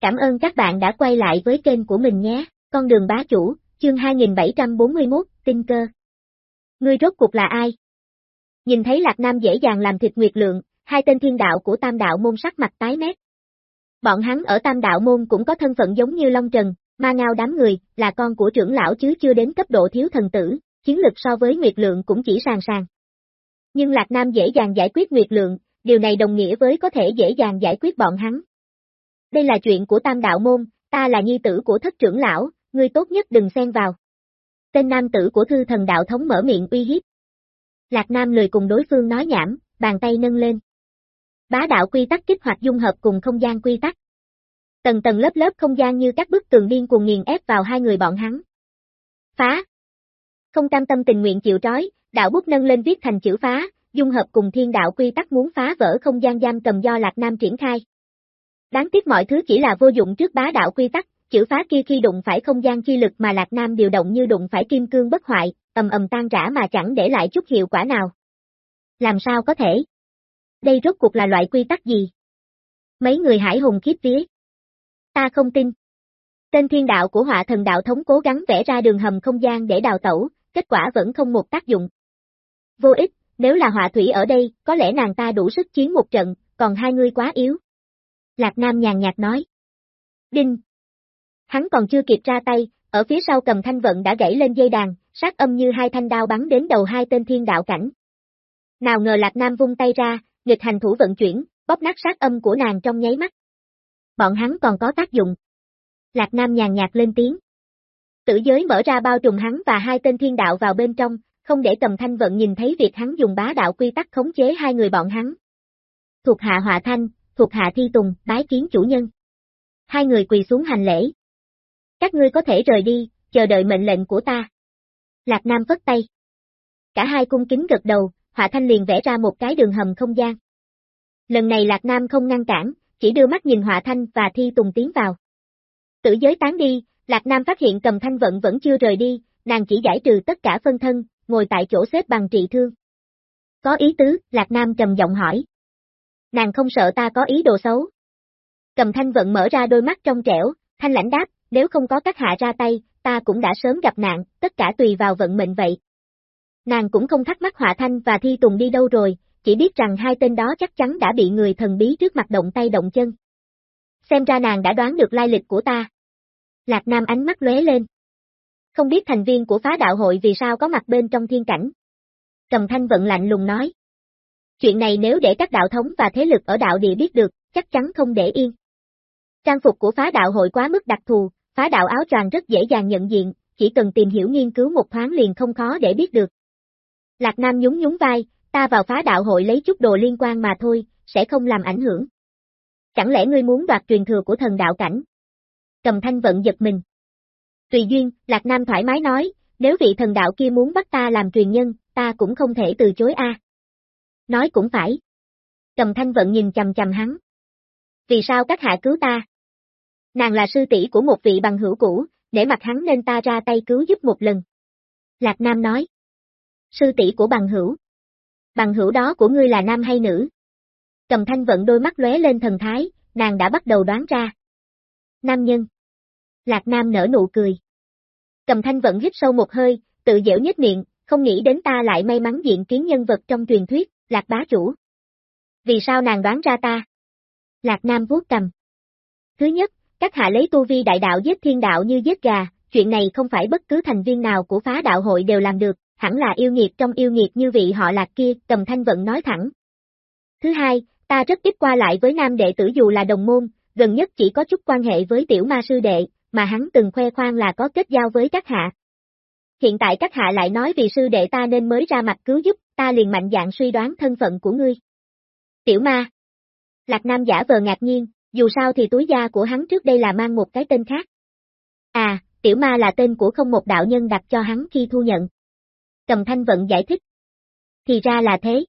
Cảm ơn các bạn đã quay lại với kênh của mình nhé, con đường bá chủ, chương 2741, tinh cơ. Ngươi rốt cuộc là ai? Nhìn thấy Lạc Nam dễ dàng làm thịt Nguyệt Lượng, hai tên thiên đạo của tam đạo môn sắc mặt tái mét. Bọn hắn ở tam đạo môn cũng có thân phận giống như Long Trần, ma ngao đám người, là con của trưởng lão chứ chưa đến cấp độ thiếu thần tử, chiến lực so với Nguyệt Lượng cũng chỉ sàng sàng. Nhưng Lạc Nam dễ dàng giải quyết Nguyệt Lượng, điều này đồng nghĩa với có thể dễ dàng giải quyết bọn hắn. Đây là chuyện của tam đạo môn, ta là nhi tử của thất trưởng lão, ngươi tốt nhất đừng xen vào. Tên nam tử của thư thần đạo thống mở miệng uy hiếp. Lạc Nam lười cùng đối phương nói nhảm, bàn tay nâng lên. Bá đạo quy tắc kích hoạt dung hợp cùng không gian quy tắc. Tầng tầng lớp lớp không gian như các bức tường điên cuồng nghiền ép vào hai người bọn hắn. Phá! Không cam tâm tình nguyện chịu trói, đạo bút nâng lên viết thành chữ phá, dung hợp cùng thiên đạo quy tắc muốn phá vỡ không gian giam cầm do Lạc Nam triển khai. Đáng tiếc mọi thứ chỉ là vô dụng trước bá đạo quy tắc, chữ phá kia khi đụng phải không gian chi lực mà Lạc Nam điều động như đụng phải kim cương bất hoại, ầm ầm tan rã mà chẳng để lại chút hiệu quả nào. Làm sao có thể? Đây rốt cuộc là loại quy tắc gì? Mấy người hải hùng khiếp vía. Ta không tin. Tên thiên đạo của họa thần đạo thống cố gắng vẽ ra đường hầm không gian để đào tẩu, kết quả vẫn không một tác dụng. Vô ích, nếu là họa thủy ở đây, có lẽ nàng ta đủ sức chiến một trận, còn hai người quá yếu. Lạc Nam nhàn nhạt nói. Đinh. Hắn còn chưa kịp ra tay, ở phía sau cầm thanh vận đã gãy lên dây đàn, sát âm như hai thanh đao bắn đến đầu hai tên thiên đạo cảnh. Nào ngờ Lạc Nam vung tay ra, nghịch hành thủ vận chuyển, bóp nát sát âm của nàng trong nháy mắt. Bọn hắn còn có tác dụng. Lạc Nam nhàn nhạt lên tiếng. Tử giới mở ra bao trùm hắn và hai tên thiên đạo vào bên trong, không để cầm thanh vận nhìn thấy việc hắn dùng bá đạo quy tắc khống chế hai người bọn hắn. Thuộc hạ họa thanh, thuộc hạ thi tùng, bái kiến chủ nhân. Hai người quỳ xuống hành lễ. Các ngươi có thể rời đi, chờ đợi mệnh lệnh của ta. Lạc Nam vất tay. Cả hai cung kính gật đầu, họa thanh liền vẽ ra một cái đường hầm không gian. Lần này Lạc Nam không ngăn cản, chỉ đưa mắt nhìn họa thanh và thi tùng tiến vào. Tử giới tán đi, Lạc Nam phát hiện cầm thanh vận vẫn chưa rời đi, nàng chỉ giải trừ tất cả phân thân, ngồi tại chỗ xếp bằng trị thương. Có ý tứ, Lạc Nam trầm giọng hỏi. Nàng không sợ ta có ý đồ xấu. Cầm thanh vận mở ra đôi mắt trong trẻo, thanh lãnh đáp, nếu không có các hạ ra tay, ta cũng đã sớm gặp nạn, tất cả tùy vào vận mệnh vậy. Nàng cũng không thắc mắc họa thanh và thi tùng đi đâu rồi, chỉ biết rằng hai tên đó chắc chắn đã bị người thần bí trước mặt động tay động chân. Xem ra nàng đã đoán được lai lịch của ta. Lạc Nam ánh mắt lóe lên không biết thành viên của phá đạo hội vì sao có mặt bên trong thiên cảnh. Cầm thanh vận lạnh lùng nói. Chuyện này nếu để các đạo thống và thế lực ở đạo địa biết được, chắc chắn không để yên. Trang phục của phá đạo hội quá mức đặc thù, phá đạo áo choàng rất dễ dàng nhận diện, chỉ cần tìm hiểu nghiên cứu một thoáng liền không khó để biết được. Lạc Nam nhún nhún vai, ta vào phá đạo hội lấy chút đồ liên quan mà thôi, sẽ không làm ảnh hưởng. Chẳng lẽ ngươi muốn đoạt truyền thừa của thần đạo cảnh? Cầm thanh vận giật mình. Tùy duyên, Lạc Nam thoải mái nói, nếu vị thần đạo kia muốn bắt ta làm truyền nhân, ta cũng không thể từ chối a. Nói cũng phải. Cầm thanh vận nhìn chầm chầm hắn. Vì sao các hạ cứu ta? Nàng là sư tỷ của một vị bằng hữu cũ, để mặt hắn nên ta ra tay cứu giúp một lần. Lạc Nam nói. Sư tỷ của bằng hữu. Bằng hữu đó của ngươi là nam hay nữ? Cầm thanh vận đôi mắt lóe lên thần thái, nàng đã bắt đầu đoán ra. Nam nhân. Lạc Nam nở nụ cười. Cầm thanh vận hít sâu một hơi, tự dễu nhếch miệng, không nghĩ đến ta lại may mắn diện kiến nhân vật trong truyền thuyết, Lạc bá chủ. Vì sao nàng đoán ra ta? Lạc Nam vuốt cầm. Thứ nhất, các hạ lấy tu vi đại đạo giết thiên đạo như giết gà, chuyện này không phải bất cứ thành viên nào của phá đạo hội đều làm được, hẳn là yêu nghiệt trong yêu nghiệt như vị họ lạc kia, cầm thanh vận nói thẳng. Thứ hai, ta rất ít qua lại với nam đệ tử dù là đồng môn, gần nhất chỉ có chút quan hệ với tiểu ma sư đệ, mà hắn từng khoe khoang là có kết giao với các hạ. Hiện tại các hạ lại nói vì sư đệ ta nên mới ra mặt cứu giúp, ta liền mạnh dạng suy đoán thân phận của ngươi. Tiểu ma. Lạc Nam giả vờ ngạc nhiên, dù sao thì túi da của hắn trước đây là mang một cái tên khác. À, tiểu ma là tên của không một đạo nhân đặt cho hắn khi thu nhận. Cầm thanh vận giải thích. Thì ra là thế.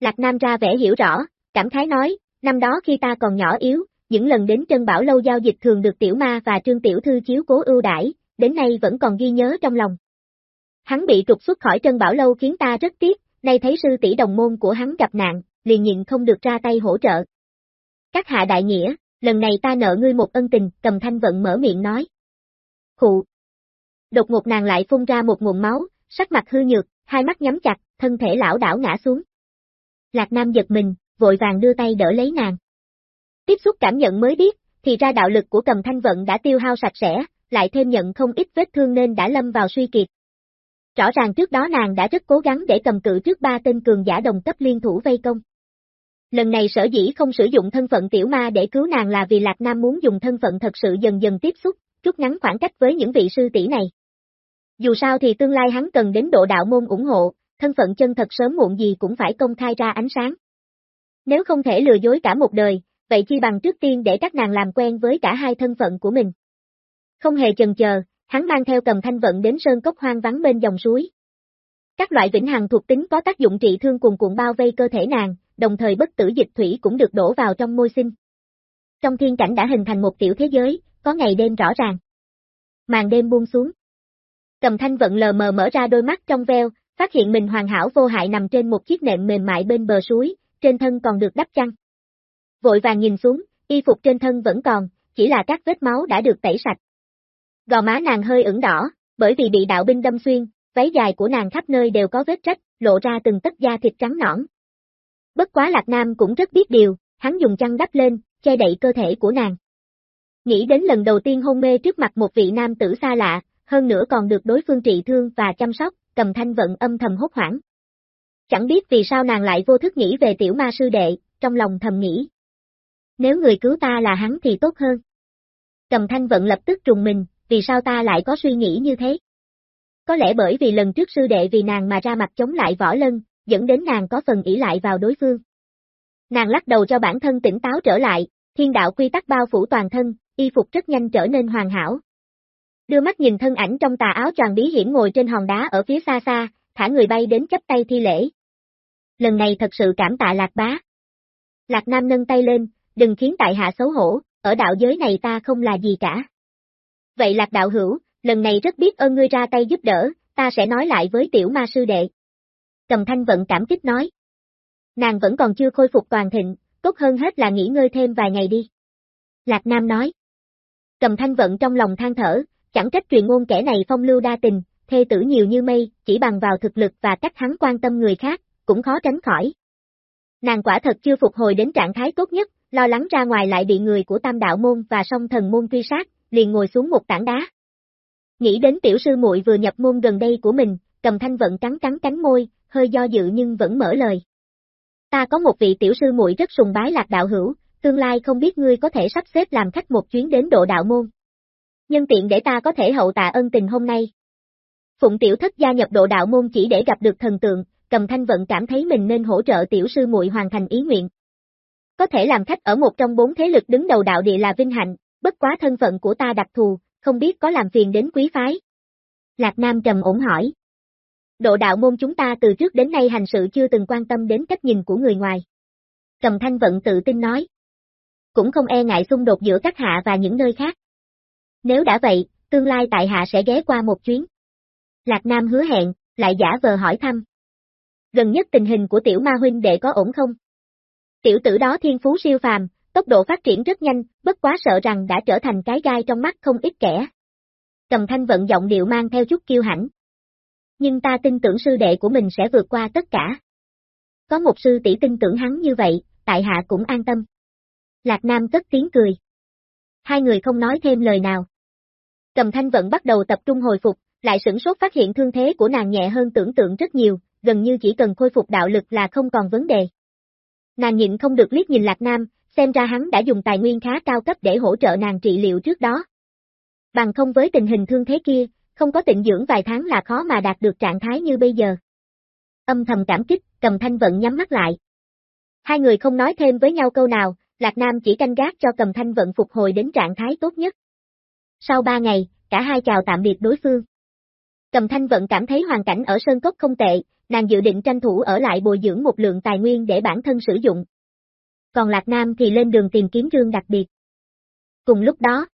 Lạc Nam ra vẻ hiểu rõ, cảm khái nói, năm đó khi ta còn nhỏ yếu, những lần đến Trân Bảo Lâu giao dịch thường được Tiểu Ma và Trương Tiểu Thư chiếu cố ưu đãi, đến nay vẫn còn ghi nhớ trong lòng. Hắn bị trục xuất khỏi Trân Bảo Lâu khiến ta rất tiếc, nay thấy sư tỷ đồng môn của hắn gặp nạn, liền nhịn không được ra tay hỗ trợ. Các hạ đại nghĩa, lần này ta nợ ngươi một ân tình, cầm thanh vận mở miệng nói. Khụ. Đột ngột nàng lại phun ra một nguồn máu, sắc mặt hư nhược, hai mắt nhắm chặt, thân thể lão đảo ngã xuống. Lạc Nam giật mình, vội vàng đưa tay đỡ lấy nàng. Tiếp xúc cảm nhận mới biết, thì ra đạo lực của cầm thanh vận đã tiêu hao sạch sẽ, lại thêm nhận không ít vết thương nên đã lâm vào suy kiệt. Rõ ràng trước đó nàng đã rất cố gắng để cầm cự trước ba tên cường giả đồng cấp liên thủ vây công. Lần này sở dĩ không sử dụng thân phận tiểu ma để cứu nàng là vì Lạc Nam muốn dùng thân phận thật sự dần dần tiếp xúc, rút ngắn khoảng cách với những vị sư tỷ này. Dù sao thì tương lai hắn cần đến độ đạo môn ủng hộ, thân phận chân thật sớm muộn gì cũng phải công khai ra ánh sáng. Nếu không thể lừa dối cả một đời, vậy chi bằng trước tiên để các nàng làm quen với cả hai thân phận của mình. Không hề chần chờ, hắn mang theo cầm thanh vận đến sơn cốc hoang vắng bên dòng suối. Các loại vĩnh hằng thuộc tính có tác dụng trị thương cùng cuộn bao vây cơ thể nàng, đồng thời bất tử dịch thủy cũng được đổ vào trong môi sinh. Trong thiên cảnh đã hình thành một tiểu thế giới, có ngày đêm rõ ràng. Màn đêm buông xuống. Cầm thanh vận lờ mờ mở ra đôi mắt trong veo, phát hiện mình hoàn hảo vô hại nằm trên một chiếc nệm mềm mại bên bờ suối, trên thân còn được đắp chăn. Vội vàng nhìn xuống, y phục trên thân vẫn còn, chỉ là các vết máu đã được tẩy sạch. Gò má nàng hơi ửng đỏ, bởi vì bị đạo binh đâm xuyên, váy dài của nàng khắp nơi đều có vết rách, lộ ra từng tấc da thịt trắng nõn. Bất quá Lạc Nam cũng rất biết điều, hắn dùng chăn đắp lên, che đậy cơ thể của nàng. Nghĩ đến lần đầu tiên hôn mê trước mặt một vị nam tử xa lạ, hơn nữa còn được đối phương trị thương và chăm sóc, cầm thanh vận âm thầm hốt hoảng. Chẳng biết vì sao nàng lại vô thức nghĩ về tiểu ma sư đệ, trong lòng thầm nghĩ. Nếu người cứu ta là hắn thì tốt hơn. Cầm thanh vận lập tức trùng mình, vì sao ta lại có suy nghĩ như thế? Có lẽ bởi vì lần trước sư đệ vì nàng mà ra mặt chống lại võ lân, dẫn đến nàng có phần ỷ lại vào đối phương. Nàng lắc đầu cho bản thân tỉnh táo trở lại, thiên đạo quy tắc bao phủ toàn thân, y phục rất nhanh trở nên hoàn hảo. Đưa mắt nhìn thân ảnh trong tà áo tròn bí hiểm ngồi trên hòn đá ở phía xa xa, thả người bay đến chấp tay thi lễ. Lần này thật sự cảm tạ Lạc Bá. Lạc Nam nâng tay lên, đừng khiến tại hạ xấu hổ, ở đạo giới này ta không là gì cả. Vậy Lạc đạo hữu, lần này rất biết ơn ngươi ra tay giúp đỡ, ta sẽ nói lại với tiểu ma sư đệ. Cầm thanh vận cảm kích nói. Nàng vẫn còn chưa khôi phục toàn thịnh, tốt hơn hết là nghỉ ngơi thêm vài ngày đi. Lạc Nam nói. Cầm thanh vận trong lòng than thở, chẳng trách truyền ngôn kẻ này phong lưu đa tình, thê tử nhiều như mây, chỉ bằng vào thực lực và cách hắn quan tâm người khác, cũng khó tránh khỏi. Nàng quả thật chưa phục hồi đến trạng thái tốt nhất, lo lắng ra ngoài lại bị người của tam đạo môn và song thần môn truy sát, liền ngồi xuống một tảng đá. Nghĩ đến tiểu sư muội vừa nhập môn gần đây của mình, cầm thanh vận cắn cắn cánh môi, hơi do dự nhưng vẫn mở lời. Ta có một vị tiểu sư muội rất sùng bái lạc đạo hữu, tương lai không biết ngươi có thể sắp xếp làm khách một chuyến đến độ đạo môn. Nhân tiện để ta có thể hậu tạ ân tình hôm nay. Phụng tiểu thất gia nhập độ đạo môn chỉ để gặp được thần tượng, cầm thanh vận cảm thấy mình nên hỗ trợ tiểu sư muội hoàn thành ý nguyện. Có thể làm khách ở một trong bốn thế lực đứng đầu đạo địa là vinh hạnh, bất quá thân phận của ta đặc thù, không biết có làm phiền đến quý phái. Lạc Nam trầm ổn hỏi. Độ đạo môn chúng ta từ trước đến nay hành sự chưa từng quan tâm đến cách nhìn của người ngoài. Cầm thanh vận tự tin nói. Cũng không e ngại xung đột giữa các hạ và những nơi khác. Nếu đã vậy, tương lai tại hạ sẽ ghé qua một chuyến. Lạc Nam hứa hẹn, lại giả vờ hỏi thăm. Gần nhất tình hình của tiểu ma huynh đệ có ổn không? Tiểu tử đó thiên phú siêu phàm, tốc độ phát triển rất nhanh, bất quá sợ rằng đã trở thành cái gai trong mắt không ít kẻ. Cầm thanh vận giọng điệu mang theo chút kiêu hãnh. Nhưng ta tin tưởng sư đệ của mình sẽ vượt qua tất cả. Có một sư tỷ tin tưởng hắn như vậy, tại hạ cũng an tâm. Lạc Nam cất tiếng cười. Hai người không nói thêm lời nào. Cầm thanh vận bắt đầu tập trung hồi phục, lại sửng sốt phát hiện thương thế của nàng nhẹ hơn tưởng tượng rất nhiều, gần như chỉ cần khôi phục đạo lực là không còn vấn đề. Nàng nhịn không được liếc nhìn Lạc Nam, xem ra hắn đã dùng tài nguyên khá cao cấp để hỗ trợ nàng trị liệu trước đó. Bằng không với tình hình thương thế kia, không có tịnh dưỡng vài tháng là khó mà đạt được trạng thái như bây giờ. Âm thầm cảm kích, cầm thanh vận nhắm mắt lại. Hai người không nói thêm với nhau câu nào, Lạc Nam chỉ canh gác cho cầm thanh vận phục hồi đến trạng thái tốt nhất. Sau ba ngày, cả hai chào tạm biệt đối phương. Cầm thanh vận cảm thấy hoàn cảnh ở Sơn Cốc không tệ, nàng dự định tranh thủ ở lại bồi dưỡng một lượng tài nguyên để bản thân sử dụng. Còn Lạc Nam thì lên đường tìm kiếm rương đặc biệt. Cùng lúc đó,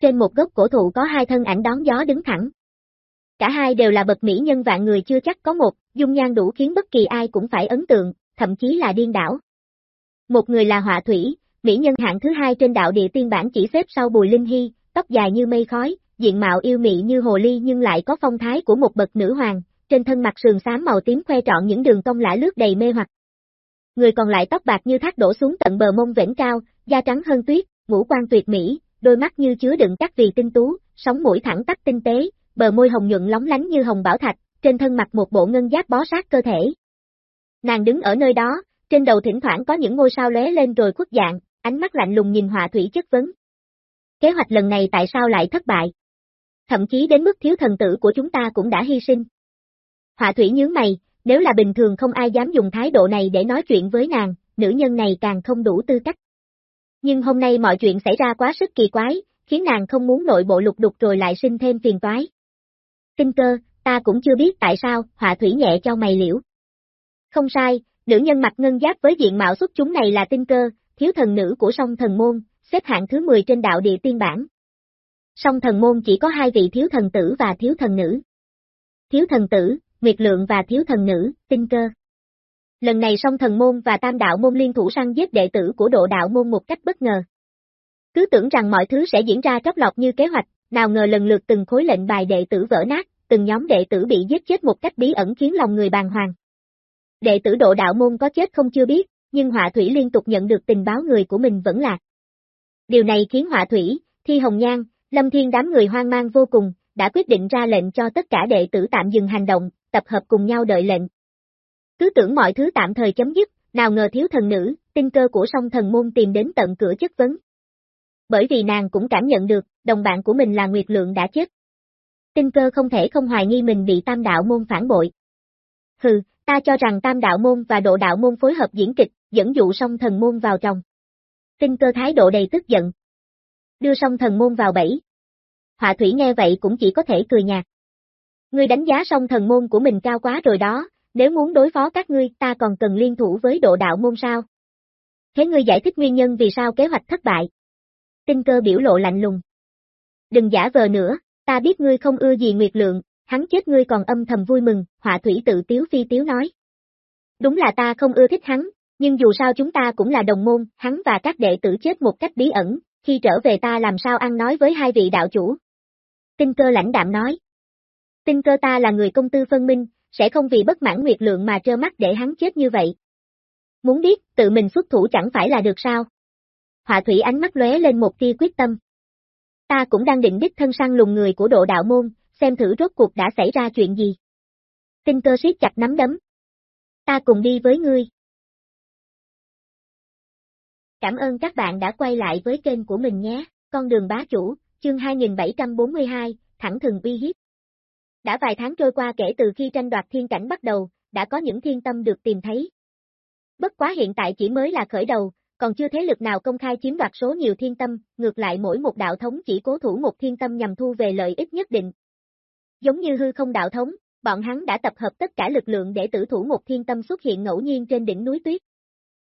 trên một gốc cổ thụ có hai thân ảnh đón gió đứng thẳng. Cả hai đều là bậc mỹ nhân vạn người chưa chắc có một, dung nhan đủ khiến bất kỳ ai cũng phải ấn tượng, thậm chí là điên đảo. Một người là họa thủy, mỹ nhân hạng thứ hai trên đạo địa tiên bản chỉ xếp sau Bùi Linh Hy, tóc dài như mây khói, diện mạo yêu mị như hồ ly nhưng lại có phong thái của một bậc nữ hoàng, trên thân mặt sườn xám màu tím khoe trọn những đường cong lã lướt đầy mê hoặc. Người còn lại tóc bạc như thác đổ xuống tận bờ mông vẻn cao, da trắng hơn tuyết, ngũ quan tuyệt mỹ, đôi mắt như chứa đựng các vì tinh tú, sống mũi thẳng tắp tinh tế, bờ môi hồng nhuận lóng lánh như hồng bảo thạch, trên thân mặc một bộ ngân giáp bó sát cơ thể. Nàng đứng ở nơi đó, trên đầu thỉnh thoảng có những ngôi sao lóe lên rồi khuất dạng, ánh mắt lạnh lùng nhìn họa thủy chất vấn. Kế hoạch lần này tại sao lại thất bại? Thậm chí đến mức thiếu thần tử của chúng ta cũng đã hy sinh. Họa thủy nhướng mày, nếu là bình thường không ai dám dùng thái độ này để nói chuyện với nàng, nữ nhân này càng không đủ tư cách. Nhưng hôm nay mọi chuyện xảy ra quá sức kỳ quái, khiến nàng không muốn nội bộ lục đục rồi lại sinh thêm phiền toái. Tinh cơ, ta cũng chưa biết tại sao, họa thủy nhẹ cho mày liễu. Không sai, nữ nhân mặt ngân giáp với diện mạo xuất chúng này là tinh cơ, thiếu thần nữ của song thần môn, xếp hạng thứ 10 trên đạo địa tiên bản. Song thần môn chỉ có hai vị thiếu thần tử và thiếu thần nữ. Thiếu thần tử, Nguyệt Lượng và thiếu thần nữ, tinh cơ. Lần này song thần môn và tam đạo môn liên thủ săn giết đệ tử của độ đạo môn một cách bất ngờ. Cứ tưởng rằng mọi thứ sẽ diễn ra trót lọt như kế hoạch, nào ngờ lần lượt từng khối lệnh bài đệ tử vỡ nát, từng nhóm đệ tử bị giết chết một cách bí ẩn khiến lòng người bàng hoàng. Đệ tử độ đạo môn có chết không chưa biết, nhưng họa thủy liên tục nhận được tình báo người của mình vẫn lạc. Điều này khiến họa thủy, thi hồng nhan, lâm thiên đám người hoang mang vô cùng, đã quyết định ra lệnh cho tất cả đệ tử tạm dừng hành động, tập hợp cùng nhau đợi lệnh. Cứ tưởng mọi thứ tạm thời chấm dứt, nào ngờ thiếu thần nữ, tinh cơ của song thần môn tìm đến tận cửa chất vấn. Bởi vì nàng cũng cảm nhận được, đồng bạn của mình là Nguyệt Lượng đã chết. Tinh cơ không thể không hoài nghi mình bị tam đạo môn phản bội. Hừ, ta cho rằng tam đạo môn và độ đạo môn phối hợp diễn kịch, dẫn dụ song thần môn vào trong. Tinh cơ thái độ đầy tức giận. Đưa song thần môn vào bẫy. Họa thủy nghe vậy cũng chỉ có thể cười nhạt. Ngươi đánh giá xong thần môn của mình cao quá rồi đó, nếu muốn đối phó các ngươi ta còn cần liên thủ với độ đạo môn sao? Thế ngươi giải thích nguyên nhân vì sao kế hoạch thất bại. Tinh cơ biểu lộ lạnh lùng. Đừng giả vờ nữa, ta biết ngươi không ưa gì Nguyệt Lượng, hắn chết ngươi còn âm thầm vui mừng, họa thủy tự tiếu phi tiếu nói. Đúng là ta không ưa thích hắn, nhưng dù sao chúng ta cũng là đồng môn, hắn và các đệ tử chết một cách bí ẩn, khi trở về ta làm sao ăn nói với hai vị đạo chủ. Tinh cơ lãnh đạm nói. Tinh cơ ta là người công tư phân minh, sẽ không vì bất mãn nguyệt lượng mà trơ mắt để hắn chết như vậy. Muốn biết, tự mình xuất thủ chẳng phải là được sao? Họa thủy ánh mắt lóe lên một tia quyết tâm. Ta cũng đang định đích thân săn lùng người của độ đạo môn, xem thử rốt cuộc đã xảy ra chuyện gì. Tinh cơ siết chặt nắm đấm. Ta cùng đi với ngươi. Cảm ơn các bạn đã quay lại với kênh của mình nhé, con đường bá chủ, chương 2742, thẳng thừng uy hiếp. Đã vài tháng trôi qua kể từ khi tranh đoạt thiên cảnh bắt đầu, đã có những thiên tâm được tìm thấy. Bất quá hiện tại chỉ mới là khởi đầu, còn chưa thế lực nào công khai chiếm đoạt số nhiều thiên tâm, ngược lại mỗi một đạo thống chỉ cố thủ một thiên tâm nhằm thu về lợi ích nhất định. Giống như hư không đạo thống, bọn hắn đã tập hợp tất cả lực lượng để tử thủ một thiên tâm xuất hiện ngẫu nhiên trên đỉnh núi tuyết.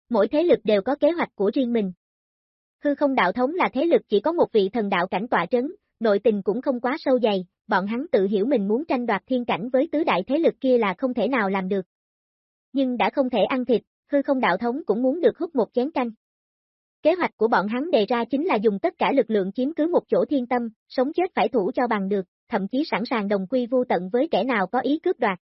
Mỗi thế lực đều có kế hoạch của riêng mình. Hư không đạo thống là thế lực chỉ có một vị thần đạo cảnh tọa trấn, nội tình cũng không quá sâu dày, bọn hắn tự hiểu mình muốn tranh đoạt thiên cảnh với tứ đại thế lực kia là không thể nào làm được. Nhưng đã không thể ăn thịt, hư không đạo thống cũng muốn được hút một chén canh. Kế hoạch của bọn hắn đề ra chính là dùng tất cả lực lượng chiếm cứ một chỗ thiên tâm, sống chết phải thủ cho bằng được, thậm chí sẵn sàng đồng quy vô tận với kẻ nào có ý cướp đoạt.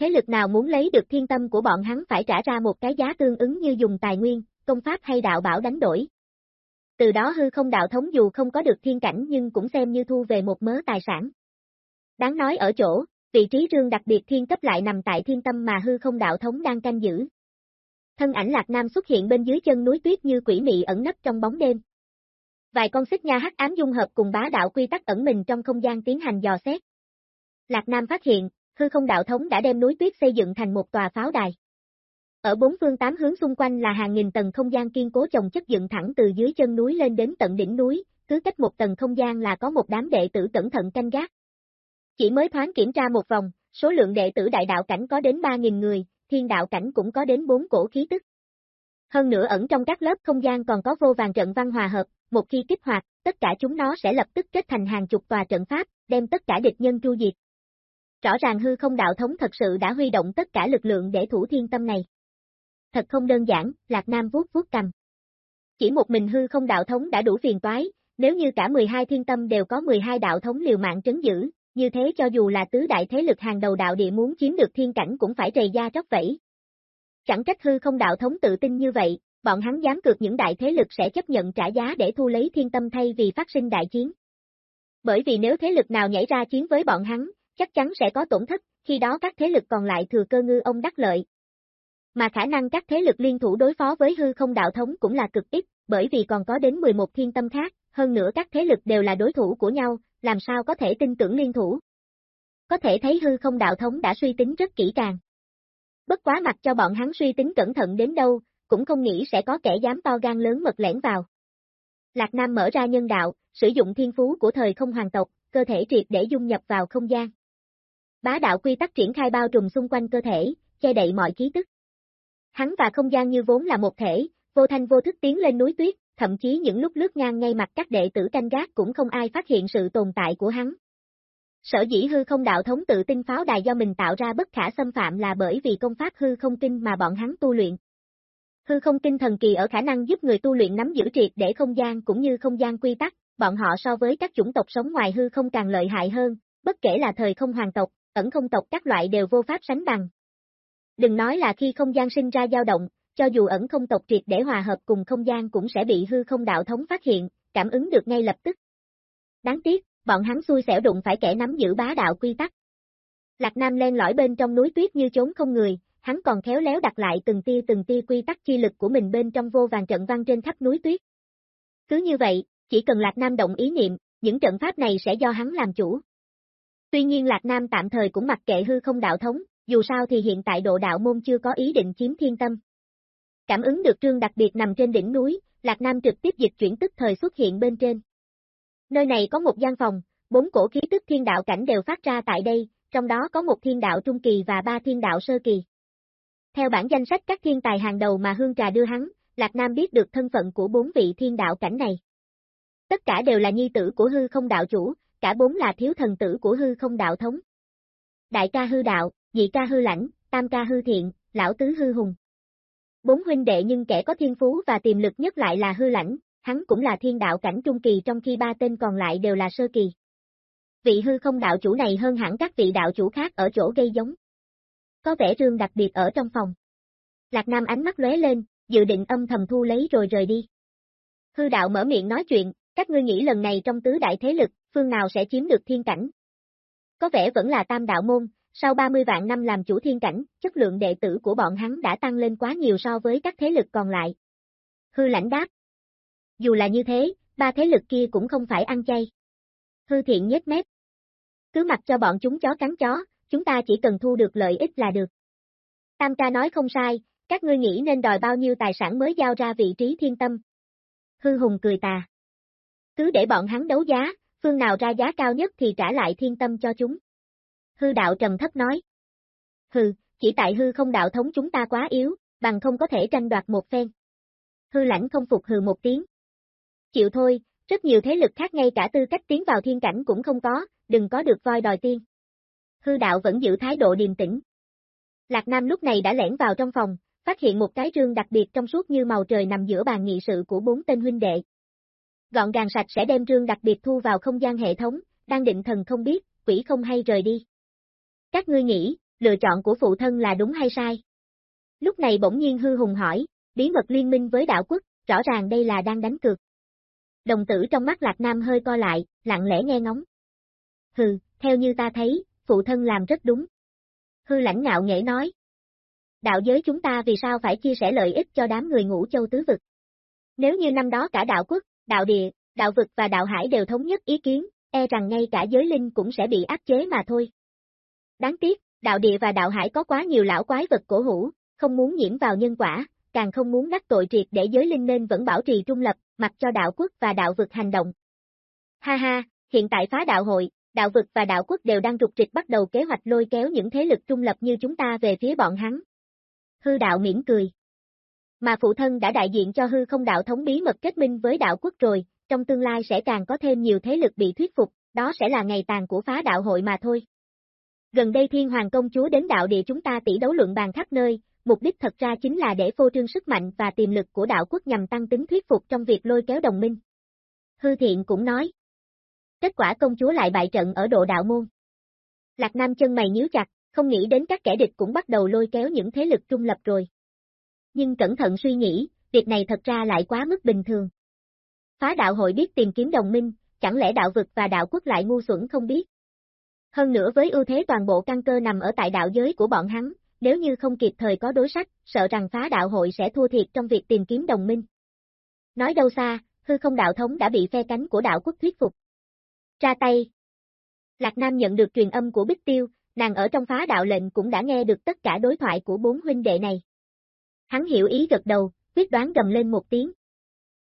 Thế lực nào muốn lấy được thiên tâm của bọn hắn phải trả ra một cái giá tương ứng như dùng tài nguyên, công pháp hay đạo bảo đánh đổi. Từ đó hư không đạo thống dù không có được thiên cảnh nhưng cũng xem như thu về một mớ tài sản. Đáng nói ở chỗ, vị trí rương đặc biệt thiên cấp lại nằm tại thiên tâm mà hư không đạo thống đang canh giữ. Thân ảnh Lạc Nam xuất hiện bên dưới chân núi tuyết như quỷ mị ẩn nấp trong bóng đêm. Vài con xích nha hắc ám dung hợp cùng bá đạo quy tắc ẩn mình trong không gian tiến hành dò xét. Lạc Nam phát hiện, hư không đạo thống đã đem núi tuyết xây dựng thành một tòa pháo đài. Ở bốn phương tám hướng xung quanh là hàng nghìn tầng không gian kiên cố chồng chất dựng thẳng từ dưới chân núi lên đến tận đỉnh núi, cứ cách một tầng không gian là có một đám đệ tử cẩn thận canh gác. Chỉ mới thoáng kiểm tra một vòng, số lượng đệ tử đại đạo cảnh có đến 3.000 người, thiên đạo cảnh cũng có đến 4 cổ khí tức. Hơn nữa ẩn trong các lớp không gian còn có vô vàng trận văn hòa hợp, một khi kích hoạt, tất cả chúng nó sẽ lập tức kết thành hàng chục tòa trận pháp, đem tất cả địch nhân tru diệt. Rõ ràng hư không đạo thống thật sự đã huy động tất cả lực lượng để thủ thiên tâm này. Thật không đơn giản, Lạc Nam vuốt vuốt cầm. chỉ một mình hư không đạo thống đã đủ phiền toái, nếu như cả 12 thiên tâm đều có 12 đạo thống liều mạng trấn giữ, như thế cho dù là tứ đại thế lực hàng đầu đạo địa muốn chiếm được thiên cảnh cũng phải trầy da tróc vẫy. Chẳng trách hư không đạo thống tự tin như vậy, bọn hắn dám cược những đại thế lực sẽ chấp nhận trả giá để thu lấy thiên tâm thay vì phát sinh đại chiến. Bởi vì nếu thế lực nào nhảy ra chiến với bọn hắn, chắc chắn sẽ có tổn thất, khi đó các thế lực còn lại thừa cơ ngư ông đắc lợi. Mà khả năng các thế lực liên thủ đối phó với hư không đạo thống cũng là cực ít, bởi vì còn có đến 11 thiên tâm khác, hơn nữa các thế lực đều là đối thủ của nhau, làm sao có thể tin tưởng liên thủ. Có thể thấy hư không đạo thống đã suy tính rất kỹ càng. Bất quá mặt cho bọn hắn suy tính cẩn thận đến đâu, cũng không nghĩ sẽ có kẻ dám to gan lớn mật lẻn vào. Lạc Nam mở ra nhân đạo, sử dụng thiên phú của thời không hoàng tộc, cơ thể triệt để dung nhập vào không gian. Bá đạo quy tắc triển khai bao trùm xung quanh cơ thể, che đậy mọi ký tức. Hắn và không gian như vốn là một thể, vô thanh vô thức tiến lên núi tuyết, thậm chí những lúc lướt ngang ngay mặt các đệ tử canh gác cũng không ai phát hiện sự tồn tại của hắn. Sở dĩ hư không đạo thống tự tin pháo đài do mình tạo ra bất khả xâm phạm là bởi vì công pháp hư không kinh mà bọn hắn tu luyện. Hư không kinh thần kỳ ở khả năng giúp người tu luyện nắm giữ triệt để không gian cũng như không gian quy tắc, bọn họ so với các chủng tộc sống ngoài hư không càng lợi hại hơn, bất kể là thời không hoàng tộc, ẩn không tộc các loại đều vô pháp sánh bằng. Đừng nói là khi không gian sinh ra dao động, cho dù ẩn không tộc triệt để hòa hợp cùng không gian cũng sẽ bị hư không đạo thống phát hiện, cảm ứng được ngay lập tức. Đáng tiếc, bọn hắn xui xẻo đụng phải kẻ nắm giữ bá đạo quy tắc. Lạc Nam len lỏi bên trong núi tuyết như trốn không người, hắn còn khéo léo đặt lại từng tia từng tia quy tắc chi lực của mình bên trong vô vàng trận văn trên khắp núi tuyết. Cứ như vậy, chỉ cần Lạc Nam động ý niệm, những trận pháp này sẽ do hắn làm chủ. Tuy nhiên Lạc Nam tạm thời cũng mặc kệ hư không đạo thống, dù sao thì hiện tại độ đạo môn chưa có ý định chiếm thiên tâm. Cảm ứng được trương đặc biệt nằm trên đỉnh núi, Lạc Nam trực tiếp dịch chuyển tức thời xuất hiện bên trên. Nơi này có một gian phòng, bốn cổ khí tức thiên đạo cảnh đều phát ra tại đây, trong đó có một thiên đạo trung kỳ và ba thiên đạo sơ kỳ. Theo bản danh sách các thiên tài hàng đầu mà Hương Trà đưa hắn, Lạc Nam biết được thân phận của bốn vị thiên đạo cảnh này. Tất cả đều là nhi tử của hư không đạo chủ, cả bốn là thiếu thần tử của hư không đạo thống. Đại ca hư đạo, nhị ca hư lãnh, tam ca hư thiện, lão tứ hư hùng. Bốn huynh đệ nhưng kẻ có thiên phú và tiềm lực nhất lại là hư lãnh, hắn cũng là thiên đạo cảnh trung kỳ trong khi ba tên còn lại đều là sơ kỳ. Vị hư không đạo chủ này hơn hẳn các vị đạo chủ khác ở chỗ gây giống. Có vẻ rương đặc biệt ở trong phòng. Lạc Nam ánh mắt lóe lên, dự định âm thầm thu lấy rồi rời đi. Hư đạo mở miệng nói chuyện, các ngươi nghĩ lần này trong tứ đại thế lực, phương nào sẽ chiếm được thiên cảnh? Có vẻ vẫn là tam đạo môn, sau 30 vạn năm làm chủ thiên cảnh, chất lượng đệ tử của bọn hắn đã tăng lên quá nhiều so với các thế lực còn lại. Hư lãnh đáp. Dù là như thế, ba thế lực kia cũng không phải ăn chay. Hư thiện nhếch mép. Cứ mặc cho bọn chúng chó cắn chó, chúng ta chỉ cần thu được lợi ích là được. Tam ca nói không sai, các ngươi nghĩ nên đòi bao nhiêu tài sản mới giao ra vị trí thiên tâm. Hư hùng cười tà. Cứ để bọn hắn đấu giá, phương nào ra giá cao nhất thì trả lại thiên tâm cho chúng. Hư đạo trầm thấp nói. Hừ, chỉ tại hư không đạo thống chúng ta quá yếu, bằng không có thể tranh đoạt một phen. Hư lãnh không phục hừ một tiếng. Chịu thôi, rất nhiều thế lực khác ngay cả tư cách tiến vào thiên cảnh cũng không có, đừng có được voi đòi tiên. Hư đạo vẫn giữ thái độ điềm tĩnh. Lạc Nam lúc này đã lẻn vào trong phòng, phát hiện một cái rương đặc biệt trong suốt như màu trời nằm giữa bàn nghị sự của bốn tên huynh đệ. Gọn gàng sạch sẽ đem rương đặc biệt thu vào không gian hệ thống, đang định thần không biết, quỷ không hay rời đi. Các ngươi nghĩ, lựa chọn của phụ thân là đúng hay sai? Lúc này bỗng nhiên hư hùng hỏi, bí mật liên minh với đạo quốc, rõ ràng đây là đang đánh cược. Đồng tử trong mắt Lạc Nam hơi co lại, lặng lẽ nghe ngóng. Hừ, theo như ta thấy, phụ thân làm rất đúng. Hư lãnh ngạo nghễ nói. Đạo giới chúng ta vì sao phải chia sẻ lợi ích cho đám người ngũ châu tứ vực? Nếu như năm đó cả đạo quốc, đạo địa, đạo vực và đạo hải đều thống nhất ý kiến, e rằng ngay cả giới linh cũng sẽ bị áp chế mà thôi. Đáng tiếc, đạo địa và đạo hải có quá nhiều lão quái vật cổ hủ, không muốn nhiễm vào nhân quả, càng không muốn đắc tội triệt để giới linh nên vẫn bảo trì trung lập, mặc cho đạo quốc và đạo vực hành động. Ha ha, hiện tại phá đạo hội, đạo vực và đạo quốc đều đang trục trịch bắt đầu kế hoạch lôi kéo những thế lực trung lập như chúng ta về phía bọn hắn. Hư đạo mỉm cười. Mà phụ thân đã đại diện cho hư không đạo thống bí mật kết minh với đạo quốc rồi, trong tương lai sẽ càng có thêm nhiều thế lực bị thuyết phục, đó sẽ là ngày tàn của phá đạo hội mà thôi. Gần đây thiên hoàng công chúa đến đạo địa chúng ta tỷ đấu luận bàn khắp nơi, mục đích thật ra chính là để phô trương sức mạnh và tiềm lực của đạo quốc nhằm tăng tính thuyết phục trong việc lôi kéo đồng minh. Hư thiện cũng nói. Kết quả công chúa lại bại trận ở độ đạo môn. Lạc Nam chân mày nhíu chặt, không nghĩ đến các kẻ địch cũng bắt đầu lôi kéo những thế lực trung lập rồi. Nhưng cẩn thận suy nghĩ, việc này thật ra lại quá mức bình thường. Phá đạo hội biết tìm kiếm đồng minh, chẳng lẽ đạo vực và đạo quốc lại ngu xuẩn không biết. Hơn nữa với ưu thế toàn bộ căn cơ nằm ở tại đạo giới của bọn hắn, nếu như không kịp thời có đối sách, sợ rằng phá đạo hội sẽ thua thiệt trong việc tìm kiếm đồng minh. Nói đâu xa, hư không đạo thống đã bị phe cánh của đạo quốc thuyết phục. Ra tay. Lạc Nam nhận được truyền âm của Bích Tiêu, nàng ở trong phá đạo lệnh cũng đã nghe được tất cả đối thoại của bốn huynh đệ này. Hắn hiểu ý gật đầu, quyết đoán gầm lên một tiếng.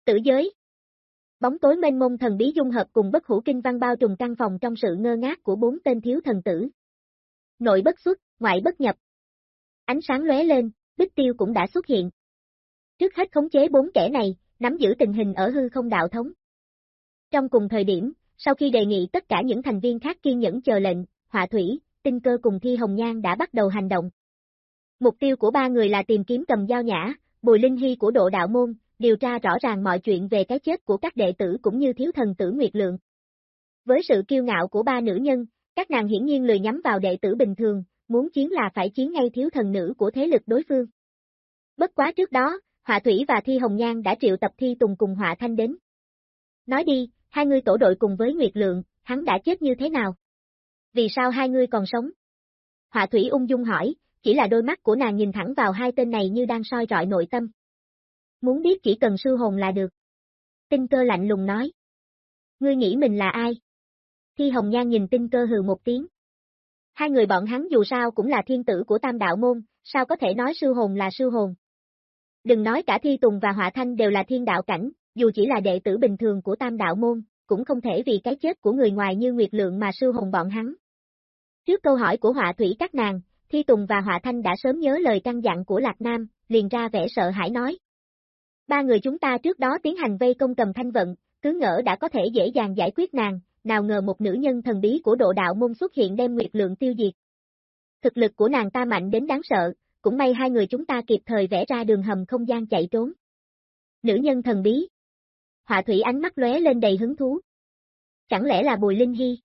Tử giới. Bóng tối mênh mông thần bí dung hợp cùng bất hủ kinh văn bao trùm căn phòng trong sự ngơ ngác của bốn tên thiếu thần tử. Nội bất xuất, ngoại bất nhập. Ánh sáng lóe lên, Bích Tiêu cũng đã xuất hiện. Trước hết khống chế bốn kẻ này, nắm giữ tình hình ở hư không đạo thống. Trong cùng thời điểm, sau khi đề nghị tất cả những thành viên khác kiên nhẫn chờ lệnh, Họa Thủy, Tinh Cơ cùng Thi Hồng Nhan đã bắt đầu hành động. Mục tiêu của ba người là tìm kiếm cầm dao nhã, Bùi Linh Hy của độ đạo môn, điều tra rõ ràng mọi chuyện về cái chết của các đệ tử cũng như thiếu thần tử Nguyệt Lượng. Với sự kiêu ngạo của ba nữ nhân, các nàng hiển nhiên lười nhắm vào đệ tử bình thường, muốn chiến là phải chiến ngay thiếu thần nữ của thế lực đối phương. Bất quá trước đó, Họa Thủy và Thi Hồng Nhan đã triệu tập Thi Tùng cùng Họa Thanh đến. Nói đi, hai người tổ đội cùng với Nguyệt Lượng, hắn đã chết như thế nào? Vì sao hai người còn sống? Họa Thủy ung dung hỏi, chỉ là đôi mắt của nàng nhìn thẳng vào hai tên này như đang soi rọi nội tâm. Muốn biết chỉ cần sư hồn là được. Tinh cơ lạnh lùng nói. Ngươi nghĩ mình là ai? Thi Hồng Nhan nhìn tinh cơ hừ một tiếng. Hai người bọn hắn dù sao cũng là thiên tử của tam đạo môn, sao có thể nói sư hồn là sư hồn. Đừng nói cả Thi Tùng và Họa Thanh đều là thiên đạo cảnh, dù chỉ là đệ tử bình thường của tam đạo môn, cũng không thể vì cái chết của người ngoài như Nguyệt Lượng mà sư hồn bọn hắn. Trước câu hỏi của Họa Thủy các nàng, Thi Tùng và Họa Thanh đã sớm nhớ lời căn dặn của Lạc Nam, liền ra vẻ sợ hãi nói. Ba người chúng ta trước đó tiến hành vây công cầm thanh vận, cứ ngỡ đã có thể dễ dàng giải quyết nàng, nào ngờ một nữ nhân thần bí của độ đạo môn xuất hiện đem nguyệt lượng tiêu diệt. Thực lực của nàng ta mạnh đến đáng sợ, cũng may hai người chúng ta kịp thời vẽ ra đường hầm không gian chạy trốn. Nữ nhân thần bí. Họa thủy ánh mắt lóe lên đầy hứng thú. Chẳng lẽ là Bùi Linh Hy?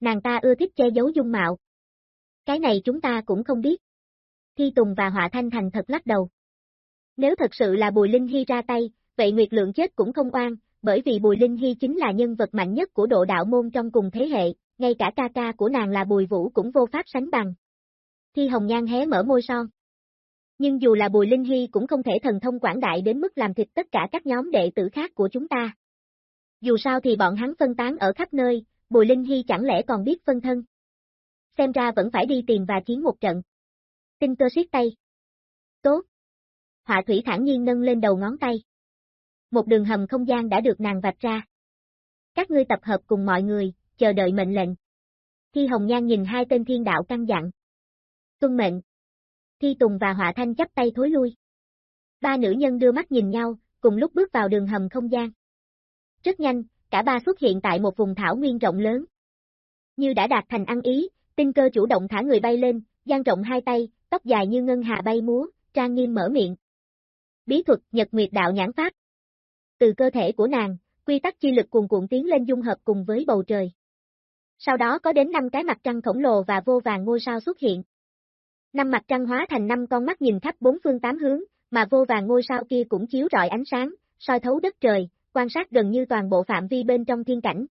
Nàng ta ưa thích che giấu dung mạo. Cái này chúng ta cũng không biết. Thi Tùng và Họa Thanh thành thật lắc đầu. Nếu thật sự là Bùi Linh Hy ra tay, vậy Nguyệt Lượng chết cũng không oan, bởi vì Bùi Linh Hy chính là nhân vật mạnh nhất của độ đạo môn trong cùng thế hệ, ngay cả ca ca của nàng là Bùi Vũ cũng vô pháp sánh bằng. Thi Hồng Nhan hé mở môi son. Nhưng dù là Bùi Linh Hy cũng không thể thần thông quảng đại đến mức làm thịt tất cả các nhóm đệ tử khác của chúng ta. Dù sao thì bọn hắn phân tán ở khắp nơi, Bùi Linh Hy chẳng lẽ còn biết phân thân. Xem ra vẫn phải đi tìm và chiến một trận. Tinh cơ siết tay. Tốt. Họa thủy thản nhiên nâng lên đầu ngón tay. Một đường hầm không gian đã được nàng vạch ra. Các ngươi tập hợp cùng mọi người, chờ đợi mệnh lệnh. Thi Hồng Nhan nhìn hai tên thiên đạo căng dặn. Tuân mệnh. Thi Tùng và Họa Thanh chấp tay thối lui. Ba nữ nhân đưa mắt nhìn nhau, cùng lúc bước vào đường hầm không gian. Rất nhanh, cả ba xuất hiện tại một vùng thảo nguyên rộng lớn. Như đã đạt thành ăn ý, tinh cơ chủ động thả người bay lên, dang rộng hai tay, tóc dài như ngân hà bay múa, trang nghiêm mở miệng. Bí thuật Nhật Nguyệt Đạo Nhãn Pháp. Từ cơ thể của nàng, quy tắc chi lực cuồn cuộn tiến lên dung hợp cùng với bầu trời. Sau đó có đến năm cái mặt trăng khổng lồ và vô vàng ngôi sao xuất hiện. Năm mặt trăng hóa thành năm con mắt nhìn khắp bốn phương tám hướng, mà vô vàng ngôi sao kia cũng chiếu rọi ánh sáng, soi thấu đất trời, quan sát gần như toàn bộ phạm vi bên trong thiên cảnh.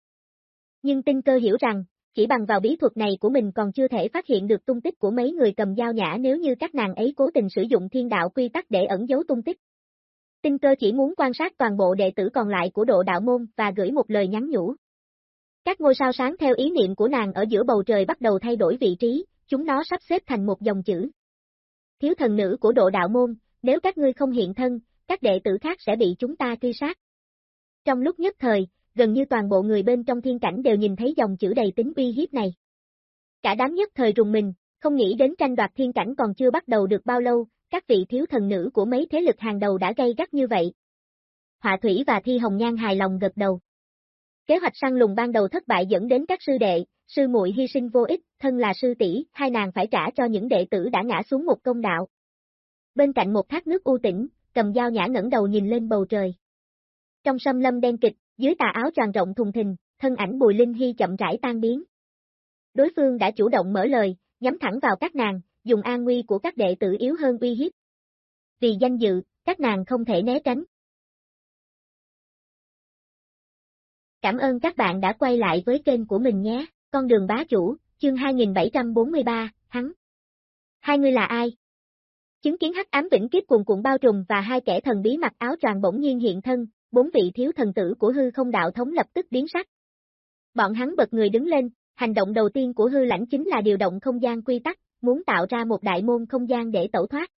Nhưng tinh cơ hiểu rằng, chỉ bằng vào bí thuật này của mình còn chưa thể phát hiện được tung tích của mấy người cầm dao nhã nếu như các nàng ấy cố tình sử dụng thiên đạo quy tắc để ẩn giấu tung tích. Tinh cơ chỉ muốn quan sát toàn bộ đệ tử còn lại của độ đạo môn và gửi một lời nhắn nhủ. Các ngôi sao sáng theo ý niệm của nàng ở giữa bầu trời bắt đầu thay đổi vị trí, chúng nó sắp xếp thành một dòng chữ. Thiếu thần nữ của độ đạo môn, nếu các ngươi không hiện thân, các đệ tử khác sẽ bị chúng ta truy sát. Trong lúc nhất thời, gần như toàn bộ người bên trong thiên cảnh đều nhìn thấy dòng chữ đầy tính uy hiếp này. Cả đám nhất thời rùng mình, không nghĩ đến tranh đoạt thiên cảnh còn chưa bắt đầu được bao lâu, các vị thiếu thần nữ của mấy thế lực hàng đầu đã gây gắt như vậy. Họa Thủy và Thi Hồng Nhan hài lòng gật đầu. Kế hoạch săn lùng ban đầu thất bại dẫn đến các sư đệ, sư muội hy sinh vô ích, thân là sư tỷ, hai nàng phải trả cho những đệ tử đã ngã xuống một công đạo. Bên cạnh một thác nước u tĩnh, cầm dao nhã ngẩng đầu nhìn lên bầu trời. Trong sâm lâm đen kịch, dưới tà áo tràn rộng thùng thình, thân ảnh Bùi Linh Hy chậm rãi tan biến. Đối phương đã chủ động mở lời, nhắm thẳng vào các nàng, dùng an nguy của các đệ tử yếu hơn uy hiếp. Vì danh dự, các nàng không thể né tránh. Cảm ơn các bạn đã quay lại với kênh của mình nhé, con đường bá chủ, chương 2743, hắn. Hai người là ai? Chứng kiến hắc ám vĩnh kiếp cuồn cuộn bao trùm và hai kẻ thần bí mặc áo tròn bỗng nhiên hiện thân, bốn vị thiếu thần tử của hư không đạo thống lập tức biến sắc. Bọn hắn bật người đứng lên, hành động đầu tiên của hư lãnh chính là điều động không gian quy tắc, muốn tạo ra một đại môn không gian để tẩu thoát.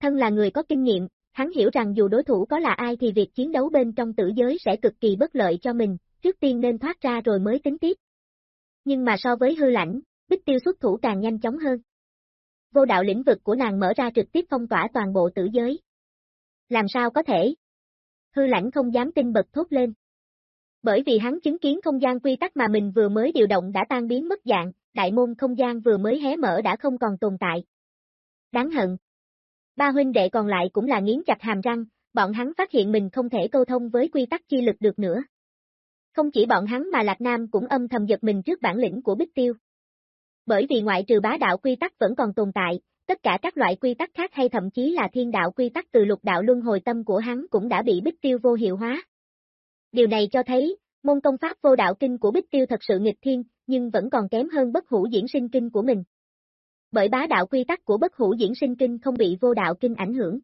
Thân là người có kinh nghiệm, hắn hiểu rằng dù đối thủ có là ai thì việc chiến đấu bên trong tử giới sẽ cực kỳ bất lợi cho mình, trước tiên nên thoát ra rồi mới tính tiếp. Nhưng mà so với hư lãnh, Bích Tiêu xuất thủ càng nhanh chóng hơn. Vô đạo lĩnh vực của nàng mở ra trực tiếp phong tỏa toàn bộ tử giới. Làm sao có thể? Hư lãnh không dám tin bật thốt lên. Bởi vì hắn chứng kiến không gian quy tắc mà mình vừa mới điều động đã tan biến mất dạng, đại môn không gian vừa mới hé mở đã không còn tồn tại. Đáng hận. Ba huynh đệ còn lại cũng là nghiến chặt hàm răng, bọn hắn phát hiện mình không thể câu thông với quy tắc chi lực được nữa. Không chỉ bọn hắn mà Lạc Nam cũng âm thầm giật mình trước bản lĩnh của Bích Tiêu. Bởi vì ngoại trừ bá đạo quy tắc vẫn còn tồn tại, tất cả các loại quy tắc khác hay thậm chí là thiên đạo quy tắc từ lục đạo luân hồi tâm của hắn cũng đã bị Bích Tiêu vô hiệu hóa. Điều này cho thấy, môn công pháp vô đạo kinh của Bích Tiêu thật sự nghịch thiên, nhưng vẫn còn kém hơn bất hủ diễn sinh kinh của mình. Bởi bá đạo quy tắc của bất hủ diễn sinh kinh không bị vô đạo kinh ảnh hưởng.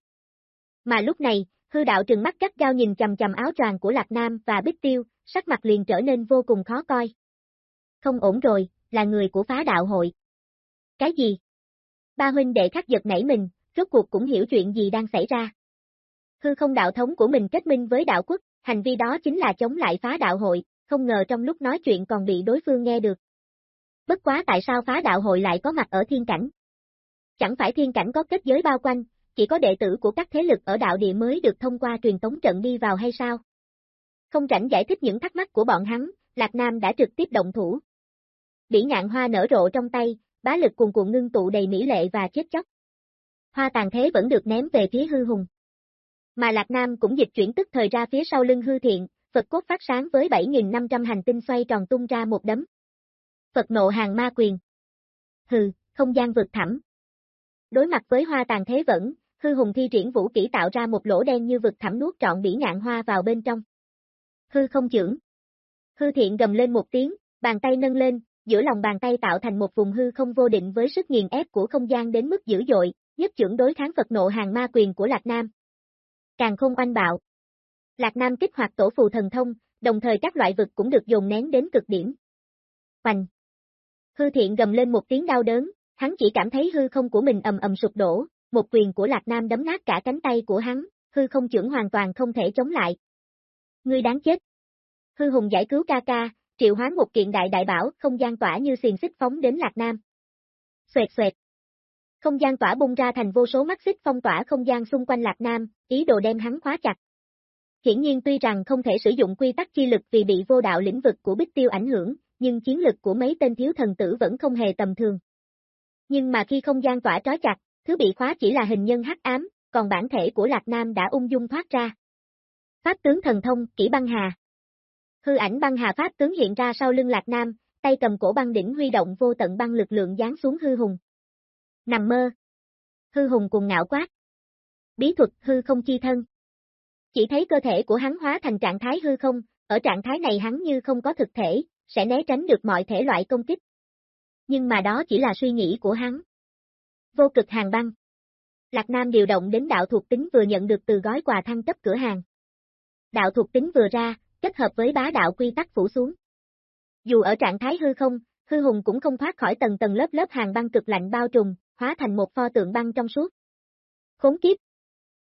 Mà lúc này, hư đạo trừng mắt gắt gao nhìn chầm chầm áo choàng của Lạc Nam và Bích Tiêu, sắc mặt liền trở nên vô cùng khó coi. Không ổn rồi, là người của phá đạo hội. Cái gì? Ba huynh đệ khắc giật nảy mình, rốt cuộc cũng hiểu chuyện gì đang xảy ra. Hư không đạo thống của mình kết minh với đạo quốc, hành vi đó chính là chống lại phá đạo hội, không ngờ trong lúc nói chuyện còn bị đối phương nghe được. Bất quá tại sao phá đạo hội lại có mặt ở thiên cảnh? Chẳng phải thiên cảnh có kết giới bao quanh, chỉ có đệ tử của các thế lực ở đạo địa mới được thông qua truyền tống trận đi vào hay sao? Không rảnh giải thích những thắc mắc của bọn hắn, Lạc Nam đã trực tiếp động thủ. Bỉ ngạn hoa nở rộ trong tay, bá lực cuồn cuộn ngưng tụ đầy mỹ lệ và chết chóc. Hoa tàn thế vẫn được ném về phía hư hùng. Mà Lạc Nam cũng dịch chuyển tức thời ra phía sau lưng hư thiện, Phật cốt phát sáng với 7.500 hành tinh xoay tròn tung ra một đấm. Phật nộ hàng ma quyền. Hừ, không gian vượt thẳm. Đối mặt với hoa tàn thế vẫn, hư hùng thi triển vũ kỹ tạo ra một lỗ đen như vực thẳm nuốt trọn bỉ ngạn hoa vào bên trong. Hư không trưởng. Hư thiện gầm lên một tiếng, bàn tay nâng lên, giữa lòng bàn tay tạo thành một vùng hư không vô định với sức nghiền ép của không gian đến mức dữ dội, nhất trưởng đối kháng Phật nộ hàng ma quyền của Lạc Nam. Càng không oanh bạo. Lạc Nam kích hoạt tổ phù thần thông, đồng thời các loại vực cũng được dồn nén đến cực điểm. Hoành. Hư thiện gầm lên một tiếng đau đớn, hắn chỉ cảm thấy hư không của mình ầm ầm sụp đổ, một quyền của Lạc Nam đấm nát cả cánh tay của hắn, hư không trưởng hoàn toàn không thể chống lại. Ngươi đáng chết. Hư hùng giải cứu ca ca, triệu hoán một kiện đại đại bảo, không gian tỏa như xiềng xích phóng đến Lạc Nam. Xoẹt xoẹt. Không gian tỏa bung ra thành vô số mắt xích phong tỏa không gian xung quanh Lạc Nam, ý đồ đem hắn khóa chặt. Hiển nhiên tuy rằng không thể sử dụng quy tắc chi lực vì bị vô đạo lĩnh vực của Bích Tiêu ảnh hưởng, nhưng chiến lực của mấy tên thiếu thần tử vẫn không hề tầm thường. Nhưng mà khi không gian tỏa trói chặt, thứ bị khóa chỉ là hình nhân hắc ám, còn bản thể của Lạc Nam đã ung dung thoát ra. Pháp tướng thần thông, kỹ băng hà. Hư ảnh băng hà pháp tướng hiện ra sau lưng Lạc Nam, tay cầm cổ băng đỉnh huy động vô tận băng lực lượng giáng xuống hư hùng. Nằm mơ. Hư hùng cùng ngạo quát. Bí thuật hư không chi thân. Chỉ thấy cơ thể của hắn hóa thành trạng thái hư không, ở trạng thái này hắn như không có thực thể, sẽ né tránh được mọi thể loại công kích. Nhưng mà đó chỉ là suy nghĩ của hắn. Vô cực hàng băng. Lạc Nam điều động đến đạo thuộc tính vừa nhận được từ gói quà thăng cấp cửa hàng. Đạo thuộc tính vừa ra, kết hợp với bá đạo quy tắc phủ xuống. Dù ở trạng thái hư không, hư hùng cũng không thoát khỏi tầng tầng lớp lớp hàng băng cực lạnh bao trùm, hóa thành một pho tượng băng trong suốt. Khốn kiếp.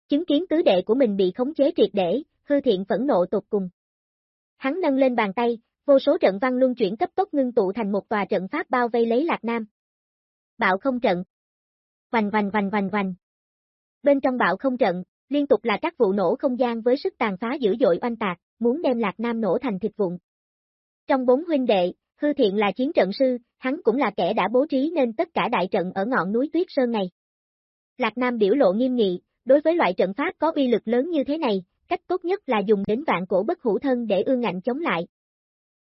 Chứng kiến tứ đệ của mình bị khống chế triệt để, hư thiện phẫn nộ tột cùng. Hắn nâng lên bàn tay, vô số trận văn luân chuyển cấp tốc ngưng tụ thành một tòa trận pháp bao vây lấy Lạc Nam. Bạo không trận. Vành vành vành vành vành. Bên trong bạo không trận, liên tục là các vụ nổ không gian với sức tàn phá dữ dội oanh tạc, muốn đem Lạc Nam nổ thành thịt vụn. Trong bốn huynh đệ, Hư Thiện là chiến trận sư, hắn cũng là kẻ đã bố trí nên tất cả đại trận ở ngọn núi Tuyết Sơn này. Lạc Nam biểu lộ nghiêm nghị, đối với loại trận pháp có uy lực lớn như thế này, cách tốt nhất là dùng đến vạn cổ bất hủ thân để ương ngạnh chống lại.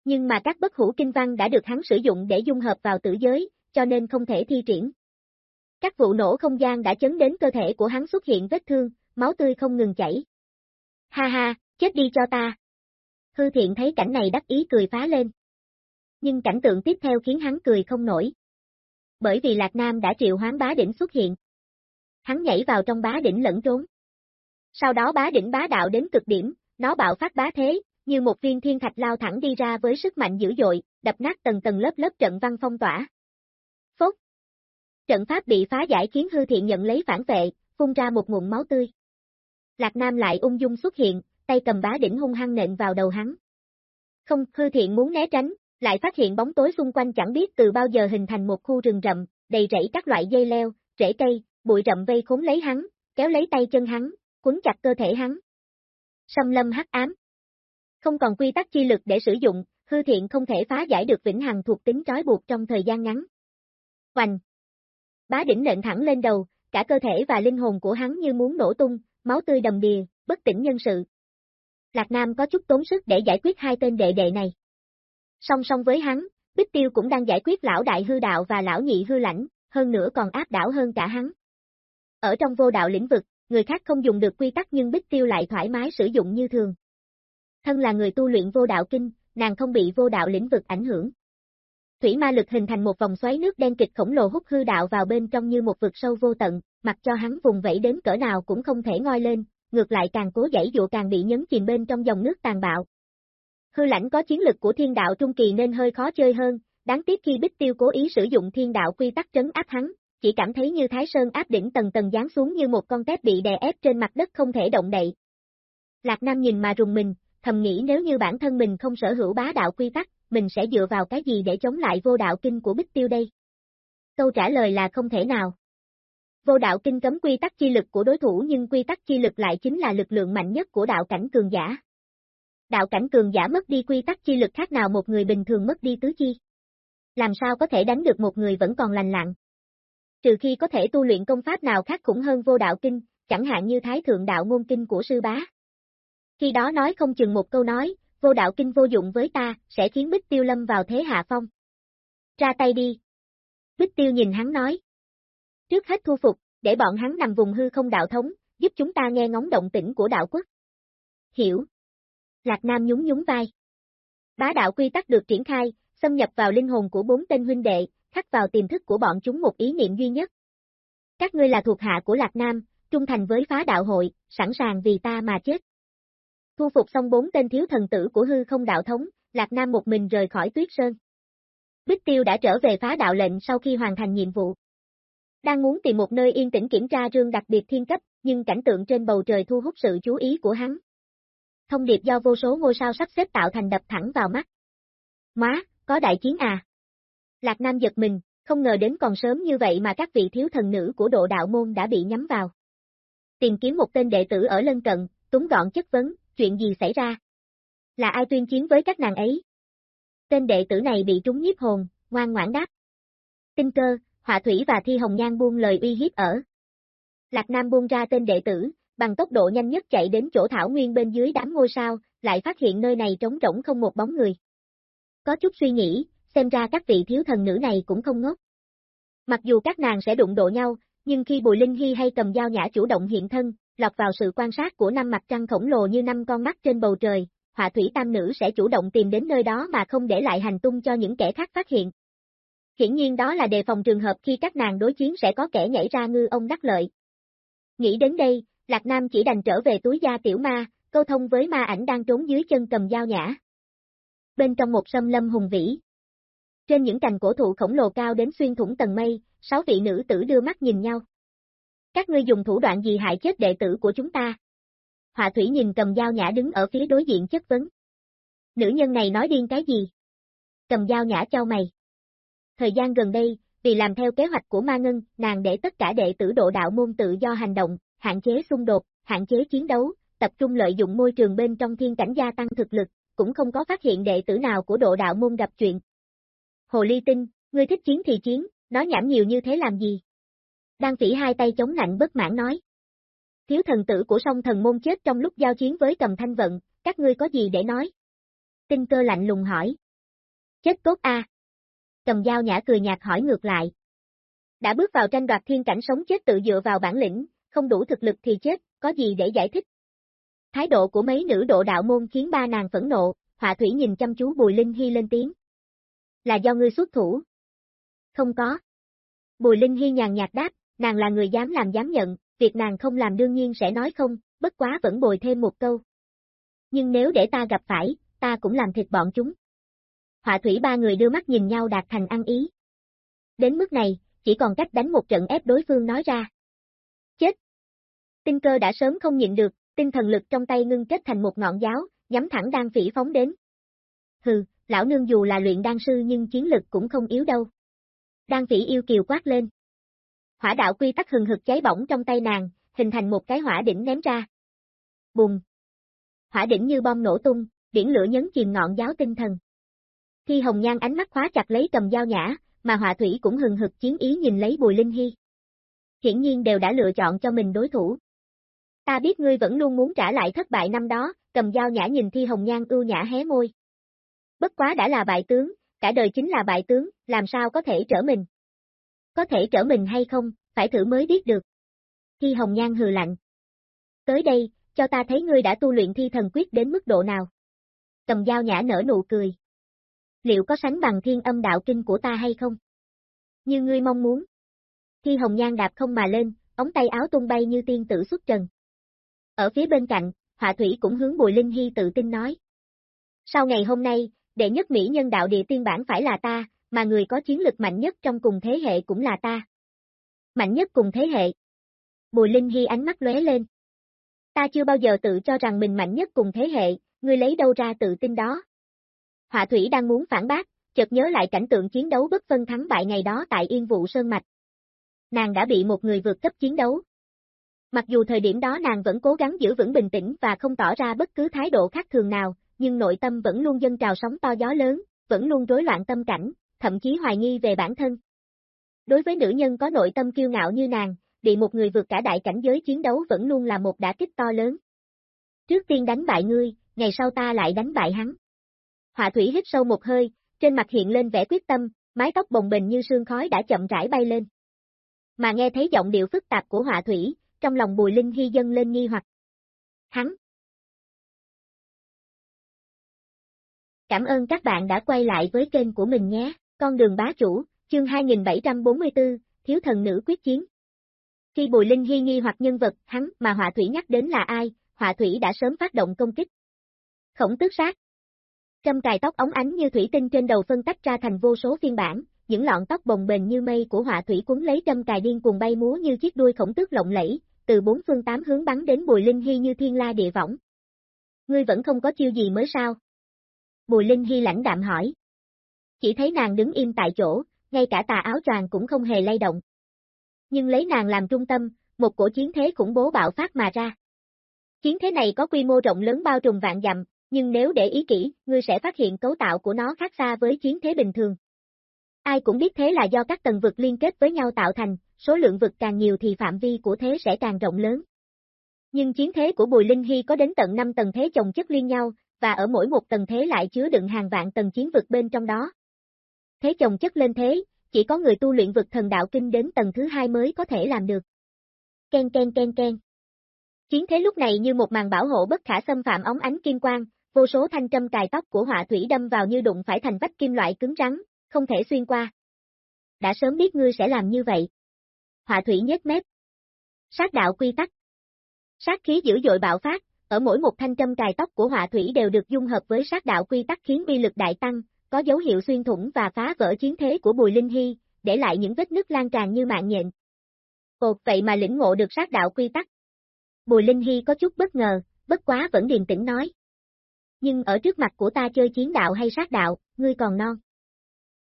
Nhưng mà các bất hủ kinh văn đã được hắn sử dụng để dung hợp vào tử giới, cho nên không thể thi triển. Các vụ nổ không gian đã chấn đến cơ thể của hắn xuất hiện vết thương, máu tươi không ngừng chảy. Ha ha, chết đi cho ta. Hư thiện thấy cảnh này đắc ý cười phá lên. Nhưng cảnh tượng tiếp theo khiến hắn cười không nổi. Bởi vì Lạc Nam đã triệu hoán bá đỉnh xuất hiện. Hắn nhảy vào trong bá đỉnh lẫn trốn. Sau đó bá đỉnh bá đạo đến cực điểm, nó bạo phát bá thế, như một viên thiên thạch lao thẳng đi ra với sức mạnh dữ dội, đập nát tầng tầng lớp lớp trận văn phong tỏa. Phốt! Trận pháp bị phá giải khiến hư thiện nhận lấy phản vệ, phun ra một nguồn máu tươi. Lạc Nam lại ung dung xuất hiện, tay cầm bá đỉnh hung hăng nện vào đầu hắn. Không, hư thiện muốn né tránh, lại phát hiện bóng tối xung quanh chẳng biết từ bao giờ hình thành một khu rừng rậm, đầy rẫy các loại dây leo, rễ cây, bụi rậm vây khốn lấy hắn, kéo lấy tay chân hắn, cuốn chặt cơ thể hắn. Xâm lâm hắc ám. Không còn quy tắc chi lực để sử dụng, hư thiện không thể phá giải được vĩnh hằng thuộc tính trói buộc trong thời gian ngắn. Hoành. Bá đỉnh nện thẳng lên đầu, cả cơ thể và linh hồn của hắn như muốn nổ tung, máu tươi đầm đìa, bất tỉnh nhân sự. Lạc Nam có chút tốn sức để giải quyết hai tên đệ đệ này. Song song với hắn, Bích Tiêu cũng đang giải quyết lão đại hư đạo và lão nhị hư lãnh, hơn nữa còn áp đảo hơn cả hắn. Ở trong vô đạo lĩnh vực, người khác không dùng được quy tắc nhưng Bích Tiêu lại thoải mái sử dụng như thường. Thân là người tu luyện vô đạo kinh, nàng không bị vô đạo lĩnh vực ảnh hưởng. Thủy ma lực hình thành một vòng xoáy nước đen kịch khổng lồ hút hư đạo vào bên trong như một vực sâu vô tận, mặc cho hắn vùng vẫy đến cỡ nào cũng không thể ngoi lên, ngược lại càng cố dãy dụ càng bị nhấn chìm bên trong dòng nước tàn bạo. Hư lãnh có chiến lực của thiên đạo trung kỳ nên hơi khó chơi hơn, đáng tiếc khi Bích Tiêu cố ý sử dụng thiên đạo quy tắc trấn áp hắn, chỉ cảm thấy như Thái Sơn áp đỉnh tầng tầng giáng xuống như một con tép bị đè ép trên mặt đất không thể động đậy. Lạc Nam nhìn mà rùng mình, thầm nghĩ nếu như bản thân mình không sở hữu bá đạo quy tắc, mình sẽ dựa vào cái gì để chống lại vô đạo kinh của Bích Tiêu đây? Câu trả lời là không thể nào. Vô đạo kinh cấm quy tắc chi lực của đối thủ nhưng quy tắc chi lực lại chính là lực lượng mạnh nhất của đạo cảnh cường giả. Đạo cảnh cường giả mất đi quy tắc chi lực khác nào một người bình thường mất đi tứ chi. Làm sao có thể đánh được một người vẫn còn lành lặng? Trừ khi có thể tu luyện công pháp nào khác khủng hơn vô đạo kinh, chẳng hạn như thái thượng đạo ngôn kinh của sư bá. Khi đó nói không chừng một câu nói, vô đạo kinh vô dụng với ta, sẽ khiến Bích Tiêu lâm vào thế hạ phong. Ra tay đi. Bích Tiêu nhìn hắn nói. Trước hết thu phục, để bọn hắn nằm vùng hư không đạo thống, giúp chúng ta nghe ngóng động tĩnh của đạo quốc. Hiểu. Lạc Nam nhún nhún vai. Bá đạo quy tắc được triển khai, xâm nhập vào linh hồn của bốn tên huynh đệ, khắc vào tiềm thức của bọn chúng một ý niệm duy nhất. Các ngươi là thuộc hạ của Lạc Nam, trung thành với phá đạo hội, sẵn sàng vì ta mà chết. Thu phục xong bốn tên thiếu thần tử của hư không đạo thống, Lạc Nam một mình rời khỏi tuyết sơn. Bích Tiêu đã trở về phá đạo lệnh sau khi hoàn thành nhiệm vụ. Đang muốn tìm một nơi yên tĩnh kiểm tra rương đặc biệt thiên cấp, nhưng cảnh tượng trên bầu trời thu hút sự chú ý của hắn. Thông điệp do vô số ngôi sao sắp xếp tạo thành đập thẳng vào mắt. Má, có đại chiến à? Lạc Nam giật mình, không ngờ đến còn sớm như vậy mà các vị thiếu thần nữ của độ đạo môn đã bị nhắm vào. Tìm kiếm một tên đệ tử ở lân cận, túng gọn chất vấn, chuyện gì xảy ra? Là ai tuyên chiến với các nàng ấy? Tên đệ tử này bị trúng nhiếp hồn, ngoan ngoãn đáp. Tinh cơ, họa thủy và thi hồng nhan buông lời uy hiếp ở. Lạc Nam buông ra tên đệ tử, bằng tốc độ nhanh nhất chạy đến chỗ thảo nguyên bên dưới đám ngôi sao, lại phát hiện nơi này trống rỗng không một bóng người. Có chút suy nghĩ, xem ra các vị thiếu thần nữ này cũng không ngốc. Mặc dù các nàng sẽ đụng độ nhau, nhưng khi Bùi Linh Hy hay cầm dao nhã chủ động hiện thân, lọt vào sự quan sát của năm mặt trăng khổng lồ như năm con mắt trên bầu trời, họa thủy tam nữ sẽ chủ động tìm đến nơi đó mà không để lại hành tung cho những kẻ khác phát hiện. Hiển nhiên đó là đề phòng trường hợp khi các nàng đối chiến sẽ có kẻ nhảy ra ngư ông đắc lợi. Nghĩ đến đây, Lạc Nam chỉ đành trở về túi da tiểu ma, câu thông với ma ảnh đang trốn dưới chân cầm dao nhã. Bên trong một sâm lâm hùng vĩ. Trên những cành cổ thụ khổng lồ cao đến xuyên thủng tầng mây, sáu vị nữ tử đưa mắt nhìn nhau. Các ngươi dùng thủ đoạn gì hại chết đệ tử của chúng ta? Họa thủy nhìn cầm dao nhã đứng ở phía đối diện chất vấn. Nữ nhân này nói điên cái gì? Cầm dao nhã cho mày. Thời gian gần đây, vì làm theo kế hoạch của Ma Ngân, nàng để tất cả đệ tử độ đạo môn tự do hành động, hạn chế xung đột, hạn chế chiến đấu, tập trung lợi dụng môi trường bên trong thiên cảnh gia tăng thực lực, cũng không có phát hiện đệ tử nào của độ đạo môn gặp chuyện. Hồ Ly Tinh, ngươi thích chiến thì chiến, nói nhảm nhiều như thế làm gì? Đan phỉ hai tay chống nạnh bất mãn nói. Thiếu thần tử của song thần môn chết trong lúc giao chiến với cầm thanh vận, các ngươi có gì để nói? Tinh cơ lạnh lùng hỏi. Chết tốt a. Cầm dao nhã cười nhạt hỏi ngược lại. Đã bước vào tranh đoạt thiên cảnh sống chết tự dựa vào bản lĩnh, không đủ thực lực thì chết, có gì để giải thích? Thái độ của mấy nữ độ đạo môn khiến ba nàng phẫn nộ, họa thủy nhìn chăm chú Bùi Linh Hy lên tiếng. Là do ngươi xuất thủ. Không có. Bùi Linh Hy nhàn nhạt đáp, nàng là người dám làm dám nhận, việc nàng không làm đương nhiên sẽ nói không, bất quá vẫn bồi thêm một câu. Nhưng nếu để ta gặp phải, ta cũng làm thịt bọn chúng. Họa thủy ba người đưa mắt nhìn nhau đạt thành ăn ý. Đến mức này, chỉ còn cách đánh một trận ép đối phương nói ra. Chết! Tinh cơ đã sớm không nhịn được, tinh thần lực trong tay ngưng kết thành một ngọn giáo, nhắm thẳng đang phỉ phóng đến. Hừ, lão nương dù là luyện đan sư nhưng chiến lực cũng không yếu đâu. Đan phỉ yêu kiều quát lên. Hỏa đạo quy tắc hừng hực cháy bỏng trong tay nàng, hình thành một cái hỏa đỉnh ném ra. Bùng! Hỏa đỉnh như bom nổ tung, điển lửa nhấn chìm ngọn giáo tinh thần. Thi hồng nhan ánh mắt khóa chặt lấy cầm dao nhã, mà hỏa thủy cũng hừng hực chiến ý nhìn lấy bùi linh hy. Hiển nhiên đều đã lựa chọn cho mình đối thủ. Ta biết ngươi vẫn luôn muốn trả lại thất bại năm đó, cầm dao nhã nhìn thi hồng nhan ưu nhã hé môi. Bất quá đã là bại tướng, cả đời chính là bại tướng, làm sao có thể trở mình? Có thể trở mình hay không, phải thử mới biết được. Thi hồng nhan hừ lạnh. Tới đây, cho ta thấy ngươi đã tu luyện thi thần quyết đến mức độ nào. Cầm dao nhã nở nụ cười. Liệu có sánh bằng thiên âm đạo kinh của ta hay không? Như ngươi mong muốn. Thi hồng nhan đạp không mà lên, ống tay áo tung bay như tiên tử xuất trần. Ở phía bên cạnh, Họa Thủy cũng hướng Bùi Linh Hy tự tin nói. Sau ngày hôm nay, đệ nhất Mỹ nhân đạo địa tiên bản phải là ta, mà người có chiến lực mạnh nhất trong cùng thế hệ cũng là ta. Mạnh nhất cùng thế hệ. Bùi Linh Hy ánh mắt lóe lên. Ta chưa bao giờ tự cho rằng mình mạnh nhất cùng thế hệ, ngươi lấy đâu ra tự tin đó. Họa Thủy đang muốn phản bác, chợt nhớ lại cảnh tượng chiến đấu bất phân thắng bại ngày đó tại Yên Vũ Sơn Mạch. Nàng đã bị một người vượt cấp chiến đấu, Mặc dù thời điểm đó nàng vẫn cố gắng giữ vững bình tĩnh và không tỏ ra bất cứ thái độ khác thường nào, nhưng nội tâm vẫn luôn dâng trào sóng to gió lớn, vẫn luôn rối loạn tâm cảnh, thậm chí hoài nghi về bản thân. Đối với nữ nhân có nội tâm kiêu ngạo như nàng, bị một người vượt cả đại cảnh giới chiến đấu vẫn luôn là một đả kích to lớn. Trước tiên đánh bại ngươi, ngày sau ta lại đánh bại hắn. Họa thủy hít sâu một hơi, trên mặt hiện lên vẻ quyết tâm, mái tóc bồng bềnh như sương khói đã chậm rãi bay lên. Mà nghe thấy giọng điệu phức tạp của họa thủy, trong lòng Bùi Linh Hy dâng lên nghi hoặc. Hắn. Cảm ơn các bạn đã quay lại với kênh của mình nhé, con đường bá chủ, chương 2744, thiếu thần nữ quyết chiến. Khi Bùi Linh Hy nghi hoặc nhân vật, hắn mà Họa Thủy nhắc đến là ai, Họa Thủy đã sớm phát động công kích. Khổng tước sát. Trâm cài tóc ống ánh như thủy tinh trên đầu phân tách ra thành vô số phiên bản, những lọn tóc bồng bềnh như mây của Họa Thủy cuốn lấy trâm cài điên cuồng bay múa như chiếc đuôi khổng tước lộng lẫy, từ bốn phương tám hướng bắn đến Bùi Linh Hy như thiên la địa võng. Ngươi vẫn không có chiêu gì mới sao? Bùi Linh Hy lãnh đạm hỏi. Chỉ thấy nàng đứng im tại chỗ, ngay cả tà áo choàng cũng không hề lay động. Nhưng lấy nàng làm trung tâm, một cổ chiến thế khủng bố bạo phát mà ra. Chiến thế này có quy mô rộng lớn bao trùm vạn dặm, nhưng nếu để ý kỹ, ngươi sẽ phát hiện cấu tạo của nó khác xa với chiến thế bình thường. Ai cũng biết thế là do các tầng vực liên kết với nhau tạo thành, số lượng vực càng nhiều thì phạm vi của thế sẽ càng rộng lớn. Nhưng chiến thế của Bùi Linh Hy có đến tận 5 tầng thế chồng chất liên nhau, và ở mỗi một tầng thế lại chứa đựng hàng vạn tầng chiến vực bên trong đó. Thế chồng chất lên thế, chỉ có người tu luyện vực thần đạo kinh đến tầng thứ hai mới có thể làm được. Ken ken ken ken. Chiến thế lúc này như một màn bảo hộ bất khả xâm phạm ống ánh kim quang, vô số thanh trâm cài tóc của họa thủy đâm vào như đụng phải thành vách kim loại cứng rắn, không thể xuyên qua. Đã sớm biết ngươi sẽ làm như vậy. Họa thủy nhếch mép. Sát đạo quy tắc. Sát khí dữ dội bạo phát, ở mỗi một thanh châm cài tóc của họa thủy đều được dung hợp với sát đạo quy tắc khiến uy lực đại tăng, có dấu hiệu xuyên thủng và phá vỡ chiến thế của Bùi Linh Hy, để lại những vết nứt lan tràn như mạng nhện. Ồ, vậy mà lĩnh ngộ được sát đạo quy tắc. Bùi Linh Hy có chút bất ngờ, bất quá vẫn điềm tĩnh nói. Nhưng ở trước mặt của ta chơi chiến đạo hay sát đạo, ngươi còn non.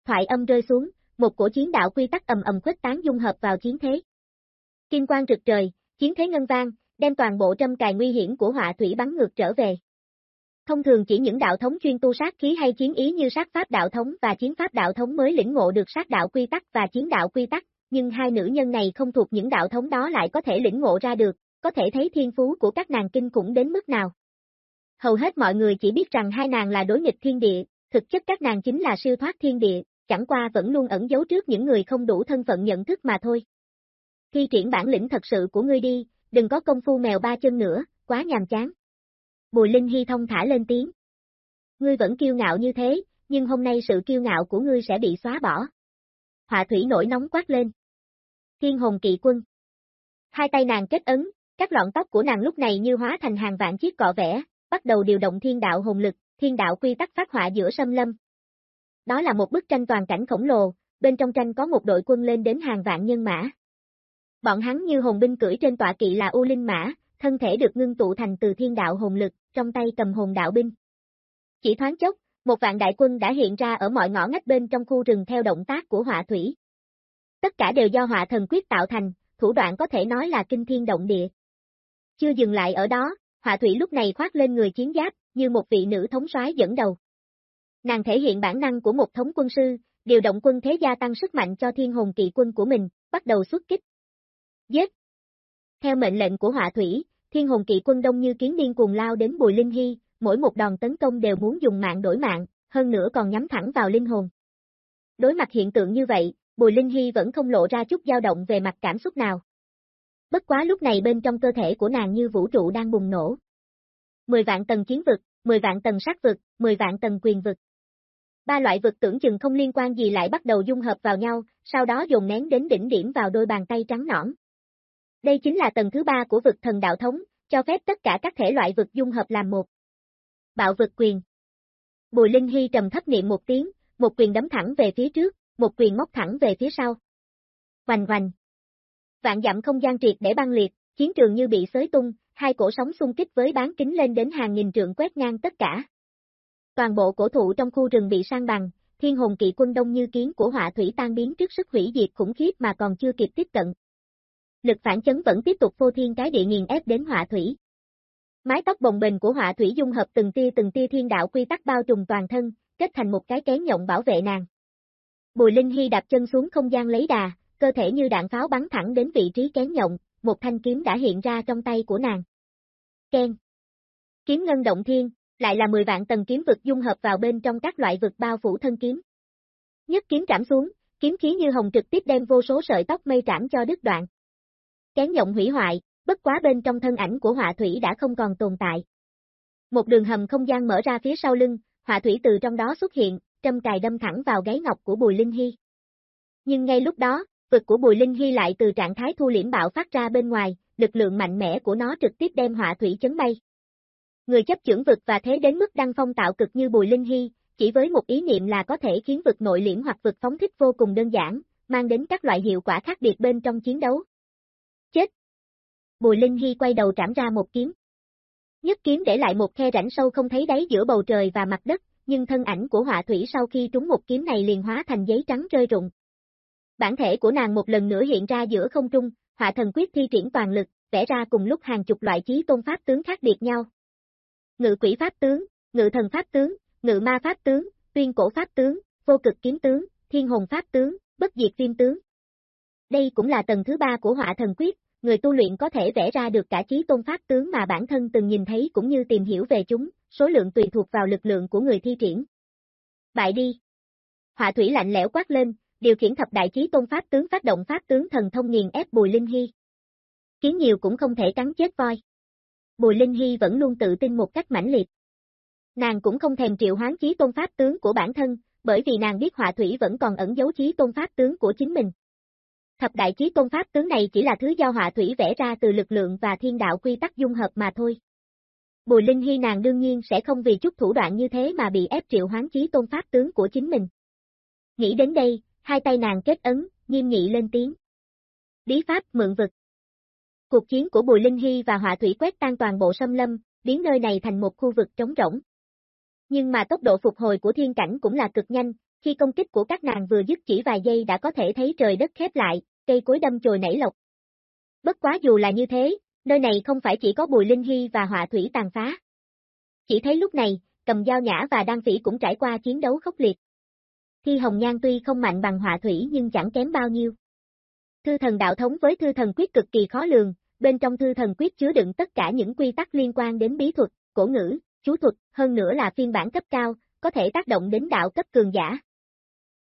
Thoại âm rơi xuống, một cổ chiến đạo quy tắc ầm ầm khuếch tán dung hợp vào chiến thế. Kim quang rực trời, chiến thế ngân vang, đem toàn bộ trâm cài nguy hiểm của họa thủy bắn ngược trở về. Thông thường chỉ những đạo thống chuyên tu sát khí hay chiến ý như sát pháp đạo thống và chiến pháp đạo thống mới lĩnh ngộ được sát đạo quy tắc và chiến đạo quy tắc, nhưng hai nữ nhân này không thuộc những đạo thống đó lại có thể lĩnh ngộ ra được, có thể thấy thiên phú của các nàng kinh cũng đến mức nào. Hầu hết mọi người chỉ biết rằng hai nàng là đối nghịch thiên địa, thực chất các nàng chính là siêu thoát thiên địa, chẳng qua vẫn luôn ẩn giấu trước những người không đủ thân phận nhận thức mà thôi. Khi triển bản lĩnh thật sự của ngươi đi, đừng có công phu mèo ba chân nữa, quá nhàm chán. Bùi Linh Hy thông thả lên tiếng. Ngươi vẫn kiêu ngạo như thế, nhưng hôm nay sự kiêu ngạo của ngươi sẽ bị xóa bỏ. Họa thủy nổi nóng quát lên. Thiên hồn kỵ quân. Hai tay nàng kết ấn, các lọn tóc của nàng lúc này như hóa thành hàng vạn chiếc cọ vẽ, bắt đầu điều động thiên đạo hồn lực, thiên đạo quy tắc phát họa giữa sâm lâm. Đó là một bức tranh toàn cảnh khổng lồ, bên trong tranh có một đội quân lên đến hàng vạn nhân mã. Bọn hắn như hồn binh cưỡi trên tọa kỵ là U Linh Mã, thân thể được ngưng tụ thành từ thiên đạo hồn lực, trong tay cầm hồn đạo binh. Chỉ thoáng chốc, một vạn đại quân đã hiện ra ở mọi ngõ ngách bên trong khu rừng theo động tác của họa thủy. Tất cả đều do họa thần quyết tạo thành, thủ đoạn có thể nói là kinh thiên động địa. Chưa dừng lại ở đó, họa thủy lúc này khoác lên người chiến giáp, như một vị nữ thống soái dẫn đầu. Nàng thể hiện bản năng của một thống quân sư, điều động quân thế gia tăng sức mạnh cho thiên hồn kỵ quân của mình, bắt đầu xuất kích. Giết! Theo mệnh lệnh của họa thủy, thiên hồn kỵ quân đông như kiến điên cuồng lao đến Bùi Linh Hy, mỗi một đòn tấn công đều muốn dùng mạng đổi mạng, hơn nữa còn nhắm thẳng vào linh hồn. Đối mặt hiện tượng như vậy, Bùi Linh Hy vẫn không lộ ra chút dao động về mặt cảm xúc nào. Bất quá lúc này bên trong cơ thể của nàng như vũ trụ đang bùng nổ. 10 vạn tầng chiến vực, 10 vạn tầng sát vực, 10 vạn tầng quyền vực. Ba loại vực tưởng chừng không liên quan gì lại bắt đầu dung hợp vào nhau, sau đó dồn nén đến đỉnh điểm vào đôi bàn tay trắng nõn. Đây chính là tầng thứ ba của vực thần đạo thống, cho phép tất cả các thể loại vực dung hợp làm một. Bạo vực quyền. Bùi Linh Hy trầm thấp niệm một tiếng, một quyền đấm thẳng về phía trước, một quyền móc thẳng về phía sau. Hoành hoành. Vạn dặm không gian triệt để băng liệt, chiến trường như bị xới tung, hai cổ sóng xung kích với bán kính lên đến hàng nghìn trượng quét ngang tất cả. Toàn bộ cổ thụ trong khu rừng bị sang bằng, thiên hồn kỵ quân đông như kiến của họa thủy tan biến trước sức hủy diệt khủng khiếp mà còn chưa kịp tiếp cận. Lực phản chấn vẫn tiếp tục phô thiên cái địa nghiền ép đến họa thủy. Mái tóc bồng bềnh của họa thủy dung hợp từng tia từng tia thiên đạo quy tắc bao trùm toàn thân, kết thành một cái kén nhộng bảo vệ nàng. Bùi Linh Hy đạp chân xuống không gian lấy đà, cơ thể như đạn pháo bắn thẳng đến vị trí kén nhộng, một thanh kiếm đã hiện ra trong tay của nàng. Ken. Kiếm ngân động thiên, lại là 10 vạn tầng kiếm vực dung hợp vào bên trong các loại vực bao phủ thân kiếm. Nhất kiếm trảm xuống, kiếm khí như hồng trực tiếp đem vô số sợi tóc mây trảm cho đứt đoạn. Kén nhộng hủy hoại, bất quá bên trong thân ảnh của họa thủy đã không còn tồn tại. Một đường hầm không gian mở ra phía sau lưng, họa thủy từ trong đó xuất hiện, trâm cài đâm thẳng vào gáy ngọc của Bùi Linh Hy. Nhưng ngay lúc đó, vực của Bùi Linh Hy lại từ trạng thái thu liễm bạo phát ra bên ngoài, lực lượng mạnh mẽ của nó trực tiếp đem họa thủy chấn bay. Người chấp trưởng vực và thế đến mức đăng phong tạo cực như Bùi Linh Hy, chỉ với một ý niệm là có thể khiến vực nội liễm hoặc vực phóng thích vô cùng đơn giản, mang đến các loại hiệu quả khác biệt bên trong chiến đấu. Bùi Linh Hy quay đầu trảm ra một kiếm. Nhất kiếm để lại một khe rãnh sâu không thấy đáy giữa bầu trời và mặt đất, nhưng thân ảnh của họa thủy sau khi trúng một kiếm này liền hóa thành giấy trắng rơi rụng. Bản thể của nàng một lần nữa hiện ra giữa không trung, họa thần quyết thi triển toàn lực, vẽ ra cùng lúc hàng chục loại chí tôn pháp tướng khác biệt nhau. Ngự quỷ pháp tướng, ngự thần pháp tướng, ngự ma pháp tướng, tuyên cổ pháp tướng, vô cực kiếm tướng, thiên hồn pháp tướng, bất diệt viêm tướng. Đây cũng là tầng thứ ba của họa thần quyết, người tu luyện có thể vẽ ra được cả chí tôn pháp tướng mà bản thân từng nhìn thấy cũng như tìm hiểu về chúng, số lượng tùy thuộc vào lực lượng của người thi triển. Bại đi. Họa thủy lạnh lẽo quát lên, điều khiển thập đại chí tôn pháp tướng phát động pháp tướng thần thông nghiền ép Bùi Linh Hy. Kiến nhiều cũng không thể cắn chết voi. Bùi Linh Hy vẫn luôn tự tin một cách mãnh liệt. Nàng cũng không thèm triệu hoán chí tôn pháp tướng của bản thân, bởi vì nàng biết họa thủy vẫn còn ẩn giấu chí tôn pháp tướng của chính mình. Thập đại chí tôn pháp tướng này chỉ là thứ do họa thủy vẽ ra từ lực lượng và thiên đạo quy tắc dung hợp mà thôi. Bùi Linh Hy nàng đương nhiên sẽ không vì chút thủ đoạn như thế mà bị ép triệu hoán chí tôn pháp tướng của chính mình. Nghĩ đến đây, hai tay nàng kết ấn, nghiêm nghị lên tiếng. Bí pháp mượn vực. Cuộc chiến của Bùi Linh Hy và họa thủy quét tan toàn bộ sâm lâm, biến nơi này thành một khu vực trống rỗng. Nhưng mà tốc độ phục hồi của thiên cảnh cũng là cực nhanh, khi công kích của các nàng vừa dứt chỉ vài giây đã có thể thấy trời đất khép lại, cây cối đâm chồi nảy lộc. Bất quá dù là như thế, nơi này không phải chỉ có Bùi Linh Hy và họa thủy tàn phá. Chỉ thấy lúc này, cầm dao nhã và đan phỉ cũng trải qua chiến đấu khốc liệt. Thi Hồng Nhan tuy không mạnh bằng họa thủy nhưng chẳng kém bao nhiêu. Thư thần đạo thống với thư thần quyết cực kỳ khó lường, bên trong thư thần quyết chứa đựng tất cả những quy tắc liên quan đến bí thuật, cổ ngữ, chú thuật, hơn nữa là phiên bản cấp cao, có thể tác động đến đạo cấp cường giả.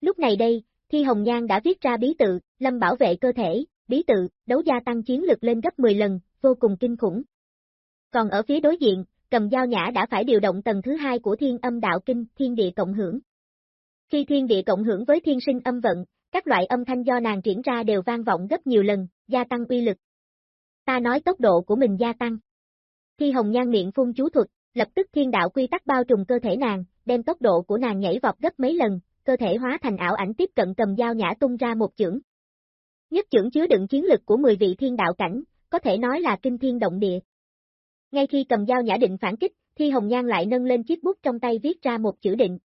Lúc này đây, Thi Hồng Nhan đã viết ra bí tự, lâm bảo vệ cơ thể, bí tự, đấu gia tăng chiến lực lên gấp 10 lần, vô cùng kinh khủng. Còn ở phía đối diện, cầm dao nhã đã phải điều động tầng thứ hai của thiên âm đạo kinh, thiên địa cộng hưởng. Khi thiên địa cộng hưởng với thiên sinh âm vận, các loại âm thanh do nàng triển ra đều vang vọng gấp nhiều lần, gia tăng uy lực. Ta nói tốc độ của mình gia tăng. Thi hồng nhan miệng phun chú thuật, lập tức thiên đạo quy tắc bao trùm cơ thể nàng, đem tốc độ của nàng nhảy vọt gấp mấy lần, cơ thể hóa thành ảo ảnh tiếp cận cầm dao nhã tung ra một chưởng. Nhất chưởng chứa đựng chiến lực của 10 vị thiên đạo cảnh, có thể nói là kinh thiên động địa. Ngay khi cầm dao nhã định phản kích, Thi Hồng Nhan lại nâng lên chiếc bút trong tay viết ra một chữ định.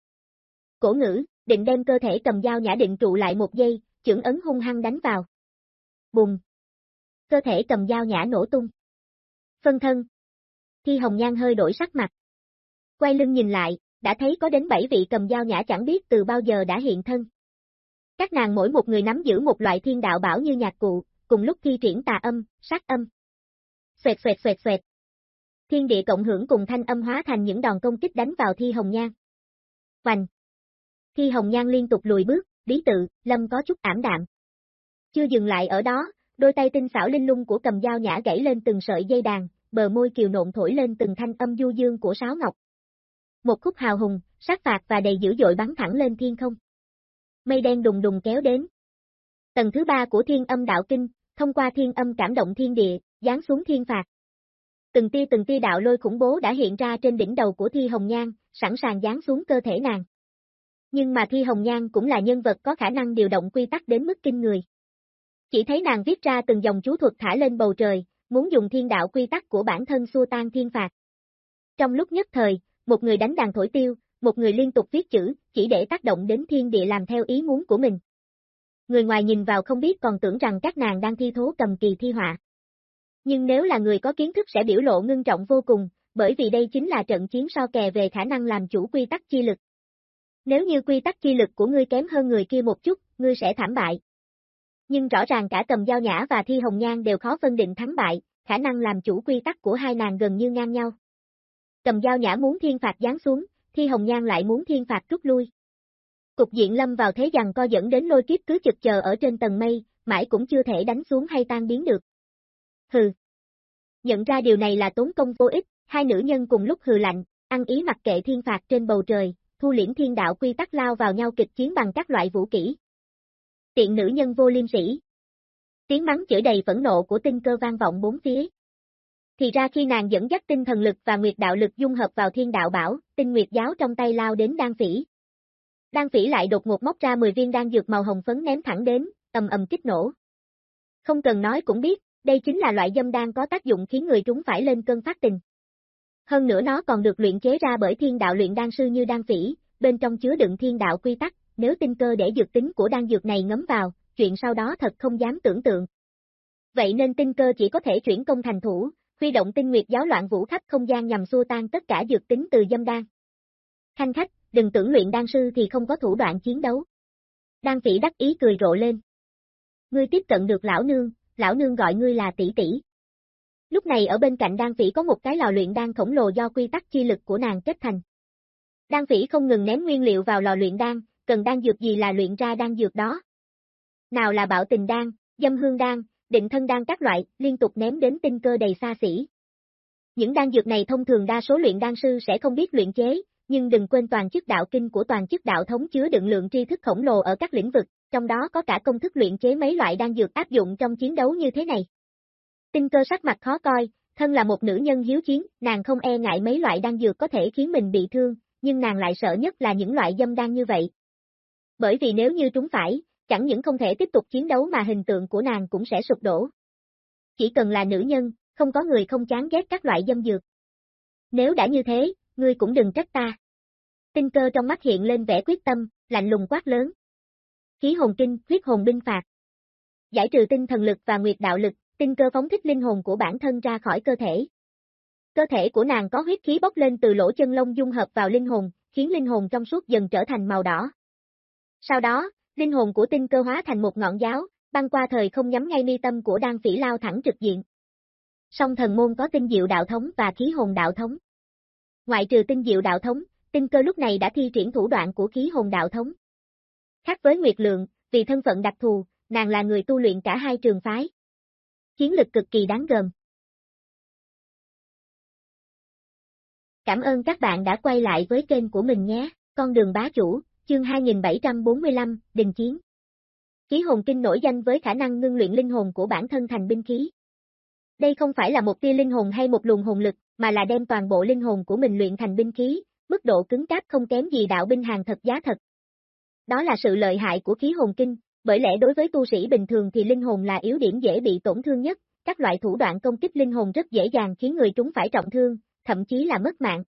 Cổ ngữ, định đem cơ thể cầm dao nhã định trụ lại một giây, chưởng ấn hung hăng đánh vào. Bùng. Cơ thể cầm dao nhã nổ tung. Phân thân. Thi Hồng Nhan hơi đổi sắc mặt. Quay lưng nhìn lại, đã thấy có đến 7 vị cầm dao nhã chẳng biết từ bao giờ đã hiện thân. Các nàng mỗi một người nắm giữ một loại thiên đạo bảo như nhạc cụ, cùng lúc thi triển tà âm, sát âm. Xoẹt xoẹt xoẹt xoẹt. Thiên địa cộng hưởng cùng thanh âm hóa thành những đòn công kích đánh vào thi hồng nhan. Hoành. Thi hồng nhan liên tục lùi bước, lý tự, lâm có chút ảm đạm. Chưa dừng lại ở đó, đôi tay tinh xảo linh lung của cầm dao nhã gãy lên từng sợi dây đàn, bờ môi kiều nộn thổi lên từng thanh âm du dương của sáo ngọc. Một khúc hào hùng, sát phạt và đầy dữ dội bắn thẳng lên thiên không. Mây đen đùng đùng kéo đến. Tầng thứ ba của thiên âm đạo kinh, thông qua thiên âm cảm động thiên địa, giáng xuống thiên phạt. Từng tia từng tia đạo lôi khủng bố đã hiện ra trên đỉnh đầu của Thi Hồng Nhan, sẵn sàng giáng xuống cơ thể nàng. Nhưng mà Thi Hồng Nhan cũng là nhân vật có khả năng điều động quy tắc đến mức kinh người. Chỉ thấy nàng viết ra từng dòng chú thuật thả lên bầu trời, muốn dùng thiên đạo quy tắc của bản thân xua tan thiên phạt. Trong lúc nhất thời, một người đánh đàn thổi tiêu, một người liên tục viết chữ, chỉ để tác động đến thiên địa làm theo ý muốn của mình. Người ngoài nhìn vào không biết còn tưởng rằng các nàng đang thi thố cầm kỳ thi họa. Nhưng nếu là người có kiến thức sẽ biểu lộ ngưng trọng vô cùng, bởi vì đây chính là trận chiến so kè về khả năng làm chủ quy tắc chi lực. Nếu như quy tắc chi lực của ngươi kém hơn người kia một chút, ngươi sẽ thảm bại. Nhưng rõ ràng cả cầm giao nhã và thi hồng nhan đều khó phân định thắng bại, khả năng làm chủ quy tắc của hai nàng gần như ngang nhau. Cầm dao nhã muốn thiên phạt giáng xuống, Thi Hồng Nhan lại muốn thiên phạt rút lui. Cục diện lâm vào thế rằng co dẫn đến lôi kiếp cứ chực chờ ở trên tầng mây, mãi cũng chưa thể đánh xuống hay tan biến được. Hừ. Nhận ra điều này là tốn công vô ích, hai nữ nhân cùng lúc hừ lạnh, ăn ý mặc kệ thiên phạt trên bầu trời, thu liễm thiên đạo quy tắc lao vào nhau kịch chiến bằng các loại vũ kỹ. Tiện nữ nhân vô liêm sĩ. Tiếng mắng chửi đầy phẫn nộ của tinh cơ vang vọng bốn phía. Thì ra khi nàng dẫn dắt tinh thần lực và nguyệt đạo lực dung hợp vào thiên đạo bảo, tinh nguyệt giáo trong tay lao đến đan phỉ. Đan phỉ lại đột ngột móc ra 10 viên đan dược màu hồng phấn ném thẳng đến, ầm ầm kích nổ. Không cần nói cũng biết, đây chính là loại dâm đan có tác dụng khiến người trúng phải lên cơn phát tình. Hơn nữa nó còn được luyện chế ra bởi thiên đạo luyện đan sư như đan phỉ, bên trong chứa đựng thiên đạo quy tắc, nếu tinh cơ để dược tính của đan dược này ngấm vào, chuyện sau đó thật không dám tưởng tượng. Vậy nên tinh cơ chỉ có thể chuyển công thành thủ, huy động tinh nguyệt giáo loạn vũ khắp không gian nhằm xua tan tất cả dược tính từ dâm đan. Khanh khách, đừng tưởng luyện đan sư thì không có thủ đoạn chiến đấu. Đan phỉ đắc ý cười rộ lên. Ngươi tiếp cận được lão nương, lão nương gọi ngươi là tỷ tỷ. Lúc này ở bên cạnh đan phỉ có một cái lò luyện đan khổng lồ do quy tắc chi lực của nàng kết thành. Đan phỉ không ngừng ném nguyên liệu vào lò luyện đan, cần đan dược gì là luyện ra đan dược đó. Nào là bạo tình đan, dâm hương đan, định thân đan các loại, liên tục ném đến tinh cơ đầy xa xỉ. Những đan dược này thông thường đa số luyện đan sư sẽ không biết luyện chế, nhưng đừng quên toàn chức đạo kinh của toàn chức đạo thống chứa đựng lượng tri thức khổng lồ ở các lĩnh vực, trong đó có cả công thức luyện chế mấy loại đan dược áp dụng trong chiến đấu như thế này. Tinh cơ sắc mặt khó coi, thân là một nữ nhân hiếu chiến, nàng không e ngại mấy loại đan dược có thể khiến mình bị thương, nhưng nàng lại sợ nhất là những loại dâm đan như vậy. Bởi vì nếu như trúng phải, chẳng những không thể tiếp tục chiến đấu mà hình tượng của nàng cũng sẽ sụp đổ. Chỉ cần là nữ nhân, không có người không chán ghét các loại dâm dược. Nếu đã như thế, ngươi cũng đừng trách ta. Tinh cơ trong mắt hiện lên vẻ quyết tâm, lạnh lùng quát lớn. Khí hồn kinh, huyết hồn binh phạt. Giải trừ tinh thần lực và nguyệt đạo lực, tinh cơ phóng thích linh hồn của bản thân ra khỏi cơ thể. Cơ thể của nàng có huyết khí bốc lên từ lỗ chân lông dung hợp vào linh hồn, khiến linh hồn trong suốt dần trở thành màu đỏ. Sau đó, Linh hồn của tinh cơ hóa thành một ngọn giáo, băng qua thời không nhắm ngay mi tâm của đan phỉ lao thẳng trực diện. Song thần môn có tinh diệu đạo thống và khí hồn đạo thống. Ngoại trừ tinh diệu đạo thống, tinh cơ lúc này đã thi triển thủ đoạn của khí hồn đạo thống. Khác với Nguyệt Lượng, vì thân phận đặc thù, nàng là người tu luyện cả hai trường phái. Chiến lực cực kỳ đáng gờm. Cảm ơn các bạn đã quay lại với kênh của mình nhé, con đường bá chủ, chương 2745, Đình Chiến. Khí hồn kinh nổi danh với khả năng ngưng luyện linh hồn của bản thân thành binh khí. Đây không phải là một tia linh hồn hay một luồng hồn lực, mà là đem toàn bộ linh hồn của mình luyện thành binh khí, mức độ cứng cáp không kém gì đạo binh hàng thật giá thật. Đó là sự lợi hại của khí hồn kinh, bởi lẽ đối với tu sĩ bình thường thì linh hồn là yếu điểm dễ bị tổn thương nhất, các loại thủ đoạn công kích linh hồn rất dễ dàng khiến người chúng phải trọng thương, thậm chí là mất mạng.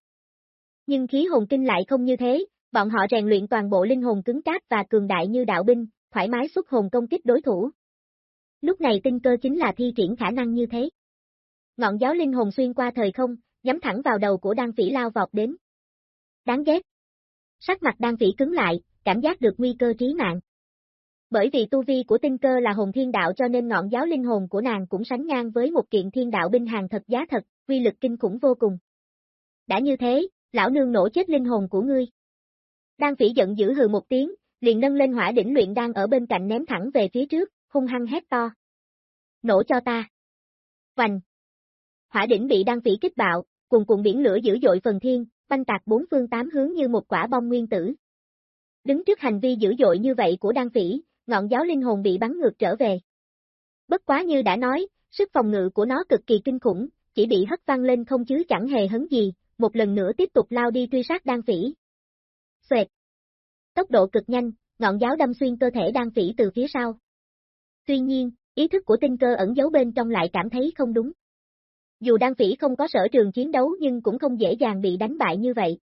Nhưng khí hồn kinh lại không như thế, bọn họ rèn luyện toàn bộ linh hồn cứng cáp và cường đại như đạo binh, thoải mái xuất hồn công kích đối thủ. Lúc này tinh cơ chính là thi triển khả năng như thế. Ngọn giáo linh hồn xuyên qua thời không, nhắm thẳng vào đầu của đan phỉ lao vọt đến. Đáng ghét. Sắc mặt đan phỉ cứng lại, cảm giác được nguy cơ trí mạng. Bởi vì tu vi của tinh cơ là hồn thiên đạo cho nên ngọn giáo linh hồn của nàng cũng sánh ngang với một kiện thiên đạo binh hàng thật giá thật, quy lực kinh khủng vô cùng. Đã như thế, lão nương nổ chết linh hồn của ngươi. Đan phỉ giận dữ hừ một tiếng, liền nâng lên hỏa đỉnh luyện đang ở bên cạnh ném thẳng về phía trước, hung hăng hét to. Nổ cho ta. Hoành. Hỏa đỉnh bị đan phỉ kích bạo, cùng cùng biển lửa dữ dội phần thiên, banh tạc bốn phương tám hướng như một quả bom nguyên tử. Đứng trước hành vi dữ dội như vậy của đan phỉ, ngọn giáo linh hồn bị bắn ngược trở về. Bất quá như đã nói, sức phòng ngự của nó cực kỳ kinh khủng, chỉ bị hất văng lên không chứ chẳng hề hấn gì, một lần nữa tiếp tục lao đi truy sát đan phỉ. Xoẹt. Tốc độ cực nhanh, ngọn giáo đâm xuyên cơ thể đan phỉ từ phía sau. Tuy nhiên, ý thức của tinh cơ ẩn giấu bên trong lại cảm thấy không đúng. Dù đan phỉ không có sở trường chiến đấu nhưng cũng không dễ dàng bị đánh bại như vậy.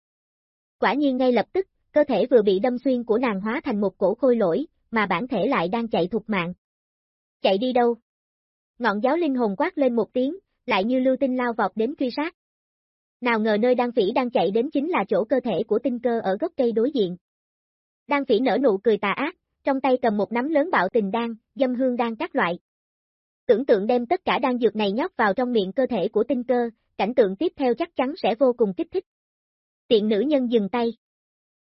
Quả nhiên ngay lập tức, cơ thể vừa bị đâm xuyên của nàng hóa thành một cổ khôi lỗi, mà bản thể lại đang chạy thục mạng. Chạy đi đâu? Ngọn giáo linh hồn quát lên một tiếng, lại như lưu tinh lao vọt đến truy sát. Nào ngờ nơi đan phỉ đang chạy đến chính là chỗ cơ thể của tinh cơ ở gốc cây đối diện. Đan phỉ nở nụ cười tà ác, trong tay cầm một nắm lớn bạo tình đan, dâm hương đan các loại. Tưởng tượng đem tất cả đan dược này nhóc vào trong miệng cơ thể của tinh cơ, cảnh tượng tiếp theo chắc chắn sẽ vô cùng kích thích. Tiện nữ nhân dừng tay.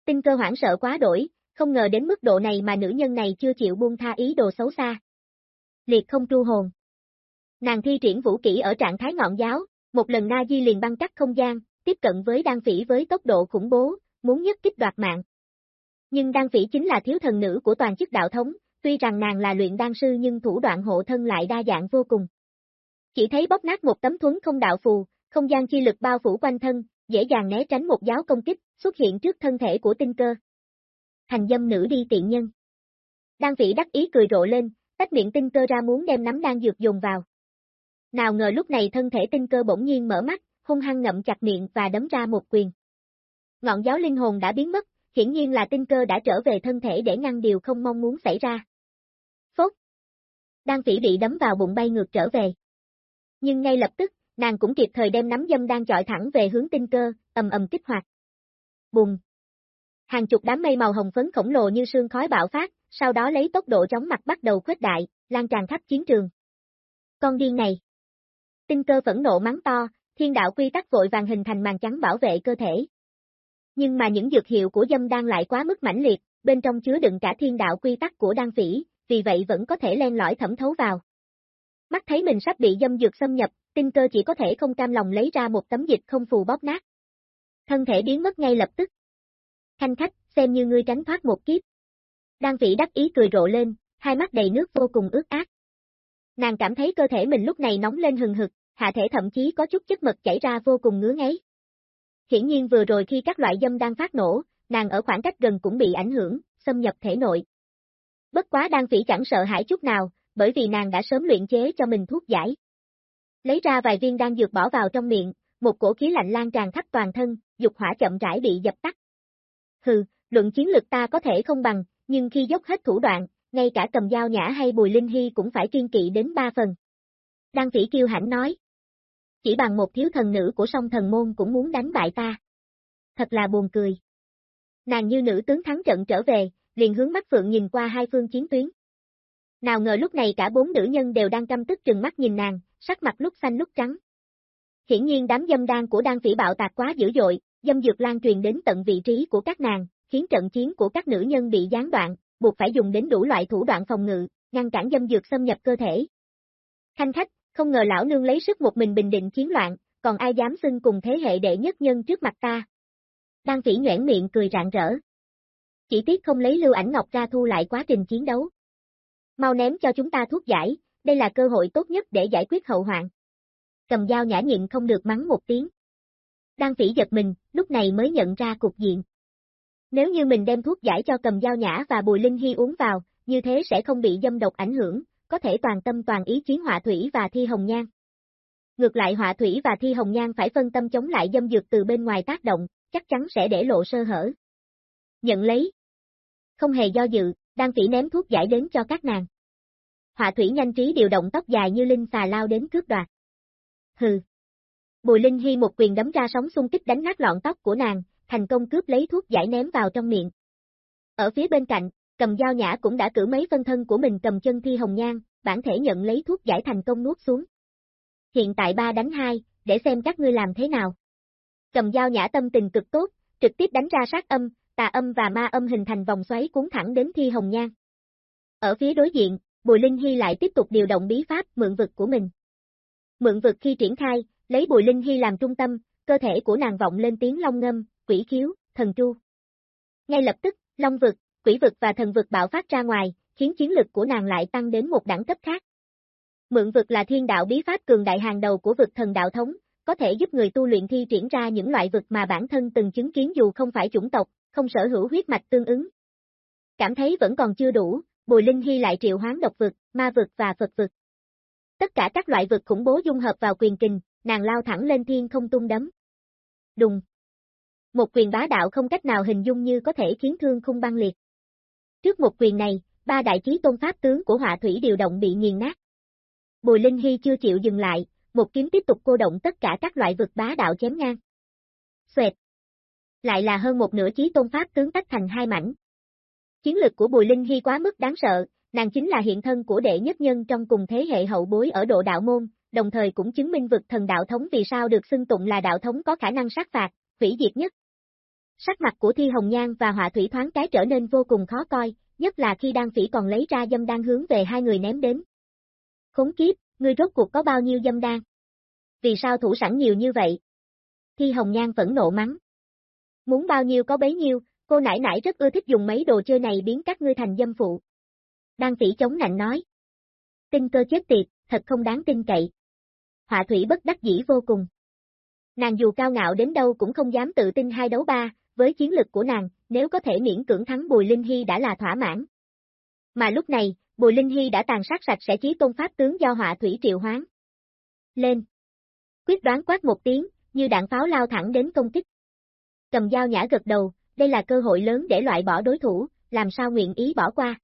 Tinh cơ hoảng sợ quá đổi, không ngờ đến mức độ này mà nữ nhân này chưa chịu buông tha ý đồ xấu xa. Liệt không tru hồn. Nàng thi triển vũ kỹ ở trạng thái ngọn giáo, một lần Na Di liền băng cắt không gian, tiếp cận với đan phỉ với tốc độ khủng bố, muốn nhất kích đoạt mạng. Nhưng đan phỉ chính là thiếu thần nữ của toàn chức đạo thống, tuy rằng nàng là luyện đan sư nhưng thủ đoạn hộ thân lại đa dạng vô cùng. Chỉ thấy bóp nát một tấm thuấn không đạo phù, không gian chi lực bao phủ quanh thân, dễ dàng né tránh một giáo công kích, xuất hiện trước thân thể của tinh cơ. Thành dâm nữ đi tiện nhân. Đan phỉ đắc ý cười rộ lên, tách miệng tinh cơ ra muốn đem nắm đan dược dùng vào. Nào ngờ lúc này thân thể tinh cơ bỗng nhiên mở mắt, hung hăng ngậm chặt miệng và đấm ra một quyền. Ngọn giáo linh hồn đã biến mất, hiển nhiên là tinh cơ đã trở về thân thể để ngăn điều không mong muốn xảy ra. Phốt! Đan phỉ bị đấm vào bụng bay ngược trở về. Nhưng ngay lập tức, nàng cũng kịp thời đem nắm dâm đang chọi thẳng về hướng tinh cơ, ầm ầm kích hoạt. Bùng! Hàng chục đám mây màu hồng phấn khổng lồ như sương khói bạo phát, sau đó lấy tốc độ chóng mặt bắt đầu khuếch đại, lan tràn khắp chiến trường. Con điên này! Tinh cơ phẫn nộ mắng to, thiên đạo quy tắc vội vàng hình thành màn trắng bảo vệ cơ thể. Nhưng mà những dược hiệu của dâm đang lại quá mức mãnh liệt, bên trong chứa đựng cả thiên đạo quy tắc của đan phỉ, vì vậy vẫn có thể len lỏi thẩm thấu vào. Mắt thấy mình sắp bị dâm dược xâm nhập, tinh cơ chỉ có thể không cam lòng lấy ra một tấm dịch không phù bóp nát. Thân thể biến mất ngay lập tức. Khanh khách, xem như ngươi tránh thoát một kiếp. Đan phỉ đắc ý cười rộ lên, hai mắt đầy nước vô cùng ướt át. Nàng cảm thấy cơ thể mình lúc này nóng lên hừng hực, hạ thể thậm chí có chút chất mật chảy ra vô cùng ngứa ngáy. Hiển nhiên vừa rồi khi các loại dâm đang phát nổ, nàng ở khoảng cách gần cũng bị ảnh hưởng, xâm nhập thể nội. Bất quá đan phỉ chẳng sợ hãi chút nào, bởi vì nàng đã sớm luyện chế cho mình thuốc giải. Lấy ra vài viên đan dược bỏ vào trong miệng, một cổ khí lạnh lan tràn khắp toàn thân, dục hỏa chậm rãi bị dập tắt. Hừ, luận chiến lực ta có thể không bằng, nhưng khi dốc hết thủ đoạn, ngay cả cầm dao nhã hay bùi linh hy cũng phải kiên kỵ đến ba phần. Đan phỉ kiêu hãnh nói. Chỉ bằng một thiếu thần nữ của song thần môn cũng muốn đánh bại ta. Thật là buồn cười. Nàng như nữ tướng thắng trận trở về, liền hướng mắt phượng nhìn qua hai phương chiến tuyến. Nào ngờ lúc này cả bốn nữ nhân đều đang căm tức trừng mắt nhìn nàng, sắc mặt lúc xanh lúc trắng. Hiển nhiên đám dâm đan của đan phỉ bạo tạc quá dữ dội, dâm dược lan truyền đến tận vị trí của các nàng, khiến trận chiến của các nữ nhân bị gián đoạn, buộc phải dùng đến đủ loại thủ đoạn phòng ngự, ngăn cản dâm dược xâm nhập cơ thể. Khanh khách, không ngờ lão nương lấy sức một mình bình định chiến loạn, còn ai dám xưng cùng thế hệ đệ nhất nhân trước mặt ta. Đan phỉ nhoảng miệng cười rạng rỡ. Chỉ tiếc không lấy lưu ảnh ngọc ra thu lại quá trình chiến đấu. Mau ném cho chúng ta thuốc giải, đây là cơ hội tốt nhất để giải quyết hậu hoạn. Cầm dao nhã nhịn không được mắng một tiếng. Đan phỉ giật mình, lúc này mới nhận ra cục diện. Nếu như mình đem thuốc giải cho cầm dao nhã và bùi linh hy uống vào, như thế sẽ không bị dâm độc ảnh hưởng, có thể toàn tâm toàn ý chiến họa thủy và thi hồng nhan. Ngược lại họa thủy và thi hồng nhan phải phân tâm chống lại dâm dược từ bên ngoài tác động, chắc chắn sẽ để lộ sơ hở. Nhận lấy. Không hề do dự, đang phỉ ném thuốc giải đến cho các nàng. Họa thủy nhanh trí điều động tóc dài như linh xà lao đến cướp đoạt. Hừ. Bùi Linh Hy một quyền đấm ra sóng xung kích đánh nát lọn tóc của nàng, thành công cướp lấy thuốc giải ném vào trong miệng. Ở phía bên cạnh, cầm dao nhã cũng đã cử mấy phân thân của mình cầm chân thi hồng nhan, bản thể nhận lấy thuốc giải thành công nuốt xuống. Hiện tại ba đánh hai, để xem các ngươi làm thế nào. Cầm dao nhã tâm tình cực tốt, trực tiếp đánh ra sát âm, tà âm và ma âm hình thành vòng xoáy cuốn thẳng đến thi hồng nhan. Ở phía đối diện, Bùi Linh Hy lại tiếp tục điều động bí pháp mượn vực của mình. Mượn vực khi triển khai, lấy Bùi Linh Hy làm trung tâm, cơ thể của nàng vọng lên tiếng long ngâm, quỷ khiếu, thần chu. Ngay lập tức, long vực, quỷ vực và thần vực bạo phát ra ngoài, khiến chiến lực của nàng lại tăng đến một đẳng cấp khác. Mượn vực là thiên đạo bí pháp cường đại hàng đầu của vực thần đạo thống, có thể giúp người tu luyện thi triển ra những loại vực mà bản thân từng chứng kiến dù không phải chủng tộc, không sở hữu huyết mạch tương ứng. Cảm thấy vẫn còn chưa đủ, Bùi Linh Hy lại triệu hoán độc vực, ma vực và Phật vực. Tất cả các loại vực khủng bố dung hợp vào quyền kình, nàng lao thẳng lên thiên không tung đấm. Đùng. Một quyền bá đạo không cách nào hình dung như có thể khiến thương khung băng liệt. Trước một quyền này, ba đại chí tôn pháp tướng của họa thủy điều động bị nghiền nát. Bùi Linh Hy chưa chịu dừng lại, một kiếm tiếp tục cô động tất cả các loại vực bá đạo chém ngang. Xoẹt. Lại là hơn một nửa chí tôn pháp tướng tách thành hai mảnh. Chiến lực của Bùi Linh Hy quá mức đáng sợ, nàng chính là hiện thân của đệ nhất nhân trong cùng thế hệ hậu bối ở độ đạo môn, đồng thời cũng chứng minh vực thần đạo thống vì sao được xưng tụng là đạo thống có khả năng sát phạt, hủy diệt nhất. Sắc mặt của Thi Hồng Nhan và Họa Thủy thoáng cái trở nên vô cùng khó coi, nhất là khi đan phỉ còn lấy ra dâm đan hướng về hai người ném đến. Khốn kiếp, ngươi rốt cuộc có bao nhiêu dâm đan? Vì sao thủ sẵn nhiều như vậy? Thi Hồng Nhan phẫn nộ mắng. Muốn bao nhiêu có bấy nhiêu, cô nãi nãi rất ưa thích dùng mấy đồ chơi này biến các ngươi thành dâm phụ. Đan phỉ chống nạnh nói. Tinh cơ chết tiệt, thật không đáng tin cậy. Họa thủy bất đắc dĩ vô cùng. Nàng dù cao ngạo đến đâu cũng không dám tự tin hai đấu ba, với chiến lực của nàng, nếu có thể miễn cưỡng thắng Bùi Linh Hy đã là thỏa mãn. Mà lúc này, Bùi Linh Hy đã tàn sát sạch sẽ chí tôn pháp tướng do họa thủy triệu hoán. Lên! Quyết đoán quát một tiếng, như đạn pháo lao thẳng đến công kích. Cầm dao nhã gật đầu, đây là cơ hội lớn để loại bỏ đối thủ, làm sao nguyện ý bỏ qua.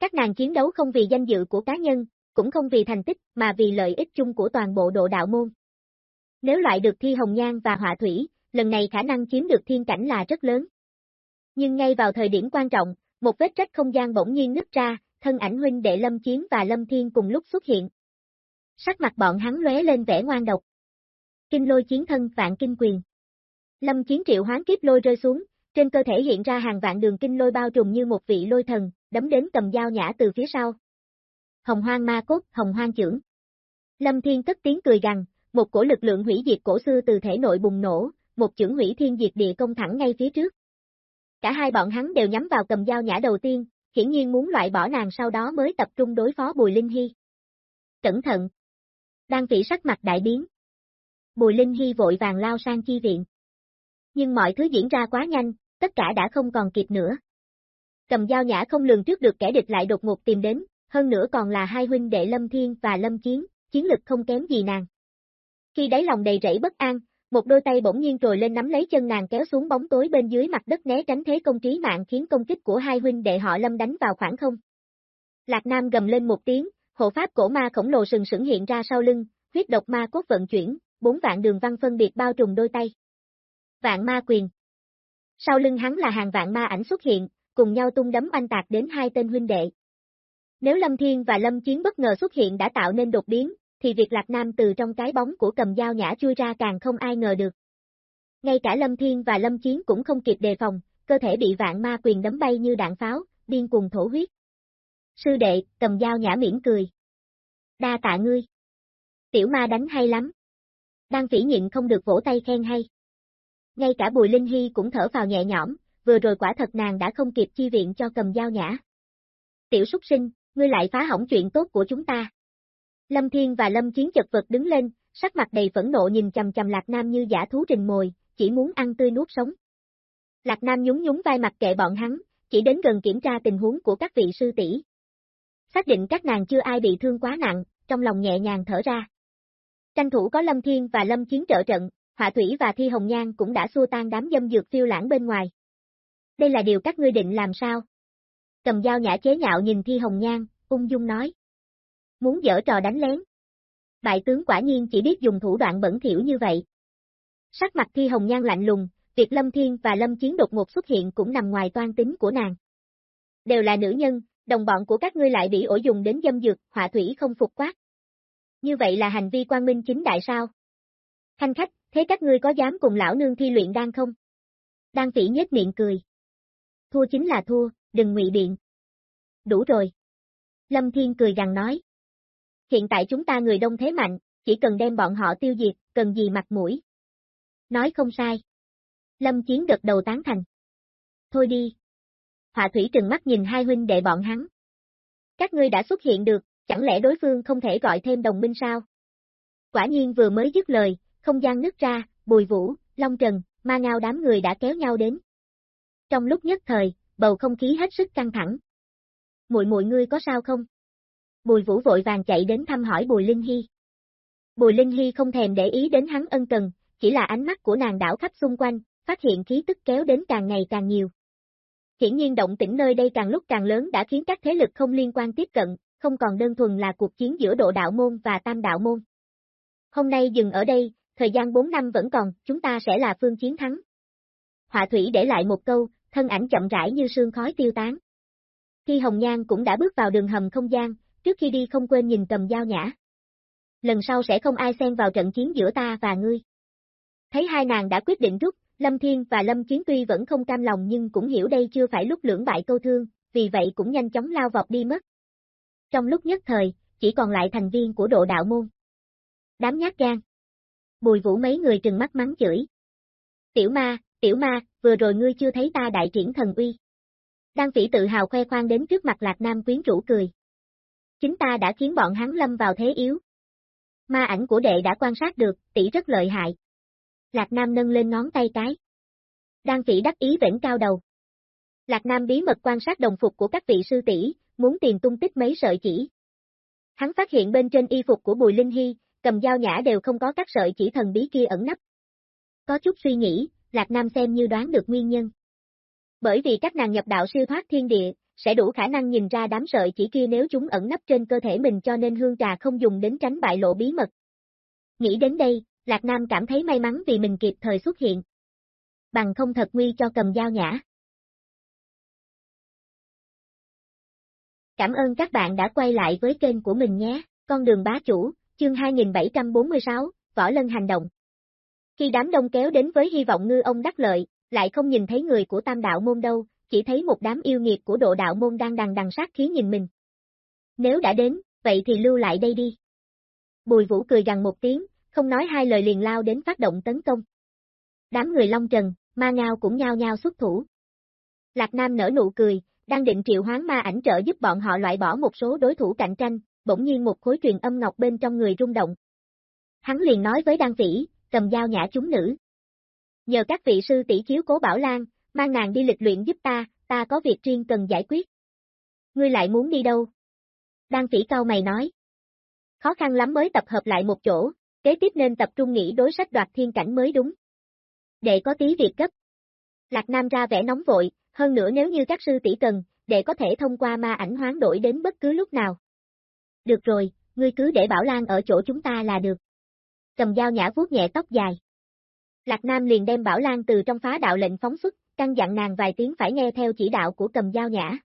Các nàng chiến đấu không vì danh dự của cá nhân, cũng không vì thành tích, mà vì lợi ích chung của toàn bộ độ đạo môn. Nếu loại được thi hồng nhan và họa thủy, lần này khả năng chiếm được thiên cảnh là rất lớn. Nhưng ngay vào thời điểm quan trọng, một vết rách không gian bỗng nhiên nứt ra, thân ảnh huynh đệ Lâm Chiến và Lâm Thiên cùng lúc xuất hiện. Sắc mặt bọn hắn lóe lên vẻ ngoan độc. Kinh lôi chiến thân vạn kinh quyền. Lâm Chiến triệu hoán kiếp lôi rơi xuống, trên cơ thể hiện ra hàng vạn đường kinh lôi bao trùm như một vị lôi thần, đấm đến cầm dao nhã từ phía sau. Hồng hoang ma cốt, hồng hoang trưởng. Lâm Thiên cất tiếng cười gằn, một cổ lực lượng hủy diệt cổ xưa từ thể nội bùng nổ, một chưởng hủy thiên diệt địa công thẳng ngay phía trước. Cả hai bọn hắn đều nhắm vào cầm dao nhã đầu tiên, hiển nhiên muốn loại bỏ nàng sau đó mới tập trung đối phó Bùi Linh Hy. Cẩn thận! Đang phỉ sắc mặt đại biến. Bùi Linh Hy vội vàng lao sang chi viện. Nhưng mọi thứ diễn ra quá nhanh, tất cả đã không còn kịp nữa. Cầm dao nhã không lường trước được kẻ địch lại đột ngột tìm đến, hơn nữa còn là hai huynh đệ Lâm Thiên và Lâm Chiến, chiến lực không kém gì nàng. Khi đáy lòng đầy rẫy bất an, một đôi tay bỗng nhiên trồi lên nắm lấy chân nàng kéo xuống bóng tối bên dưới mặt đất né tránh thế công trí mạng khiến công kích của hai huynh đệ họ Lâm đánh vào khoảng không. Lạc Nam gầm lên một tiếng, hộ pháp cổ ma khổng lồ sừng sững hiện ra sau lưng, huyết độc ma cốt vận chuyển, bốn vạn đường văn phân biệt bao trùm đôi tay. Vạn ma quyền. Sau lưng hắn là hàng vạn ma ảnh xuất hiện, cùng nhau tung đấm oanh tạc đến hai tên huynh đệ. Nếu Lâm Thiên và Lâm Chiến bất ngờ xuất hiện đã tạo nên đột biến, thì việc Lạc Nam từ trong cái bóng của cầm dao nhã chui ra càng không ai ngờ được. Ngay cả Lâm Thiên và Lâm Chiến cũng không kịp đề phòng, cơ thể bị vạn ma quyền đấm bay như đạn pháo, điên cuồng thổ huyết. Sư đệ, cầm dao nhã mỉm cười. Đa tạ ngươi. Tiểu ma đánh hay lắm. Đang phỉ nhịn không được vỗ tay khen hay. Ngay cả Bùi Linh Hy cũng thở vào nhẹ nhõm, vừa rồi quả thật nàng đã không kịp chi viện cho cầm dao nhã. Tiểu súc sinh, ngươi lại phá hỏng chuyện tốt của chúng ta. Lâm Thiên và Lâm Chiến chật vật đứng lên, sắc mặt đầy phẫn nộ nhìn chầm chầm Lạc Nam như giả thú trình mồi, chỉ muốn ăn tươi nuốt sống. Lạc Nam nhún nhún vai mặt kệ bọn hắn, chỉ đến gần kiểm tra tình huống của các vị sư tỷ. Xác định các nàng chưa ai bị thương quá nặng, trong lòng nhẹ nhàng thở ra. Tranh thủ có Lâm Thiên và Lâm Chiến trợ trận, Họa Thủy và Thi Hồng Nhan cũng đã xua tan đám dâm dược phiêu lãng bên ngoài. Đây là điều các ngươi định làm sao? Cầm dao nhã chế nhạo nhìn Thi Hồng Nhan, ung dung nói. Muốn dở trò đánh lén. Bại tướng quả nhiên chỉ biết dùng thủ đoạn bẩn thỉu như vậy. Sắc mặt Thi Hồng Nhan lạnh lùng, việc Lâm Thiên và Lâm Chiến đột ngột xuất hiện cũng nằm ngoài toan tính của nàng. Đều là nữ nhân, đồng bọn của các ngươi lại bị ổ dùng đến dâm dược, họa thủy không phục quát. Như vậy là hành vi quan minh chính đại sao? Thanh khách, thế các ngươi có dám cùng lão nương thi luyện đan không? Đan phỉ nhếch miệng cười. Thua chính là thua, đừng ngụy biện. Đủ rồi. Lâm Thiên cười gằn nói. Hiện tại chúng ta người đông thế mạnh, chỉ cần đem bọn họ tiêu diệt, cần gì mặt mũi. Nói không sai. Lâm Chiến gật đầu tán thành. Thôi đi. Họa thủy trừng mắt nhìn hai huynh đệ bọn hắn. Các ngươi đã xuất hiện được, chẳng lẽ đối phương không thể gọi thêm đồng minh sao? Quả nhiên vừa mới dứt lời, không gian nứt ra, bùi vũ, long trần, ma ngao đám người đã kéo nhau đến. Trong lúc nhất thời, bầu không khí hết sức căng thẳng. Muội muội ngươi có sao không? Bùi vũ vội vàng chạy đến thăm hỏi Bùi Linh Hy. Bùi Linh Hy không thèm để ý đến hắn ân cần, chỉ là ánh mắt của nàng đảo khắp xung quanh, phát hiện khí tức kéo đến càng ngày càng nhiều. Hiển nhiên động tĩnh nơi đây càng lúc càng lớn đã khiến các thế lực không liên quan tiếp cận, không còn đơn thuần là cuộc chiến giữa độ đạo môn và tam đạo môn. Hôm nay dừng ở đây, thời gian 4 năm vẫn còn, chúng ta sẽ là phương chiến thắng. Họa thủy để lại một câu, thân ảnh chậm rãi như sương khói tiêu tán. Khi Hồng Nhan cũng đã bước vào đường hầm không gian, trước khi đi không quên nhìn cầm dao nhã. Lần sau sẽ không ai xen vào trận chiến giữa ta và ngươi. Thấy hai nàng đã quyết định rút, Lâm Thiên và Lâm Chiến tuy vẫn không cam lòng nhưng cũng hiểu đây chưa phải lúc lưỡng bại câu thương, vì vậy cũng nhanh chóng lao vọt đi mất. Trong lúc nhất thời, chỉ còn lại thành viên của độ đạo môn. Đám nhát gan. Bùi vũ mấy người trừng mắt mắng chửi. Tiểu ma, tiểu ma, vừa rồi ngươi chưa thấy ta đại triển thần uy. đan phỉ tự hào khoe khoang đến trước mặt Lạc Nam quyến rũ cười. Chính ta đã khiến bọn hắn lâm vào thế yếu. Ma ảnh của đệ đã quan sát được, tỷ rất lợi hại. Lạc Nam nâng lên ngón tay cái. Đan phỉ đắc ý vĩnh cao đầu. Lạc Nam bí mật quan sát đồng phục của các vị sư tỷ, muốn tìm tung tích mấy sợi chỉ. Hắn phát hiện bên trên y phục của Bùi Linh Hy, cầm dao nhã đều không có các sợi chỉ thần bí kia ẩn nấp. Có chút suy nghĩ, Lạc Nam xem như đoán được nguyên nhân. Bởi vì các nàng nhập đạo siêu thoát thiên địa, sẽ đủ khả năng nhìn ra đám sợi chỉ kia nếu chúng ẩn nấp trên cơ thể mình cho nên hương trà không dùng đến tránh bại lộ bí mật. Nghĩ đến đây, Lạc Nam cảm thấy may mắn vì mình kịp thời xuất hiện. Bằng không thật nguy cho cầm dao nhã. Cảm ơn các bạn đã quay lại với kênh của mình nhé, con đường bá chủ, chương 2746, Võ Lân hành động. Khi đám đông kéo đến với hy vọng ngư ông đắc lợi, lại không nhìn thấy người của tam đạo môn đâu, chỉ thấy một đám yêu nghiệt của độ đạo môn đang đằng đằng sát khí nhìn mình. Nếu đã đến, vậy thì lưu lại đây đi. Bùi vũ cười gằn một tiếng, không nói hai lời liền lao đến phát động tấn công. Đám người Long Trần, ma ngao cũng nhao nhao xuất thủ. Lạc Nam nở nụ cười, đang định triệu hoán ma ảnh trợ giúp bọn họ loại bỏ một số đối thủ cạnh tranh, bỗng nhiên một khối truyền âm ngọc bên trong người rung động. Hắn liền nói với Đan Vĩ, cầm dao nhã chúng nữ. Nhờ các vị sư tỷ chiếu cố Bảo Lan, mang nàng đi lịch luyện giúp ta, ta có việc riêng cần giải quyết. Ngươi lại muốn đi đâu? Đan Phỉ cao mày nói. Khó khăn lắm mới tập hợp lại một chỗ, kế tiếp nên tập trung nghĩ đối sách đoạt thiên cảnh mới đúng. Để có tí việc cấp. Lạc Nam ra vẻ nóng vội, hơn nữa nếu như các sư tỷ cần, để có thể thông qua ma ảnh hoán đổi đến bất cứ lúc nào. Được rồi, ngươi cứ để Bảo Lan ở chỗ chúng ta là được. Cầm dao nhã vuốt nhẹ tóc dài. Lạc Nam liền đem Bảo Lan từ trong phá đạo lệnh phóng xuất, căn dặn nàng vài tiếng phải nghe theo chỉ đạo của cầm dao nhã.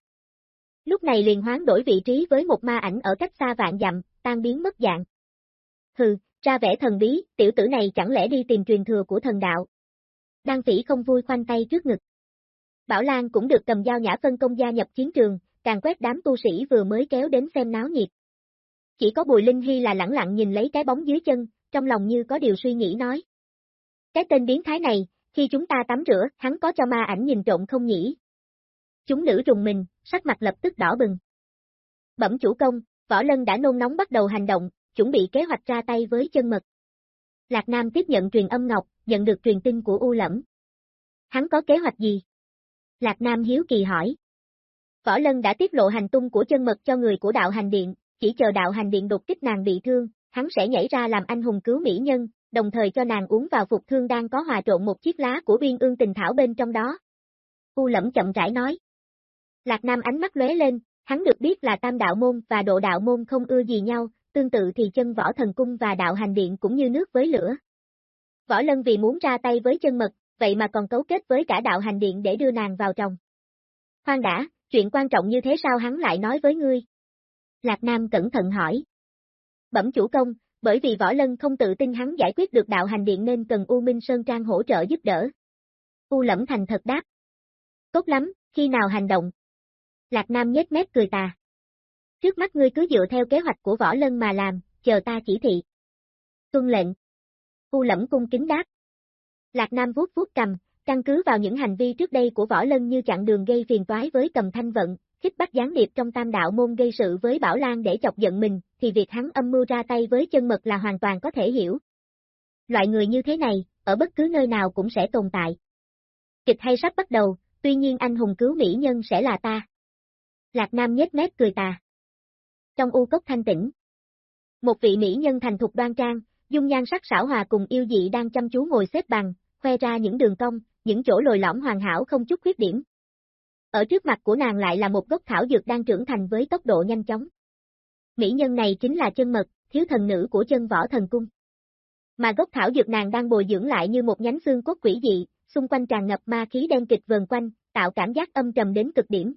Lúc này liền hoán đổi vị trí với một ma ảnh ở cách xa vạn dặm, tan biến mất dạng. Hừ, ra vẻ thần bí, tiểu tử này chẳng lẽ đi tìm truyền thừa của thần đạo. Đan phỉ không vui khoanh tay trước ngực. Bảo Lan cũng được cầm dao nhã phân công gia nhập chiến trường, càng quét đám tu sĩ vừa mới kéo đến xem náo nhiệt. Chỉ có Bùi Linh Hy là lẳng lặng nhìn lấy cái bóng dưới chân, trong lòng như có điều suy nghĩ nói. Cái tên biến thái này, khi chúng ta tắm rửa, hắn có cho ma ảnh nhìn trộn không nhỉ? Chúng nữ rùng mình, sắc mặt lập tức đỏ bừng. Bẩm chủ công, Võ Lân đã nôn nóng bắt đầu hành động, chuẩn bị kế hoạch ra tay với chân mật. Lạc Nam tiếp nhận truyền âm ngọc, nhận được truyền tin của U Lẫm. Hắn có kế hoạch gì? Lạc Nam hiếu kỳ hỏi. Võ Lân đã tiết lộ hành tung của chân mật cho người của đạo hành điện, chỉ chờ đạo hành điện đột kích nàng bị thương, hắn sẽ nhảy ra làm anh hùng cứu mỹ nhân, đồng thời cho nàng uống vào phục thương đang có hòa trộn một chiếc lá của viên ương tình thảo bên trong đó. U lẫm chậm rãi nói. Lạc Nam ánh mắt lóe lên, hắn được biết là tam đạo môn và độ đạo môn không ưa gì nhau, tương tự thì chân võ thần cung và đạo hành điện cũng như nước với lửa. Võ lân vì muốn ra tay với chân mật, vậy mà còn cấu kết với cả đạo hành điện để đưa nàng vào trong. Khoan đã, chuyện quan trọng như thế sao hắn lại nói với ngươi? Lạc Nam cẩn thận hỏi. Bẩm chủ công, bởi vì Võ Lân không tự tin hắn giải quyết được đạo hành điện nên cần U Minh Sơn Trang hỗ trợ giúp đỡ. U Lẫm Thành thật đáp. Tốt lắm, khi nào hành động? Lạc Nam nhếch mép cười tà. Trước mắt ngươi cứ dựa theo kế hoạch của Võ Lân mà làm, chờ ta chỉ thị. Tuân lệnh. U Lẫm cung kính đáp. Lạc Nam vuốt vuốt cầm, căn cứ vào những hành vi trước đây của Võ Lân như chặn đường gây phiền toái với cầm thanh vận, khích bắt gián điệp trong tam đạo môn gây sự với Bảo Lan để chọc giận mình, thì việc hắn âm mưu ra tay với chân mật là hoàn toàn có thể hiểu. Loại người như thế này, ở bất cứ nơi nào cũng sẽ tồn tại. Kịch hay sắp bắt đầu, tuy nhiên anh hùng cứu mỹ nhân sẽ là ta. Lạc Nam nhếch mép cười tà. Trong u cốc thanh tĩnh, một vị mỹ nhân thành thục đoan trang, dung nhan sắc xảo hòa cùng yêu dị đang chăm chú ngồi xếp bằng, khoe ra những đường cong, những chỗ lồi lõm hoàn hảo không chút khuyết điểm. Ở trước mặt của nàng lại là một gốc thảo dược đang trưởng thành với tốc độ nhanh chóng. Mỹ nhân này chính là chân mật, thiếu thần nữ của chân võ thần cung. Mà gốc thảo dược nàng đang bồi dưỡng lại như một nhánh xương cốt quỷ dị, xung quanh tràn ngập ma khí đen kịch vờn quanh, tạo cảm giác âm trầm đến cực điểm.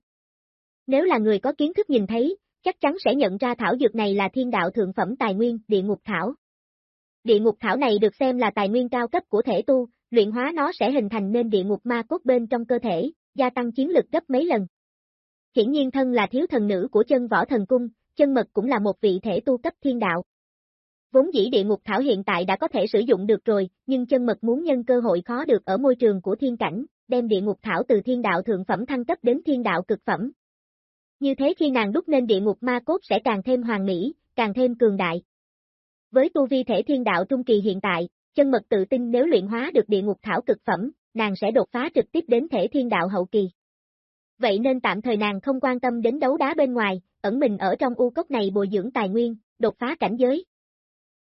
Nếu là người có kiến thức nhìn thấy, chắc chắn sẽ nhận ra thảo dược này là thiên đạo thượng phẩm tài nguyên, địa ngục thảo. Địa ngục thảo này được xem là tài nguyên cao cấp của thể tu, luyện hóa nó sẽ hình thành nên địa ngục ma cốt bên trong cơ thể, gia tăng chiến lực gấp mấy lần. Hiển nhiên thân là thiếu thần nữ của chân võ thần cung, chân mật cũng là một vị thể tu cấp thiên đạo. Vốn dĩ địa ngục thảo hiện tại đã có thể sử dụng được rồi, nhưng chân mật muốn nhân cơ hội khó được ở môi trường của thiên cảnh, đem địa ngục thảo từ thiên đạo thượng phẩm thăng cấp đến thiên đạo cực phẩm. Như thế khi nàng đúc nên địa ngục ma cốt sẽ càng thêm hoàn mỹ, càng thêm cường đại. Với tu vi thể thiên đạo trung kỳ hiện tại, chân mật tự tin nếu luyện hóa được địa ngục thảo cực phẩm, nàng sẽ đột phá trực tiếp đến thể thiên đạo hậu kỳ. Vậy nên tạm thời nàng không quan tâm đến đấu đá bên ngoài, ẩn mình ở trong u cốc này bồi dưỡng tài nguyên, đột phá cảnh giới.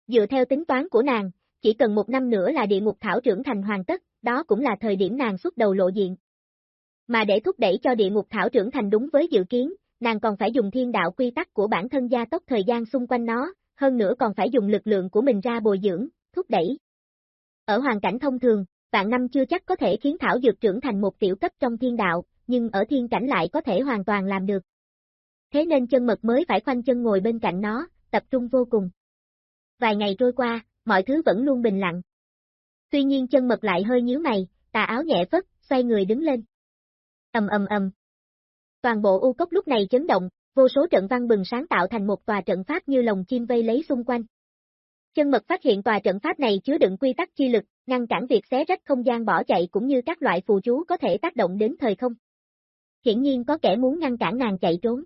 Dựa theo tính toán của nàng, chỉ cần một năm nữa là địa ngục thảo trưởng thành hoàn tất, đó cũng là thời điểm nàng xuất đầu lộ diện. Mà để thúc đẩy cho địa ngục thảo trưởng thành đúng với dự kiến, nàng còn phải dùng thiên đạo quy tắc của bản thân gia tốc thời gian xung quanh nó, hơn nữa còn phải dùng lực lượng của mình ra bồi dưỡng, thúc đẩy. Ở hoàn cảnh thông thường, vạn năm chưa chắc có thể khiến thảo dược trưởng thành một tiểu cấp trong thiên đạo, nhưng ở thiên cảnh lại có thể hoàn toàn làm được. Thế nên chân mật mới phải khoanh chân ngồi bên cạnh nó, tập trung vô cùng. Vài ngày trôi qua, mọi thứ vẫn luôn bình lặng. Tuy nhiên chân mật lại hơi nhíu mày, tà áo nhẹ phất, xoay người đứng lên. ầm ầm ầm. Toàn bộ u cốc lúc này chấn động, vô số trận văn bừng sáng tạo thành một tòa trận pháp như lồng chim vây lấy xung quanh. Chân mật phát hiện tòa trận pháp này chứa đựng quy tắc chi lực, ngăn cản việc xé rách không gian bỏ chạy cũng như các loại phù chú có thể tác động đến thời không. Hiển nhiên có kẻ muốn ngăn cản nàng chạy trốn.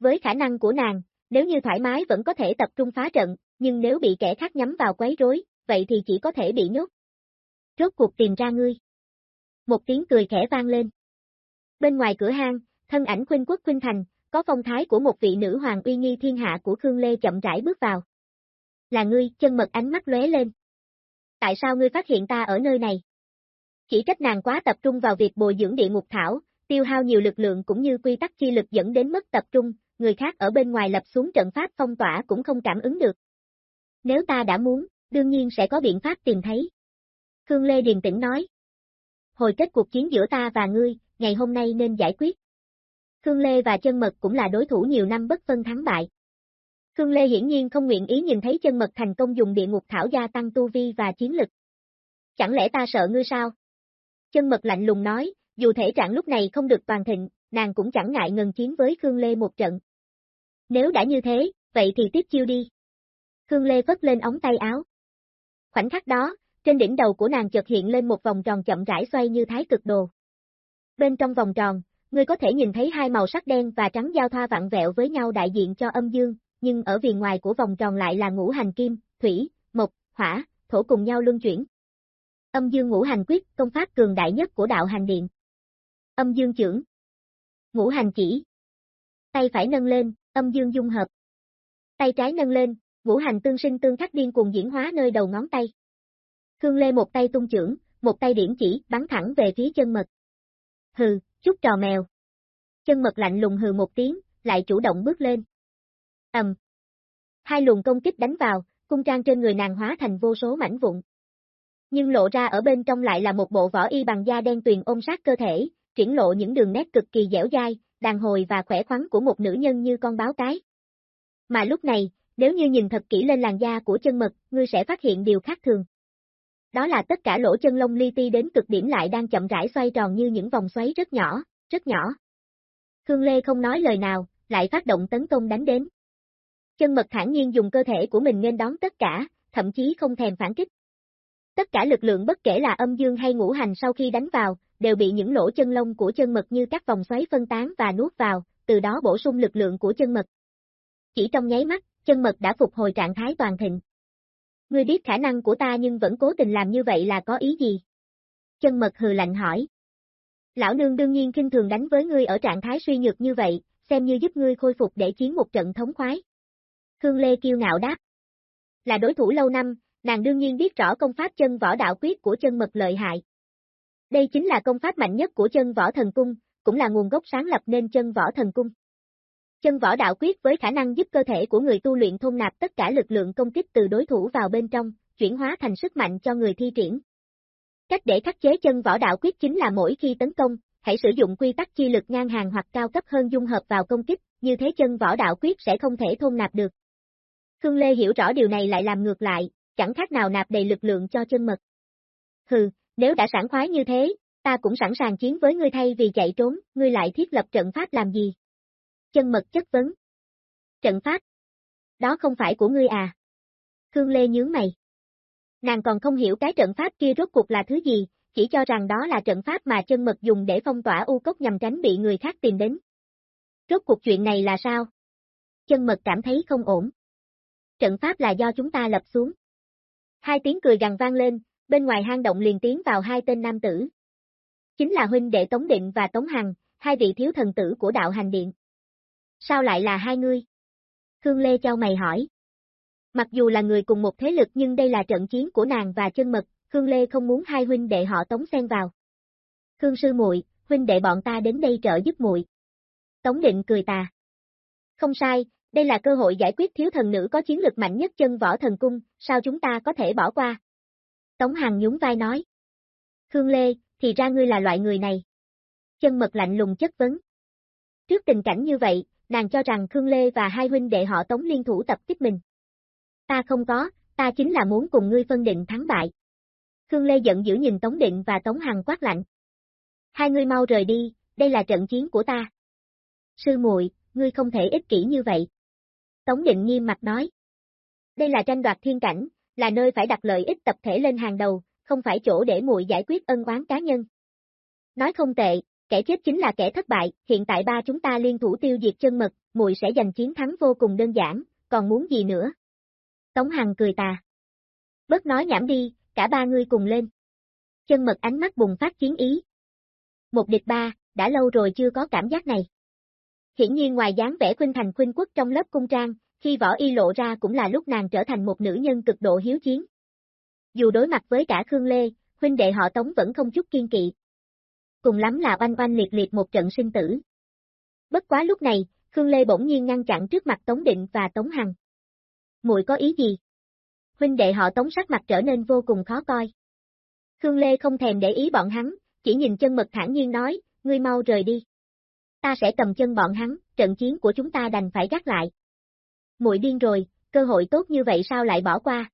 Với khả năng của nàng, nếu như thoải mái vẫn có thể tập trung phá trận, nhưng nếu bị kẻ khác nhắm vào quấy rối, vậy thì chỉ có thể bị nhốt. Rốt cuộc tìm ra ngươi. Một tiếng cười khẽ vang lên. Bên ngoài cửa hang, thân ảnh khuynh quốc khuynh thành, có phong thái của một vị nữ hoàng uy nghi thiên hạ của Khương Lê chậm rãi bước vào. Là ngươi, chân mật ánh mắt lóe lên. Tại sao ngươi phát hiện ta ở nơi này? Chỉ trách nàng quá tập trung vào việc bồi dưỡng địa ngục thảo, tiêu hao nhiều lực lượng cũng như quy tắc chi lực dẫn đến mất tập trung, người khác ở bên ngoài lập xuống trận pháp phong tỏa cũng không cảm ứng được. Nếu ta đã muốn, đương nhiên sẽ có biện pháp tìm thấy. Khương Lê điềm tĩnh nói. Hồi kết cuộc chiến giữa ta và ngươi, ngày hôm nay nên giải quyết. Khương Lê và chân mật cũng là đối thủ nhiều năm bất phân thắng bại. Khương Lê hiển nhiên không nguyện ý nhìn thấy chân mật thành công dùng địa ngục thảo gia tăng tu vi và chiến lực. Chẳng lẽ ta sợ ngươi sao? Chân mật lạnh lùng nói, dù thể trạng lúc này không được toàn thịnh, nàng cũng chẳng ngại ngần chiến với Khương Lê một trận. Nếu đã như thế, vậy thì tiếp chiêu đi. Khương Lê vất lên ống tay áo. Khoảnh khắc đó, trên đỉnh đầu của nàng chợt hiện lên một vòng tròn chậm rãi xoay như thái cực đồ. Bên trong vòng tròn, ngươi có thể nhìn thấy hai màu sắc đen và trắng giao thoa vặn vẹo với nhau đại diện cho âm dương, nhưng ở viền ngoài của vòng tròn lại là ngũ hành kim, thủy, mộc, hỏa, thổ cùng nhau luân chuyển. Âm dương ngũ hành quyết, công pháp cường đại nhất của đạo hành điện. Âm dương trưởng. Ngũ hành chỉ. Tay phải nâng lên, âm dương dung hợp. Tay trái nâng lên, ngũ hành tương sinh tương khắc điên cuồng diễn hóa nơi đầu ngón tay. Khương Lê một tay tung trưởng, một tay điển chỉ, bắn thẳng về phía chân mật. Hừ, chút trò mèo. Chân mật lạnh lùng hừ một tiếng, lại chủ động bước lên ầm. Hai luồng công kích đánh vào, cung trang trên người nàng hóa thành vô số mảnh vụn. Nhưng lộ ra ở bên trong lại là một bộ vỏ y bằng da đen tuyền ôm sát cơ thể, triển lộ những đường nét cực kỳ dẻo dai, đàn hồi và khỏe khoắn của một nữ nhân như con báo cái. Mà lúc này, nếu như nhìn thật kỹ lên làn da của chân mật, ngươi sẽ phát hiện điều khác thường. Đó là tất cả lỗ chân lông li ti đến cực điểm lại đang chậm rãi xoay tròn như những vòng xoáy rất nhỏ, rất nhỏ. Khương Lê không nói lời nào, lại phát động tấn công đánh đến. Chân mật thản nhiên dùng cơ thể của mình nên đón tất cả, thậm chí không thèm phản kích. Tất cả lực lượng bất kể là âm dương hay ngũ hành sau khi đánh vào, đều bị những lỗ chân lông của chân mật như các vòng xoáy phân tán và nuốt vào, từ đó bổ sung lực lượng của chân mật. Chỉ trong nháy mắt, chân mật đã phục hồi trạng thái toàn thịnh. Ngươi biết khả năng của ta nhưng vẫn cố tình làm như vậy là có ý gì? Chân mật hừ lạnh hỏi. Lão nương đương nhiên kinh thường đánh với ngươi ở trạng thái suy nhược như vậy, xem như giúp ngươi khôi phục để chiến một trận thống khoái. Khương Lê kiêu ngạo đáp. Là đối thủ lâu năm, nàng đương nhiên biết rõ công pháp chân võ đạo quyết của chân mật lợi hại. Đây chính là công pháp mạnh nhất của chân võ thần cung, cũng là nguồn gốc sáng lập nên chân võ thần cung. Chân võ đạo quyết với khả năng giúp cơ thể của người tu luyện thôn nạp tất cả lực lượng công kích từ đối thủ vào bên trong, chuyển hóa thành sức mạnh cho người thi triển. Cách để khắc chế chân võ đạo quyết chính là mỗi khi tấn công, hãy sử dụng quy tắc chi lực ngang hàng hoặc cao cấp hơn dung hợp vào công kích, như thế chân võ đạo quyết sẽ không thể thôn nạp được. Khương Lê hiểu rõ điều này lại làm ngược lại, chẳng khác nào nạp đầy lực lượng cho chân mật. Hừ, nếu đã sẵn khoái như thế, ta cũng sẵn sàng chiến với ngươi thay vì chạy trốn, ngươi lại thiết lập trận pháp làm gì? Chân mật chất vấn. Trận pháp? Đó không phải của ngươi à? Khương Lê nhướng mày. Nàng còn không hiểu cái trận pháp kia rốt cuộc là thứ gì, chỉ cho rằng đó là trận pháp mà chân mật dùng để phong tỏa u cốc nhằm tránh bị người khác tìm đến. Rốt cuộc chuyện này là sao? Chân mật cảm thấy không ổn. Trận pháp là do chúng ta lập xuống. Hai tiếng cười gằn vang lên, bên ngoài hang động liền tiến vào hai tên nam tử. Chính là huynh đệ Tống Định và Tống Hằng, hai vị thiếu thần tử của đạo hành điện. Sao lại là hai ngươi? Khương Lê cho mày hỏi. Mặc dù là người cùng một thế lực nhưng đây là trận chiến của nàng và chân mật, Khương Lê không muốn hai huynh đệ họ Tống xen vào. Khương sư muội, huynh đệ bọn ta đến đây trợ giúp muội. Tống Định cười tà. Không sai, đây là cơ hội giải quyết thiếu thần nữ có chiến lực mạnh nhất chân võ thần cung, sao chúng ta có thể bỏ qua? Tống Hằng nhún vai nói. Khương Lê, thì ra ngươi là loại người này. Chân mật lạnh lùng chất vấn. Trước tình cảnh như vậy, nàng cho rằng Khương Lê và hai huynh đệ họ Tống liên thủ tập kích mình. Ta không có, ta chính là muốn cùng ngươi phân định thắng bại. Khương Lê giận dữ nhìn Tống Định và Tống Hằng quát lạnh. Hai ngươi mau rời đi, đây là trận chiến của ta. Sư muội, ngươi không thể ích kỷ như vậy. Tống Định nghiêm mặt nói. Đây là tranh đoạt thiên cảnh, là nơi phải đặt lợi ích tập thể lên hàng đầu, không phải chỗ để muội giải quyết ân oán cá nhân. Nói không tệ, kẻ chết chính là kẻ thất bại, hiện tại ba chúng ta liên thủ tiêu diệt chân mật, muội sẽ giành chiến thắng vô cùng đơn giản, còn muốn gì nữa? Tống Hằng cười tà. Bớt nói nhảm đi, cả ba ngươi cùng lên. Chân mật ánh mắt bùng phát chiến ý. Một địch ba, đã lâu rồi chưa có cảm giác này. Hiển nhiên ngoài dáng vẻ khuynh thành khuynh quốc trong lớp cung trang, khi võ y lộ ra cũng là lúc nàng trở thành một nữ nhân cực độ hiếu chiến. Dù đối mặt với cả Khương Lê, huynh đệ họ Tống vẫn không chút kiên kỵ. Cùng lắm là oanh oanh liệt liệt một trận sinh tử. Bất quá lúc này, Khương Lê bỗng nhiên ngăn chặn trước mặt Tống Định và Tống Hằng. Muội có ý gì? Huynh đệ họ Tống sắc mặt trở nên vô cùng khó coi. Khương Lê không thèm để ý bọn hắn, chỉ nhìn chân mật thản nhiên nói, ngươi mau rời đi ta sẽ cầm chân bọn hắn, trận chiến của chúng ta đành phải gác lại. Muội điên rồi, cơ hội tốt như vậy sao lại bỏ qua?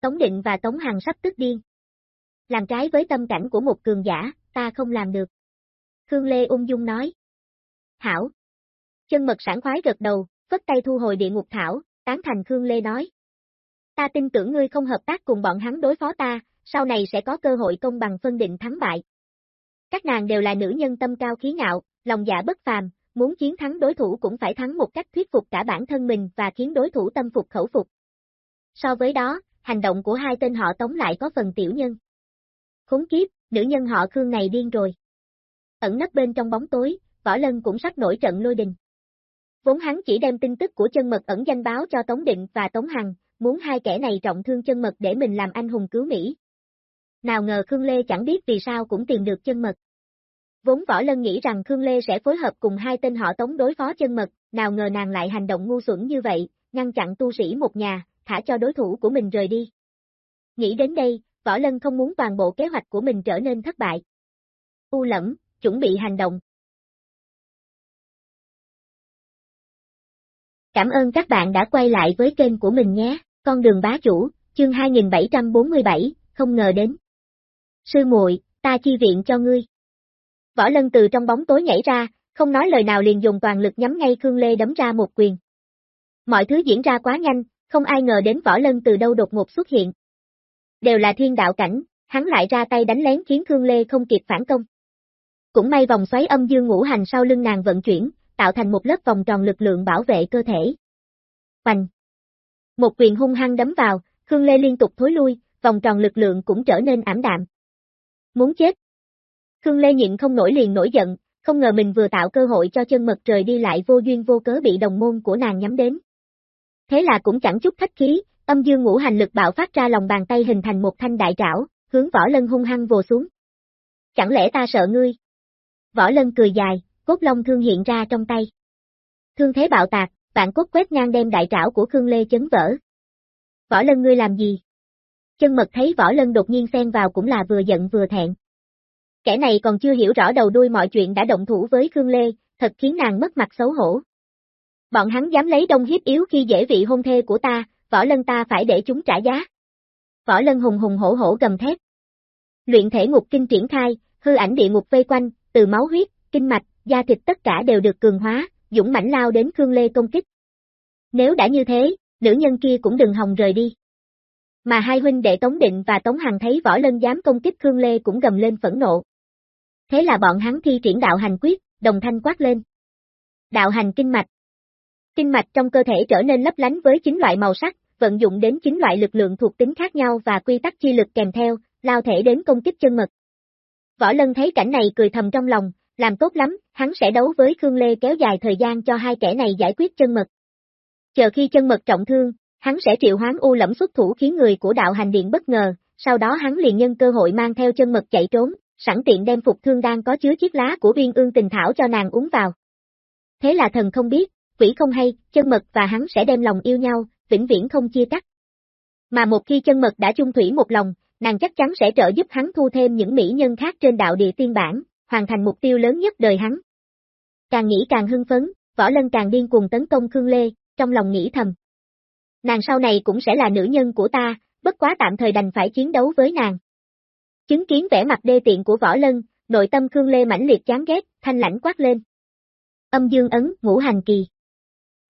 Tống Định và Tống Hằng sắp tức điên. Làm trái với tâm cảnh của một cường giả, ta không làm được. Khương Lê ung dung nói. Hảo. Chân mật sản khoái gật đầu, phất tay thu hồi địa ngục thảo, tán thành Khương Lê nói. Ta tin tưởng ngươi không hợp tác cùng bọn hắn đối phó ta, sau này sẽ có cơ hội công bằng phân định thắng bại. Các nàng đều là nữ nhân tâm cao khí ngạo, lòng dạ bất phàm, muốn chiến thắng đối thủ cũng phải thắng một cách thuyết phục cả bản thân mình và khiến đối thủ tâm phục khẩu phục. So với đó, hành động của hai tên họ tống lại có phần tiểu nhân. Khốn kiếp, nữ nhân họ Khương này điên rồi. Ẩn nấp bên trong bóng tối, Võ Lân cũng sắp nổi trận lôi đình. Vốn hắn chỉ đem tin tức của chân mật ẩn danh báo cho Tống Định và Tống Hằng, muốn hai kẻ này trọng thương chân mật để mình làm anh hùng cứu Mỹ. Nào ngờ Khương Lê chẳng biết vì sao cũng tìm được chân mật. Vốn Võ Lân nghĩ rằng Khương Lê sẽ phối hợp cùng hai tên họ Tống đối phó chân mật, nào ngờ nàng lại hành động ngu xuẩn như vậy, ngăn chặn tu sĩ một nhà, thả cho đối thủ của mình rời đi. Nghĩ đến đây, Võ Lân không muốn toàn bộ kế hoạch của mình trở nên thất bại. U lẫm, chuẩn bị hành động. Cảm ơn các bạn đã quay lại với kênh của mình nhé, con đường bá chủ, chương 2747, không ngờ đến. Sư muội, ta chi viện cho ngươi. Võ Lân từ trong bóng tối nhảy ra, không nói lời nào liền dùng toàn lực nhắm ngay Khương Lê đấm ra một quyền. Mọi thứ diễn ra quá nhanh, không ai ngờ đến Võ Lân từ đâu đột ngột xuất hiện. Đều là thiên đạo cảnh, hắn lại ra tay đánh lén khiến Khương Lê không kịp phản công. Cũng may vòng xoáy âm dương ngũ hành sau lưng nàng vận chuyển, tạo thành một lớp vòng tròn lực lượng bảo vệ cơ thể. Hoành! Một quyền hung hăng đấm vào, Khương Lê liên tục thối lui, vòng tròn lực lượng cũng trở nên ảm đạm. Muốn chết! Khương Lê nhịn không nổi liền nổi giận, không ngờ mình vừa tạo cơ hội cho chân mật trời đi lại vô duyên vô cớ bị đồng môn của nàng nhắm đến. Thế là cũng chẳng chút khách khí, âm dương ngũ hành lực bạo phát ra lòng bàn tay hình thành một thanh đại trảo, hướng võ lân hung hăng vồ xuống. Chẳng lẽ ta sợ ngươi? Võ lân cười dài, cốt long thương hiện ra trong tay. Thương thế bạo tạc, vạn cốt quét ngang đem đại trảo của Khương Lê chấn vỡ. Võ lân ngươi làm gì? Chân mật thấy võ lân đột nhiên xen vào cũng là vừa giận vừa thẹn. Kẻ này còn chưa hiểu rõ đầu đuôi mọi chuyện đã động thủ với Khương Lê, thật khiến nàng mất mặt xấu hổ. Bọn hắn dám lấy đông hiếp yếu khi dễ vị hôn thê của ta, võ lân ta phải để chúng trả giá. Võ lân hùng hùng hổ hổ gầm thét. Luyện thể ngục kinh triển khai, hư ảnh địa ngục vây quanh, từ máu huyết, kinh mạch, da thịt tất cả đều được cường hóa, dũng mãnh lao đến Khương Lê công kích. Nếu đã như thế, nữ nhân kia cũng đừng hòng rời đi. Mà hai huynh đệ Tống Định và Tống Hằng thấy võ lân dám công kích Khương Lê cũng gầm lên phẫn nộ. Thế là bọn hắn thi triển đạo hành quyết, đồng thanh quát lên. Đạo hành kinh mạch. Kinh mạch trong cơ thể trở nên lấp lánh với chín loại màu sắc, vận dụng đến chín loại lực lượng thuộc tính khác nhau và quy tắc chi lực kèm theo, lao thể đến công kích chân mật. Võ Lân thấy cảnh này cười thầm trong lòng, làm tốt lắm, hắn sẽ đấu với Khương Lê kéo dài thời gian cho hai kẻ này giải quyết chân mật. Chờ khi chân mật trọng thương, hắn sẽ triệu hoán u lẫm xuất thủ khiến người của đạo hành điện bất ngờ, sau đó hắn liền nhân cơ hội mang theo chân mật chạy trốn, sẵn tiện đem phục thương đang có chứa chiếc lá của viên ương tình thảo cho nàng uống vào. Thế là thần không biết, quỷ không hay, chân mật và hắn sẽ đem lòng yêu nhau, vĩnh viễn không chia cắt. Mà một khi chân mật đã chung thủy một lòng, nàng chắc chắn sẽ trợ giúp hắn thu thêm những mỹ nhân khác trên đạo địa tiên bản, hoàn thành mục tiêu lớn nhất đời hắn. Càng nghĩ càng hưng phấn, võ lân càng điên cuồng tấn công Khương Lê, trong lòng nghĩ thầm. Nàng sau này cũng sẽ là nữ nhân của ta, bất quá tạm thời đành phải chiến đấu với nàng. Chứng kiến vẻ mặt đê tiện của võ lân, nội tâm Khương Lê mãnh liệt chán ghét, thanh lãnh quát lên. Âm dương ấn, ngũ hành kỳ.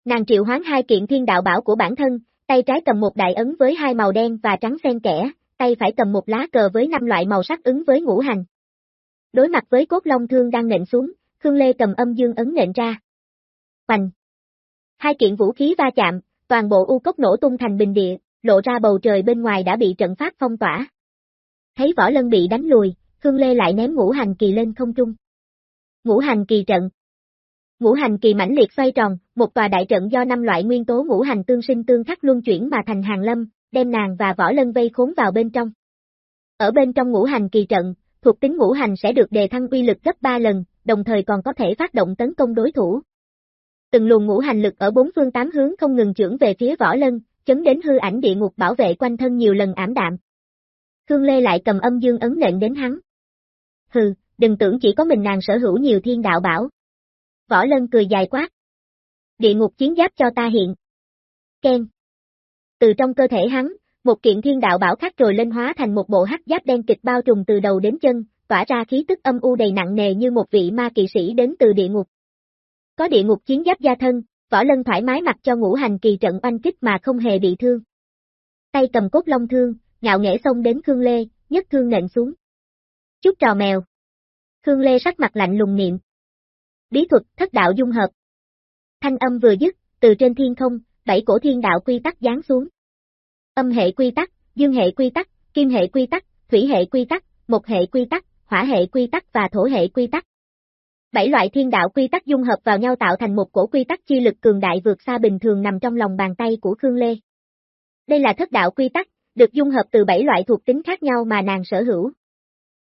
Nàng triệu hoán hai kiện thiên đạo bảo của bản thân, tay trái cầm một đại ấn với hai màu đen và trắng xen kẽ, tay phải cầm một lá cờ với năm loại màu sắc ứng với ngũ hành. Đối mặt với cốt long thương đang nện xuống, Khương Lê cầm âm dương ấn nện ra. Hoành! Hai kiện vũ khí va chạm, toàn bộ u cốc nổ tung thành bình địa, lộ ra bầu trời bên ngoài đã bị trận pháp phong tỏa. Thấy võ lân bị đánh lùi, Khương Lê lại ném ngũ hành kỳ lên không trung. Ngũ hành kỳ trận Ngũ hành kỳ mãnh liệt xoay tròn, một tòa đại trận do năm loại nguyên tố ngũ hành tương sinh tương khắc luân chuyển mà thành hàng lâm, đem nàng và võ lân vây khốn vào bên trong. Ở bên trong ngũ hành kỳ trận, thuộc tính ngũ hành sẽ được đề thăng uy lực gấp 3 lần, đồng thời còn có thể phát động tấn công đối thủ. Từng luồng ngũ hành lực ở bốn phương tám hướng không ngừng trưởng về phía võ lân, chấn đến hư ảnh địa ngục bảo vệ quanh thân nhiều lần ảm đạm. Khương Lê lại cầm âm dương ấn lệnh đến hắn. Hừ, đừng tưởng chỉ có mình nàng sở hữu nhiều thiên đạo bảo. võ lân cười dài quát. Địa ngục chiến giáp cho ta hiện. Ken. Từ trong cơ thể hắn, một kiện thiên đạo bảo khắc rồi lên hóa thành một bộ hắc giáp đen kịch bao trùm từ đầu đến chân, tỏa ra khí tức âm u đầy nặng nề như một vị ma kỵ sĩ đến từ địa ngục. Có địa ngục chiến giáp gia thân, võ lân thoải mái mặc cho ngũ hành kỳ trận oanh kích mà không hề bị thương. Tay cầm cốt long thương, ngạo nghễ xông đến Khương Lê, nhất thương nện xuống. Chút trò mèo. Khương Lê sắc mặt lạnh lùng niệm. Bí thuật thất đạo dung hợp. Thanh âm vừa dứt, từ trên thiên không, bảy cổ thiên đạo quy tắc giáng xuống. Âm hệ quy tắc, dương hệ quy tắc, kim hệ quy tắc, thủy hệ quy tắc, một hệ quy tắc, hỏa hệ quy tắc và thổ hệ quy tắc. Bảy loại thiên đạo quy tắc dung hợp vào nhau tạo thành một cổ quy tắc chi lực cường đại vượt xa bình thường nằm trong lòng bàn tay của Khương Lê. Đây là thất đạo quy tắc, được dung hợp từ bảy loại thuộc tính khác nhau mà nàng sở hữu.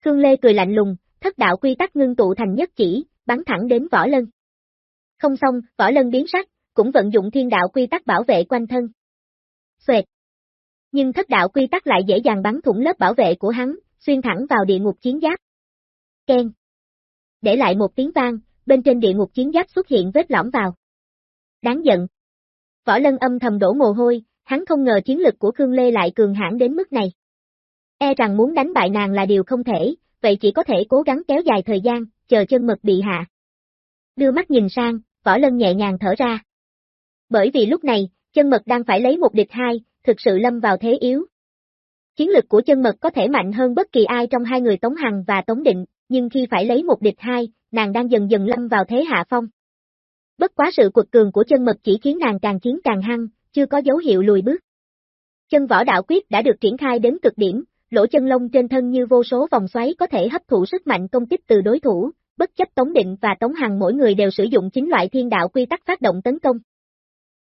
Khương Lê cười lạnh lùng, thất đạo quy tắc ngưng tụ thành nhất chỉ, bắn thẳng đến võ lân. Không xong, võ lân biến sắc, cũng vận dụng thiên đạo quy tắc bảo vệ quanh thân. Xoẹt. Nhưng thất đạo quy tắc lại dễ dàng bắn thủng lớp bảo vệ của hắn, xuyên thẳng vào địa ngục chiến giáp. Ken. Để lại một tiếng vang, bên trên địa ngục chiến giáp xuất hiện vết lõm vào. Đáng giận. Võ lân âm thầm đổ mồ hôi, hắn không ngờ chiến lực của Khương Lê lại cường hãn đến mức này. E rằng muốn đánh bại nàng là điều không thể, vậy chỉ có thể cố gắng kéo dài thời gian, chờ chân mật bị hạ. Đưa mắt nhìn sang, võ lân nhẹ nhàng thở ra. Bởi vì lúc này, chân mật đang phải lấy một địch hai, thực sự lâm vào thế yếu. Chiến lực của chân mật có thể mạnh hơn bất kỳ ai trong hai người Tống Hằng và Tống Định, nhưng khi phải lấy một địch hai, nàng đang dần dần lâm vào thế hạ phong. Bất quá sự quật cường của chân mật chỉ khiến nàng càng chiến càng hăng, chưa có dấu hiệu lùi bước. Chân võ đạo quyết đã được triển khai đến cực điểm, lỗ chân lông trên thân như vô số vòng xoáy có thể hấp thụ sức mạnh công kích từ đối thủ, bất chấp Tống Định và Tống Hằng mỗi người đều sử dụng chính loại thiên đạo quy tắc phát động tấn công.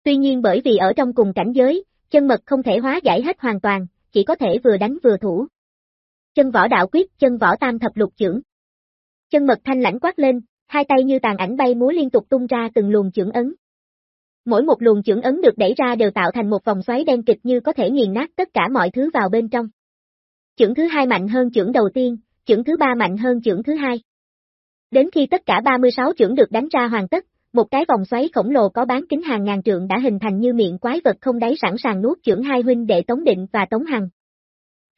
Tuy nhiên bởi vì ở trong cùng cảnh giới, chân mật không thể hóa giải hết hoàn toàn, chỉ có thể vừa đánh vừa thủ. Chân võ đạo quyết, chân võ tam thập lục trưởng. Chân mật thanh lãnh quát lên, hai tay như tàn ảnh bay múa liên tục tung ra từng luồng trưởng ấn. Mỗi một luồng chưởng ấn được đẩy ra đều tạo thành một vòng xoáy đen kịch như có thể nghiền nát tất cả mọi thứ vào bên trong. Chưởng thứ hai mạnh hơn chưởng đầu tiên, chưởng thứ ba mạnh hơn chưởng thứ hai. Đến khi tất cả 36 chưởng được đánh ra hoàn tất, một cái vòng xoáy khổng lồ có bán kính hàng ngàn trượng đã hình thành như miệng quái vật không đáy sẵn sàng nuốt chưởng hai huynh đệ Tống Định và Tống Hằng.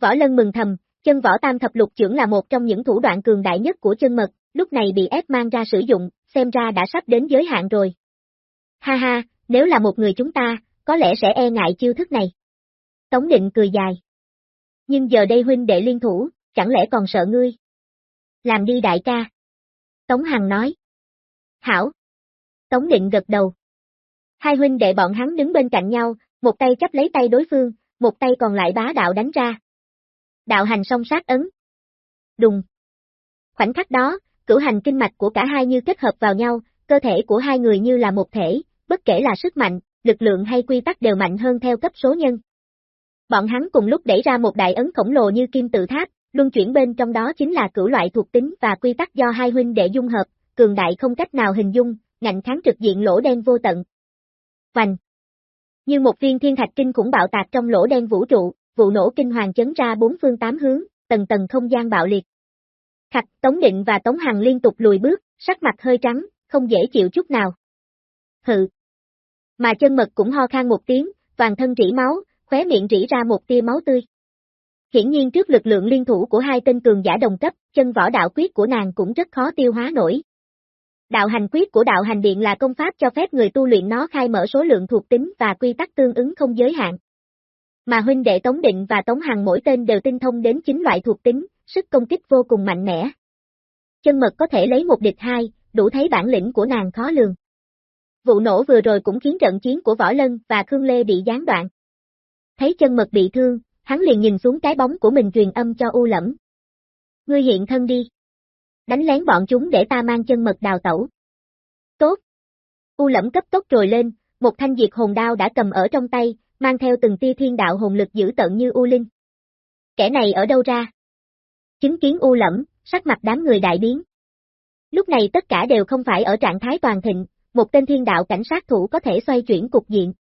Võ Lân mừng thầm, chân võ tam thập lục chưởng là một trong những thủ đoạn cường đại nhất của chân mật, lúc này bị ép mang ra sử dụng, xem ra đã sắp đến giới hạn rồi. Ha ha, nếu là một người chúng ta, có lẽ sẽ e ngại chiêu thức này. Tống Định cười dài. Nhưng giờ đây huynh đệ liên thủ, chẳng lẽ còn sợ ngươi? Làm đi đại ca. Tống Hằng nói. Hảo, Tống định gật đầu. Hai huynh đệ bọn hắn đứng bên cạnh nhau, một tay chấp lấy tay đối phương, một tay còn lại bá đạo đánh ra. Đạo hành song sát ấn. Đùng. Khoảnh khắc đó, cửu hành kinh mạch của cả hai như kết hợp vào nhau, cơ thể của hai người như là một thể, bất kể là sức mạnh, lực lượng hay quy tắc đều mạnh hơn theo cấp số nhân. Bọn hắn cùng lúc đẩy ra một đại ấn khổng lồ như kim tự tháp, luân chuyển bên trong đó chính là cửu loại thuộc tính và quy tắc do hai huynh đệ dung hợp, cường đại không cách nào hình dung, ngạnh kháng trực diện lỗ đen vô tận. Hoành Như một viên thiên thạch kinh khủng bạo tạc trong lỗ đen vũ trụ, vụ nổ kinh hoàng chấn ra bốn phương tám hướng, tầng tầng không gian bạo liệt. Khạch, Tống Định và Tống Hằng liên tục lùi bước, sắc mặt hơi trắng, không dễ chịu chút nào. Hự. Mà chân mật cũng ho khan một tiếng, toàn thân rỉ máu, khóe miệng rỉ ra một tia máu tươi. Hiển nhiên trước lực lượng liên thủ của hai tên cường giả đồng cấp, chân võ đạo quyết của nàng cũng rất khó tiêu hóa nổi, Đạo hành quyết của đạo hành điện là công pháp cho phép người tu luyện nó khai mở số lượng thuộc tính và quy tắc tương ứng không giới hạn. Mà huynh đệ Tống Định và Tống Hằng mỗi tên đều tinh thông đến chính loại thuộc tính, sức công kích vô cùng mạnh mẽ. Chân mật có thể lấy một địch hai, đủ thấy bản lĩnh của nàng khó lường. Vụ nổ vừa rồi cũng khiến trận chiến của Võ Lân và Khương Lê bị gián đoạn. Thấy chân mật bị thương, hắn liền nhìn xuống cái bóng của mình truyền âm cho U Lẫm. Ngươi hiện thân đi đánh lén bọn chúng để ta mang chân mật đào tẩu. Tốt. U lẫm cấp tốc trồi lên, một thanh diệt hồn đao đã cầm ở trong tay, mang theo từng tia thiên đạo hồn lực dữ tận như U Linh. Kẻ này ở đâu ra? Chứng kiến U lẫm, sắc mặt đám người đại biến. Lúc này tất cả đều không phải ở trạng thái toàn thịnh, một tên thiên đạo cảnh sát thủ có thể xoay chuyển cục diện.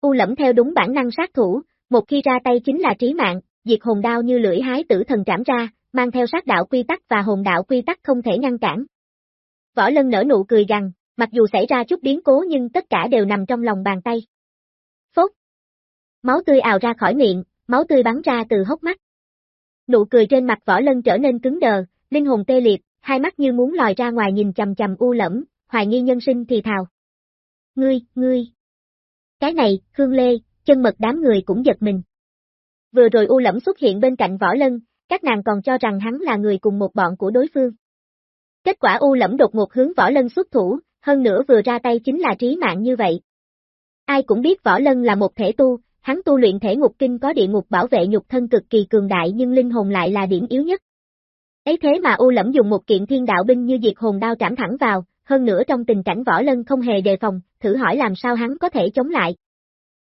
U lẫm theo đúng bản năng sát thủ, một khi ra tay chính là trí mạng, diệt hồn đao như lưỡi hái tử thần trảm ra, mang theo sát đạo quy tắc và hồn đạo quy tắc không thể ngăn cản. Võ Lân nở nụ cười gằn, mặc dù xảy ra chút biến cố nhưng tất cả đều nằm trong lòng bàn tay. Phốt. Máu tươi ào ra khỏi miệng, máu tươi bắn ra từ hốc mắt. Nụ cười trên mặt Võ Lân trở nên cứng đờ, linh hồn tê liệt, hai mắt như muốn lòi ra ngoài nhìn chầm chầm u lẫm, hoài nghi nhân sinh thì thào. Ngươi, ngươi. Cái này, Khương Lê, chân mật đám người cũng giật mình. Vừa rồi u lẫm xuất hiện bên cạnh Võ Lân, các nàng còn cho rằng hắn là người cùng một bọn của đối phương. Kết quả u lẫm đột ngột hướng Võ Lân xuất thủ, hơn nữa vừa ra tay chính là trí mạng như vậy. Ai cũng biết Võ Lân là một thể tu, hắn tu luyện thể ngục kinh có địa ngục bảo vệ nhục thân cực kỳ cường đại nhưng linh hồn lại là điểm yếu nhất. Ấy thế mà U Lẫm dùng một kiện thiên đạo binh như diệt hồn đao trảm thẳng vào, hơn nữa trong tình cảnh Võ Lân không hề đề phòng, thử hỏi làm sao hắn có thể chống lại.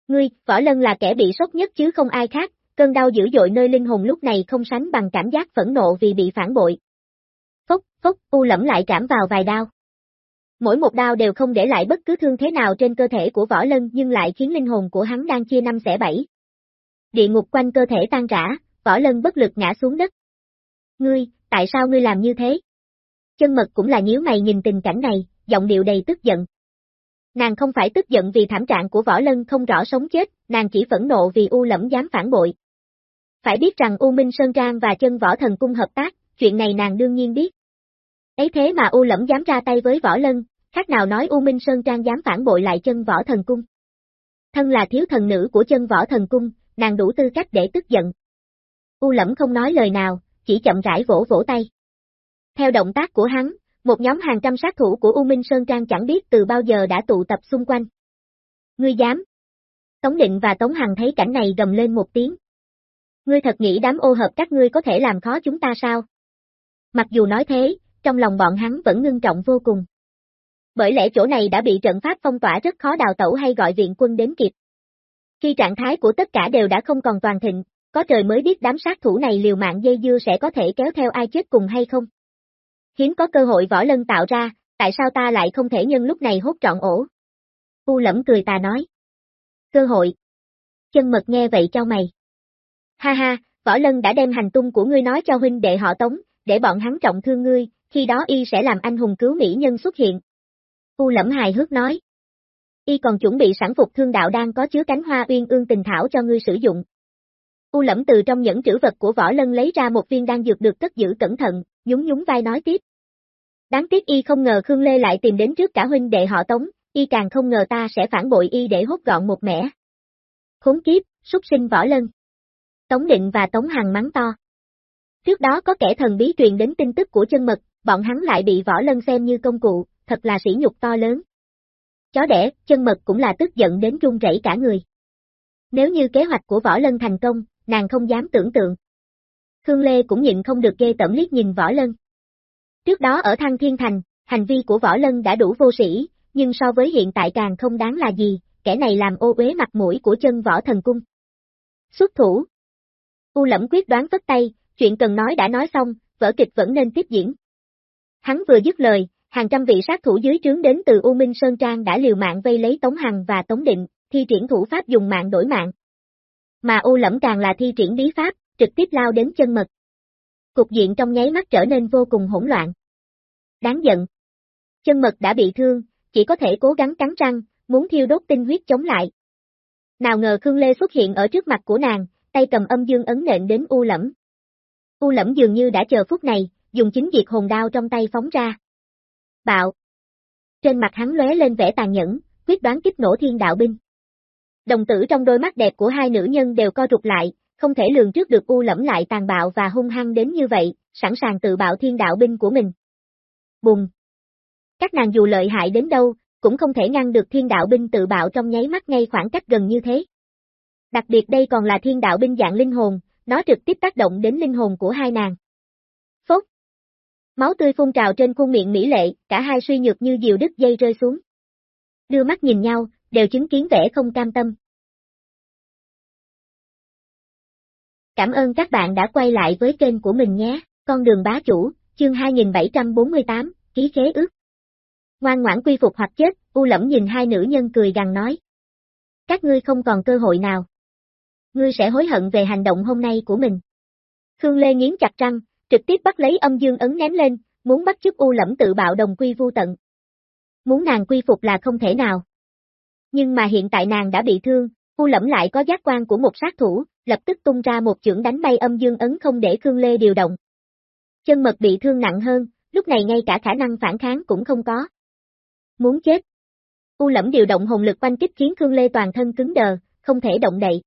Ngươi, Võ Lân là kẻ bị sốc nhất chứ không ai khác, cơn đau dữ dội nơi linh hồn lúc này không sánh bằng cảm giác phẫn nộ vì bị phản bội. Phốc, phốc, U Lẫm lại trảm vào vài đao. Mỗi một đao đều không để lại bất cứ thương thế nào trên cơ thể của Võ Lân nhưng lại khiến linh hồn của hắn đang chia năm xẻ bảy. Địa ngục quanh cơ thể tan rã, Võ Lân bất lực ngã xuống đất. Ngươi, tại sao ngươi làm như thế? Chân mật cũng là nhíu mày nhìn tình cảnh này, giọng điệu đầy tức giận. Nàng không phải tức giận vì thảm trạng của Võ Lân không rõ sống chết, nàng chỉ phẫn nộ vì U lẫm dám phản bội. Phải biết rằng U Minh Sơn Trang và chân võ thần cung hợp tác, chuyện này nàng đương nhiên biết. Ấy thế mà U lẫm dám ra tay với Võ Lân, khác nào nói U Minh Sơn Trang dám phản bội lại chân võ thần cung. Thân là thiếu thần nữ của chân võ thần cung, nàng đủ tư cách để tức giận. U lẫm không nói lời nào, chỉ chậm rãi vỗ vỗ tay. Theo động tác của hắn, một nhóm hàng trăm sát thủ của U Minh Sơn Trang chẳng biết từ bao giờ đã tụ tập xung quanh. Ngươi dám? Tống Định và Tống Hằng thấy cảnh này gầm lên một tiếng. Ngươi thật nghĩ đám ô hợp các ngươi có thể làm khó chúng ta sao? Mặc dù nói thế, trong lòng bọn hắn vẫn ngưng trọng vô cùng. Bởi lẽ chỗ này đã bị trận pháp phong tỏa rất khó đào tẩu hay gọi viện quân đến kịp. Khi trạng thái của tất cả đều đã không còn toàn thịnh, có trời mới biết đám sát thủ này liều mạng dây dưa sẽ có thể kéo theo ai chết cùng hay không. Hiếm có cơ hội võ lân tạo ra, tại sao ta lại không thể nhân lúc này hốt trọn ổ? U lẫm cười ta nói. Cơ hội. Chân mật nghe vậy cho mày. Ha ha, võ lân đã đem hành tung của ngươi nói cho huynh đệ họ tống, để bọn hắn trọng thương ngươi, khi đó y sẽ làm anh hùng cứu mỹ nhân xuất hiện. U lẫm hài hước nói. Y còn chuẩn bị sản phục thương đạo đang có chứa cánh hoa uyên ương tình thảo cho ngươi sử dụng. U lẫm từ trong những trữ vật của võ lân lấy ra một viên đan dược được cất giữ cẩn thận, nhún nhún vai nói tiếp. Đáng tiếc y không ngờ Khương Lê lại tìm đến trước cả huynh đệ họ Tống, y càng không ngờ ta sẽ phản bội y để hốt gọn một mẻ. Khốn kiếp, súc sinh võ lân. Tống Định và Tống Hằng mắng to. Trước đó có kẻ thần bí truyền đến tin tức của chân mật, bọn hắn lại bị võ lân xem như công cụ, thật là sỉ nhục to lớn. Chó đẻ, chân mật cũng là tức giận đến run rẩy cả người. Nếu như kế hoạch của võ lân thành công, nàng không dám tưởng tượng. Khương Lê cũng nhịn không được ghê tẩm liếc nhìn võ lân. Trước đó ở Thăng Thiên Thành, hành vi của võ lân đã đủ vô sĩ, nhưng so với hiện tại càng không đáng là gì, kẻ này làm ô uế mặt mũi của chân võ thần cung. Xuất thủ. U lẫm quyết đoán vất tay, chuyện cần nói đã nói xong, vở kịch vẫn nên tiếp diễn. Hắn vừa dứt lời, hàng trăm vị sát thủ dưới trướng đến từ U Minh Sơn Trang đã liều mạng vây lấy Tống Hằng và Tống Định, thi triển thủ pháp dùng mạng đổi mạng. Mà U Lẫm càng là thi triển bí pháp, trực tiếp lao đến chân mật. Cục diện trong nháy mắt trở nên vô cùng hỗn loạn. Đáng giận. Chân mật đã bị thương, chỉ có thể cố gắng cắn răng, muốn thiêu đốt tinh huyết chống lại. Nào ngờ Khương Lê xuất hiện ở trước mặt của nàng, tay cầm âm dương ấn nện đến U Lẫm. U Lẫm dường như đã chờ phút này, dùng chính diệt hồn đao trong tay phóng ra. Bạo. Trên mặt hắn lóe lên vẻ tàn nhẫn, quyết đoán kích nổ thiên đạo binh. Đồng tử trong đôi mắt đẹp của hai nữ nhân đều co rụt lại, không thể lường trước được u lẫm lại tàn bạo và hung hăng đến như vậy, sẵn sàng tự bạo thiên đạo binh của mình. Bùng! Các nàng dù lợi hại đến đâu, cũng không thể ngăn được thiên đạo binh tự bạo trong nháy mắt ngay khoảng cách gần như thế. Đặc biệt đây còn là thiên đạo binh dạng linh hồn, nó trực tiếp tác động đến linh hồn của hai nàng. Phốt! Máu tươi phun trào trên khuôn miệng mỹ lệ, cả hai suy nhược như diều đứt dây rơi xuống. Đưa mắt nhìn nhau, đều chứng kiến vẻ không cam tâm. Cảm ơn các bạn đã quay lại với kênh của mình nhé, con đường bá chủ, chương 2748, ký khế ước. Ngoan ngoãn quy phục hoặc chết, u lẫm nhìn hai nữ nhân cười gằn nói. Các ngươi không còn cơ hội nào. Ngươi sẽ hối hận về hành động hôm nay của mình. Khương Lê nghiến chặt răng, trực tiếp bắt lấy âm dương ấn ném lên, muốn bắt chước U Lẫm tự bạo đồng quy vu tận. Muốn nàng quy phục là không thể nào. Nhưng mà hiện tại nàng đã bị thương, U Lẫm lại có giác quan của một sát thủ, lập tức tung ra một chưởng đánh bay âm dương ấn không để Khương Lê điều động. Chân mật bị thương nặng hơn, lúc này ngay cả khả năng phản kháng cũng không có. Muốn chết. U Lẫm điều động hồn lực quanh kích khiến Khương Lê toàn thân cứng đờ, không thể động đậy.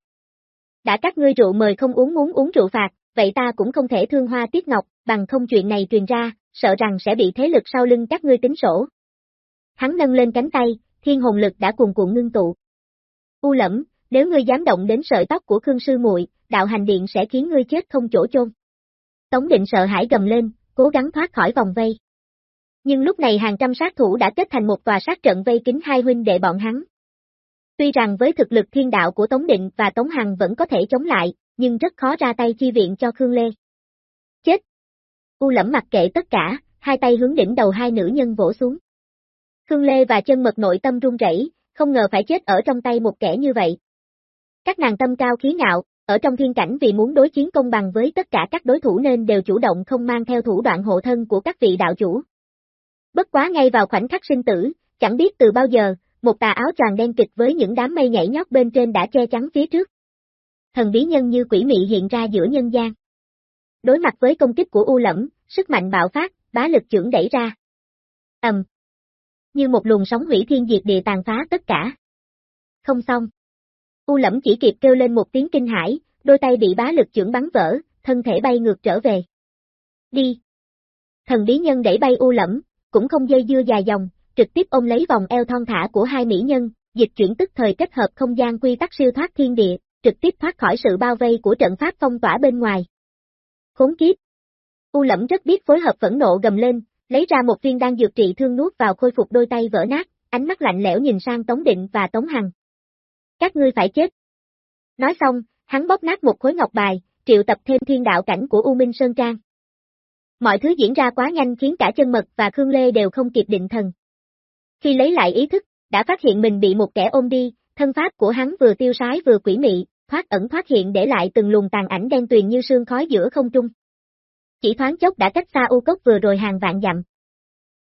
Đã các ngươi rượu mời không uống muốn uống rượu phạt, vậy ta cũng không thể thương hoa tiết ngọc, bằng không chuyện này truyền ra, sợ rằng sẽ bị thế lực sau lưng các ngươi tính sổ. Hắn nâng lên cánh tay, thiên hồn lực đã cuồn cuộn ngưng tụ. U lẫm, nếu ngươi dám động đến sợi tóc của Khương Sư muội, đạo hành điện sẽ khiến ngươi chết không chỗ chôn. Tống định sợ hãi gầm lên, cố gắng thoát khỏi vòng vây. Nhưng lúc này hàng trăm sát thủ đã kết thành một tòa sát trận vây kín hai huynh đệ bọn hắn. Tuy rằng với thực lực thiên đạo của Tống Định và Tống Hằng vẫn có thể chống lại, nhưng rất khó ra tay chi viện cho Khương Lê. Chết! U lẫm mặc kệ tất cả, hai tay hướng đỉnh đầu hai nữ nhân vỗ xuống. Khương Lê và chân mật nội tâm run rẩy, không ngờ phải chết ở trong tay một kẻ như vậy. Các nàng tâm cao khí ngạo, ở trong thiên cảnh vì muốn đối chiến công bằng với tất cả các đối thủ nên đều chủ động không mang theo thủ đoạn hộ thân của các vị đạo chủ. Bất quá ngay vào khoảnh khắc sinh tử, chẳng biết từ bao giờ, một tà áo tràn đen kịch với những đám mây nhảy nhót bên trên đã che chắn phía trước. Thần bí nhân như quỷ mị hiện ra giữa nhân gian. Đối mặt với công kích của U Lẫm, sức mạnh bạo phát, bá lực trưởng đẩy ra. Ầm. Như một luồng sóng hủy thiên diệt địa tàn phá tất cả. Không xong. U Lẫm chỉ kịp kêu lên một tiếng kinh hãi, đôi tay bị bá lực trưởng bắn vỡ, thân thể bay ngược trở về. Đi. Thần bí nhân đẩy bay U Lẫm, cũng không dây dưa dài dòng, trực tiếp ôm lấy vòng eo thon thả của hai mỹ nhân, dịch chuyển tức thời kết hợp không gian quy tắc siêu thoát thiên địa, trực tiếp thoát khỏi sự bao vây của trận pháp phong tỏa bên ngoài. Khốn kiếp! U lẫm rất biết phối hợp phẫn nộ gầm lên, lấy ra một viên đan dược trị thương nuốt vào khôi phục đôi tay vỡ nát, ánh mắt lạnh lẽo nhìn sang Tống Định và Tống Hằng. Các ngươi phải chết. Nói xong, hắn bóp nát một khối ngọc bài, triệu tập thêm thiên đạo cảnh của U Minh Sơn Trang. Mọi thứ diễn ra quá nhanh khiến cả chân mật và Khương Lê đều không kịp định thần. Khi lấy lại ý thức, đã phát hiện mình bị một kẻ ôm đi, thân pháp của hắn vừa tiêu sái vừa quỷ mị, thoát ẩn thoát hiện để lại từng luồng tàn ảnh đen tuyền như sương khói giữa không trung. Chỉ thoáng chốc đã cách xa u cốc vừa rồi hàng vạn dặm.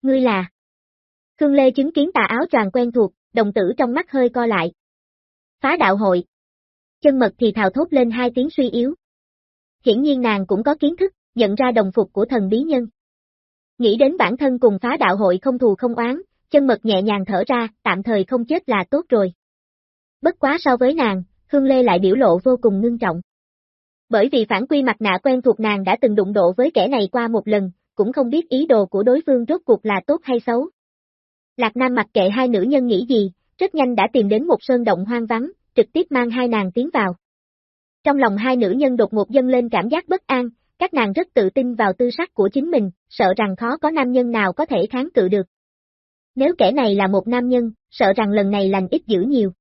Ngươi là... Khương Lê chứng kiến tà áo tràn quen thuộc, đồng tử trong mắt hơi co lại. Phá đạo hội. Chân mật thì thào thốt lên hai tiếng suy yếu. Hiển nhiên nàng cũng có kiến thức, nhận ra đồng phục của thần bí nhân. Nghĩ đến bản thân cùng phá đạo hội không thù không oán, chân mật nhẹ nhàng thở ra, tạm thời không chết là tốt rồi. Bất quá so với nàng, Hương Lê lại biểu lộ vô cùng ngưng trọng. Bởi vì phản quy mặt nạ quen thuộc nàng đã từng đụng độ với kẻ này qua một lần, cũng không biết ý đồ của đối phương rốt cuộc là tốt hay xấu. Lạc Nam mặc kệ hai nữ nhân nghĩ gì, rất nhanh đã tìm đến một sơn động hoang vắng, trực tiếp mang hai nàng tiến vào. Trong lòng hai nữ nhân đột ngột dâng lên cảm giác bất an, các nàng rất tự tin vào tư sắc của chính mình, sợ rằng khó có nam nhân nào có thể kháng cự được. Nếu kẻ này là một nam nhân, sợ rằng lần này lành ít dữ nhiều.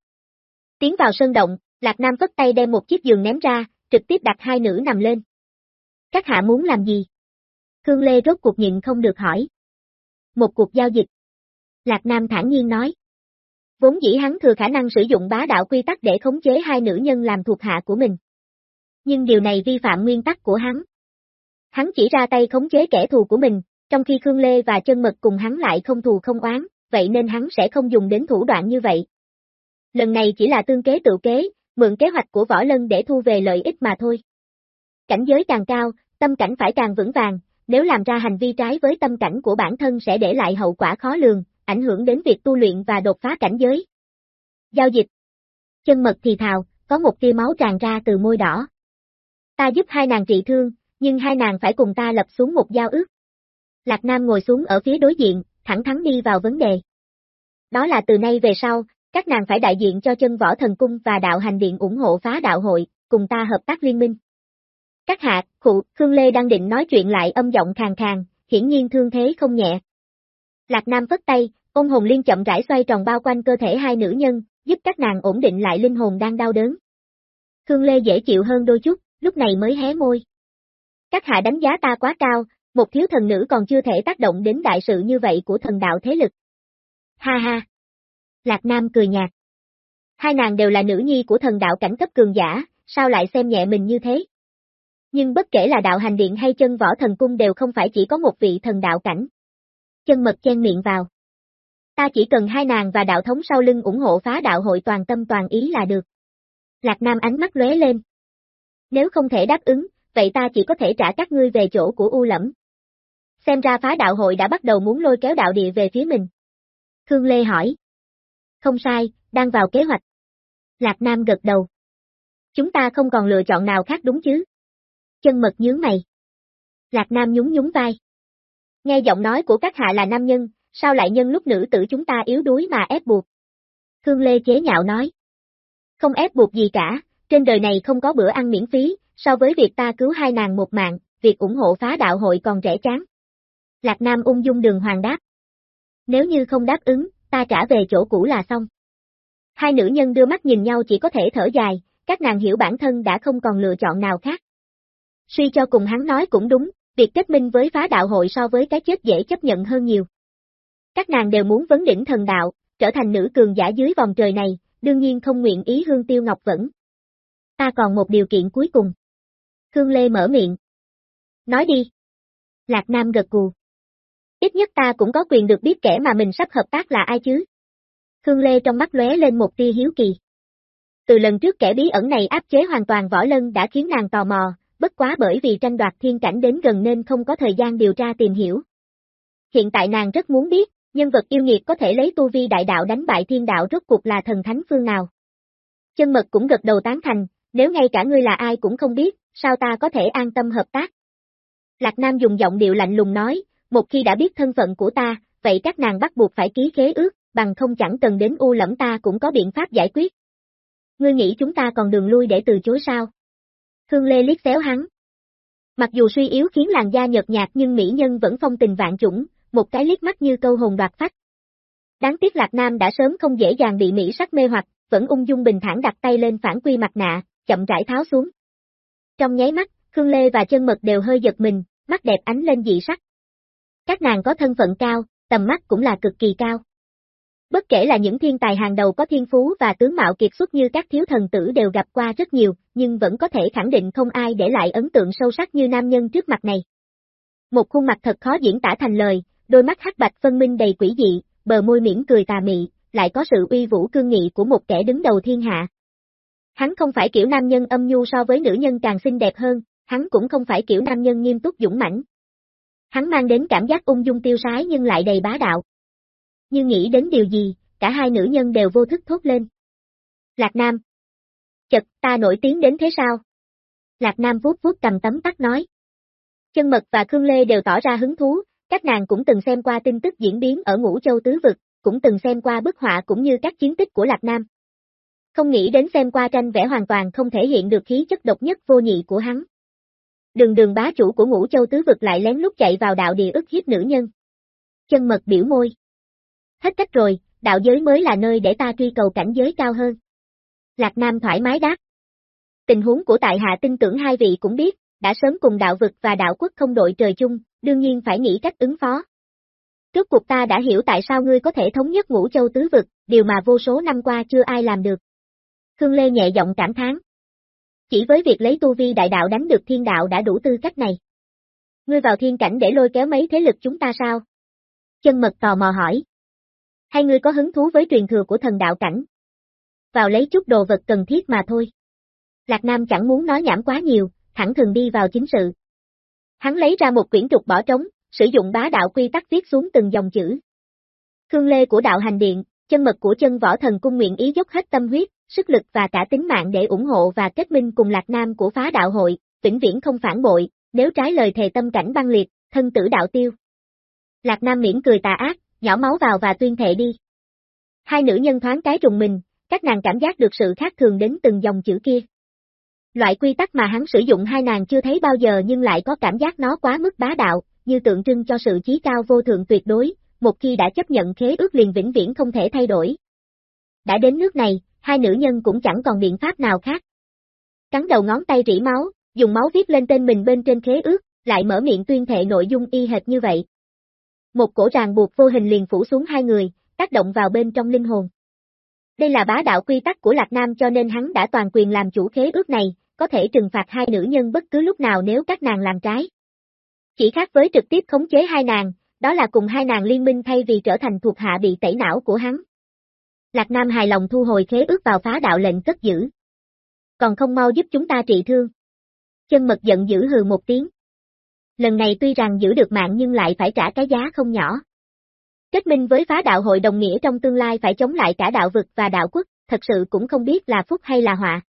Tiến vào sơn động, Lạc Nam vất tay đem một chiếc giường ném ra, trực tiếp đặt hai nữ nằm lên. Các hạ muốn làm gì? Khương Lê rốt cuộc nhịn không được hỏi. Một cuộc giao dịch. Lạc Nam thản nhiên nói. Vốn dĩ hắn thừa khả năng sử dụng bá đạo quy tắc để khống chế hai nữ nhân làm thuộc hạ của mình. Nhưng điều này vi phạm nguyên tắc của hắn. Hắn chỉ ra tay khống chế kẻ thù của mình, trong khi Khương Lê và chân mật cùng hắn lại không thù không oán, vậy nên hắn sẽ không dùng đến thủ đoạn như vậy. Lần này chỉ là tương kế tự kế, mượn kế hoạch của võ lân để thu về lợi ích mà thôi. Cảnh giới càng cao, tâm cảnh phải càng vững vàng, nếu làm ra hành vi trái với tâm cảnh của bản thân sẽ để lại hậu quả khó lường, ảnh hưởng đến việc tu luyện và đột phá cảnh giới. Giao dịch Chân mật thì thào, có một tia máu tràn ra từ môi đỏ. Ta giúp hai nàng trị thương, nhưng hai nàng phải cùng ta lập xuống một giao ước. Lạc Nam ngồi xuống ở phía đối diện, thẳng thắn đi vào vấn đề. Đó là từ nay về sau, các nàng phải đại diện cho chân võ thần cung và đạo hành điện ủng hộ phá đạo hội, cùng ta hợp tác liên minh. Các hạ, khụ, Khương Lê đang định nói chuyện lại âm giọng khàn khàn, hiển nhiên thương thế không nhẹ. Lạc Nam vất tay, Ông hồn liên chậm rãi xoay tròn bao quanh cơ thể hai nữ nhân, giúp các nàng ổn định lại linh hồn đang đau đớn. Khương Lê dễ chịu hơn đôi chút, lúc này mới hé môi. Các hạ đánh giá ta quá cao, một thiếu thần nữ còn chưa thể tác động đến đại sự như vậy của thần đạo thế lực. Ha ha! Lạc Nam cười nhạt. Hai nàng đều là nữ nhi của thần đạo cảnh cấp cường giả, sao lại xem nhẹ mình như thế? Nhưng bất kể là đạo hành điện hay chân võ thần cung đều không phải chỉ có một vị thần đạo cảnh. Chân mật chen miệng vào. Ta chỉ cần hai nàng và đạo thống sau lưng ủng hộ phá đạo hội toàn tâm toàn ý là được. Lạc Nam ánh mắt lóe lên. Nếu không thể đáp ứng, vậy ta chỉ có thể trả các ngươi về chỗ của U Lẫm. Xem ra phá đạo hội đã bắt đầu muốn lôi kéo đạo địa về phía mình. Khương Lê hỏi. Không sai, đang vào kế hoạch. Lạc Nam gật đầu. Chúng ta không còn lựa chọn nào khác đúng chứ? Chân mật nhướng mày. Lạc Nam nhún nhún vai. Nghe giọng nói của các hạ là nam nhân, sao lại nhân lúc nữ tử chúng ta yếu đuối mà ép buộc? Khương Lê chế nhạo nói. Không ép buộc gì cả, trên đời này không có bữa ăn miễn phí, so với việc ta cứu hai nàng một mạng, việc ủng hộ phá đạo hội còn rẻ chán. Lạc Nam ung dung đường hoàng đáp. Nếu như không đáp ứng, ta trả về chỗ cũ là xong. Hai nữ nhân đưa mắt nhìn nhau chỉ có thể thở dài, các nàng hiểu bản thân đã không còn lựa chọn nào khác. Suy cho cùng hắn nói cũng đúng, việc kết minh với phá đạo hội so với cái chết dễ chấp nhận hơn nhiều. Các nàng đều muốn vấn đỉnh thần đạo, trở thành nữ cường giả dưới vòng trời này, đương nhiên không nguyện ý hương tiêu ngọc vẫn. Ta còn một điều kiện cuối cùng. Khương Lê mở miệng. Nói đi. Lạc Nam gật cù. Ít nhất ta cũng có quyền được biết kẻ mà mình sắp hợp tác là ai chứ. Khương Lê trong mắt lóe lên một tia hiếu kỳ. Từ lần trước kẻ bí ẩn này áp chế hoàn toàn võ lân đã khiến nàng tò mò, bất quá bởi vì tranh đoạt thiên cảnh đến gần nên không có thời gian điều tra tìm hiểu. Hiện tại nàng rất muốn biết, nhân vật yêu nghiệt có thể lấy tu vi đại đạo đánh bại thiên đạo rốt cuộc là thần thánh phương nào. Chân mật cũng gật đầu tán thành, nếu ngay cả ngươi là ai cũng không biết, sao ta có thể an tâm hợp tác. Lạc Nam dùng giọng điệu lạnh lùng nói, một khi đã biết thân phận của ta, vậy các nàng bắt buộc phải ký khế ước, bằng không chẳng cần đến u lẫm ta cũng có biện pháp giải quyết. Ngươi nghĩ chúng ta còn đường lui để từ chối sao? Thương Lê liếc xéo hắn. Mặc dù suy yếu khiến làn da nhợt nhạt nhưng mỹ nhân vẫn phong tình vạn chủng, một cái liếc mắt như câu hồn đoạt phách. Đáng tiếc Lạc Nam đã sớm không dễ dàng bị mỹ sắc mê hoặc, vẫn ung dung bình thản đặt tay lên phản quy mặt nạ, chậm rãi tháo xuống. Trong nháy mắt, Khương Lê và chân mật đều hơi giật mình, mắt đẹp ánh lên dị sắc. Các nàng có thân phận cao, tầm mắt cũng là cực kỳ cao. Bất kể là những thiên tài hàng đầu có thiên phú và tướng mạo kiệt xuất như các thiếu thần tử đều gặp qua rất nhiều, nhưng vẫn có thể khẳng định không ai để lại ấn tượng sâu sắc như nam nhân trước mặt này. Một khuôn mặt thật khó diễn tả thành lời, đôi mắt hắc bạch phân minh đầy quỷ dị, bờ môi mỉm cười tà mị, lại có sự uy vũ cương nghị của một kẻ đứng đầu thiên hạ. Hắn không phải kiểu nam nhân âm nhu so với nữ nhân càng xinh đẹp hơn, hắn cũng không phải kiểu nam nhân nghiêm túc dũng mãnh. Hắn mang đến cảm giác ung dung tiêu sái nhưng lại đầy bá đạo. Như nghĩ đến điều gì, cả hai nữ nhân đều vô thức thốt lên. Lạc Nam. Chật, ta nổi tiếng đến thế sao? Lạc Nam vuốt vuốt cầm tấm tắt nói. Chân mật và Khương Lê đều tỏ ra hứng thú, các nàng cũng từng xem qua tin tức diễn biến ở ngũ châu tứ vực, cũng từng xem qua bức họa cũng như các chiến tích của Lạc Nam. Không nghĩ đến xem qua tranh vẽ hoàn toàn không thể hiện được khí chất độc nhất vô nhị của hắn. Đường đường bá chủ của ngũ châu tứ vực lại lén lút chạy vào đạo địa ức hiếp nữ nhân. Chân mật biểu môi. Hết cách rồi, đạo giới mới là nơi để ta truy cầu cảnh giới cao hơn. Lạc Nam thoải mái đáp. Tình huống của tại hạ tin tưởng hai vị cũng biết, đã sớm cùng đạo vực và đạo quốc không đội trời chung, đương nhiên phải nghĩ cách ứng phó. Trước cuộc ta đã hiểu tại sao ngươi có thể thống nhất ngũ châu tứ vực, điều mà vô số năm qua chưa ai làm được. Khương Lê nhẹ giọng cảm thán. Chỉ với việc lấy tu vi đại đạo đánh được thiên đạo đã đủ tư cách này. Ngươi vào thiên cảnh để lôi kéo mấy thế lực chúng ta sao? Chân mật tò mò hỏi. Hay ngươi có hứng thú với truyền thừa của thần đạo cảnh? Vào lấy chút đồ vật cần thiết mà thôi. Lạc Nam chẳng muốn nói nhảm quá nhiều, thẳng thường đi vào chính sự. Hắn lấy ra một quyển trục bỏ trống, sử dụng bá đạo quy tắc viết xuống từng dòng chữ. Khương lê của đạo hành điện, chân mật của chân võ thần cung nguyện ý dốc hết tâm huyết, sức lực và cả tính mạng để ủng hộ và kết minh cùng Lạc Nam của phá đạo hội, vĩnh viễn không phản bội, nếu trái lời thề tâm cảnh băng liệt, thân tử đạo tiêu. Lạc Nam miễn cười tà ác, nhỏ máu vào và tuyên thệ đi. Hai nữ nhân thoáng cái trùng mình, các nàng cảm giác được sự khác thường đến từng dòng chữ kia. Loại quy tắc mà hắn sử dụng hai nàng chưa thấy bao giờ nhưng lại có cảm giác nó quá mức bá đạo, như tượng trưng cho sự chí cao vô thượng tuyệt đối, một khi đã chấp nhận khế ước liền vĩnh viễn không thể thay đổi. Đã đến nước này, hai nữ nhân cũng chẳng còn biện pháp nào khác. Cắn đầu ngón tay rỉ máu, dùng máu viết lên tên mình bên trên khế ước, lại mở miệng tuyên thệ nội dung y hệt như vậy. Một cổ ràng buộc vô hình liền phủ xuống hai người, tác động vào bên trong linh hồn. Đây là bá đạo quy tắc của Lạc Nam cho nên hắn đã toàn quyền làm chủ khế ước này, có thể trừng phạt hai nữ nhân bất cứ lúc nào nếu các nàng làm trái. Chỉ khác với trực tiếp khống chế hai nàng, đó là cùng hai nàng liên minh thay vì trở thành thuộc hạ bị tẩy não của hắn. Lạc Nam hài lòng thu hồi khế ước vào phá đạo lệnh cất giữ. Còn không mau giúp chúng ta trị thương. Chân mật giận dữ hừ một tiếng. Lần này tuy rằng giữ được mạng nhưng lại phải trả cái giá không nhỏ. Kết minh với phá đạo hội đồng nghĩa trong tương lai phải chống lại cả đạo vực và đạo quốc, thật sự cũng không biết là phúc hay là họa.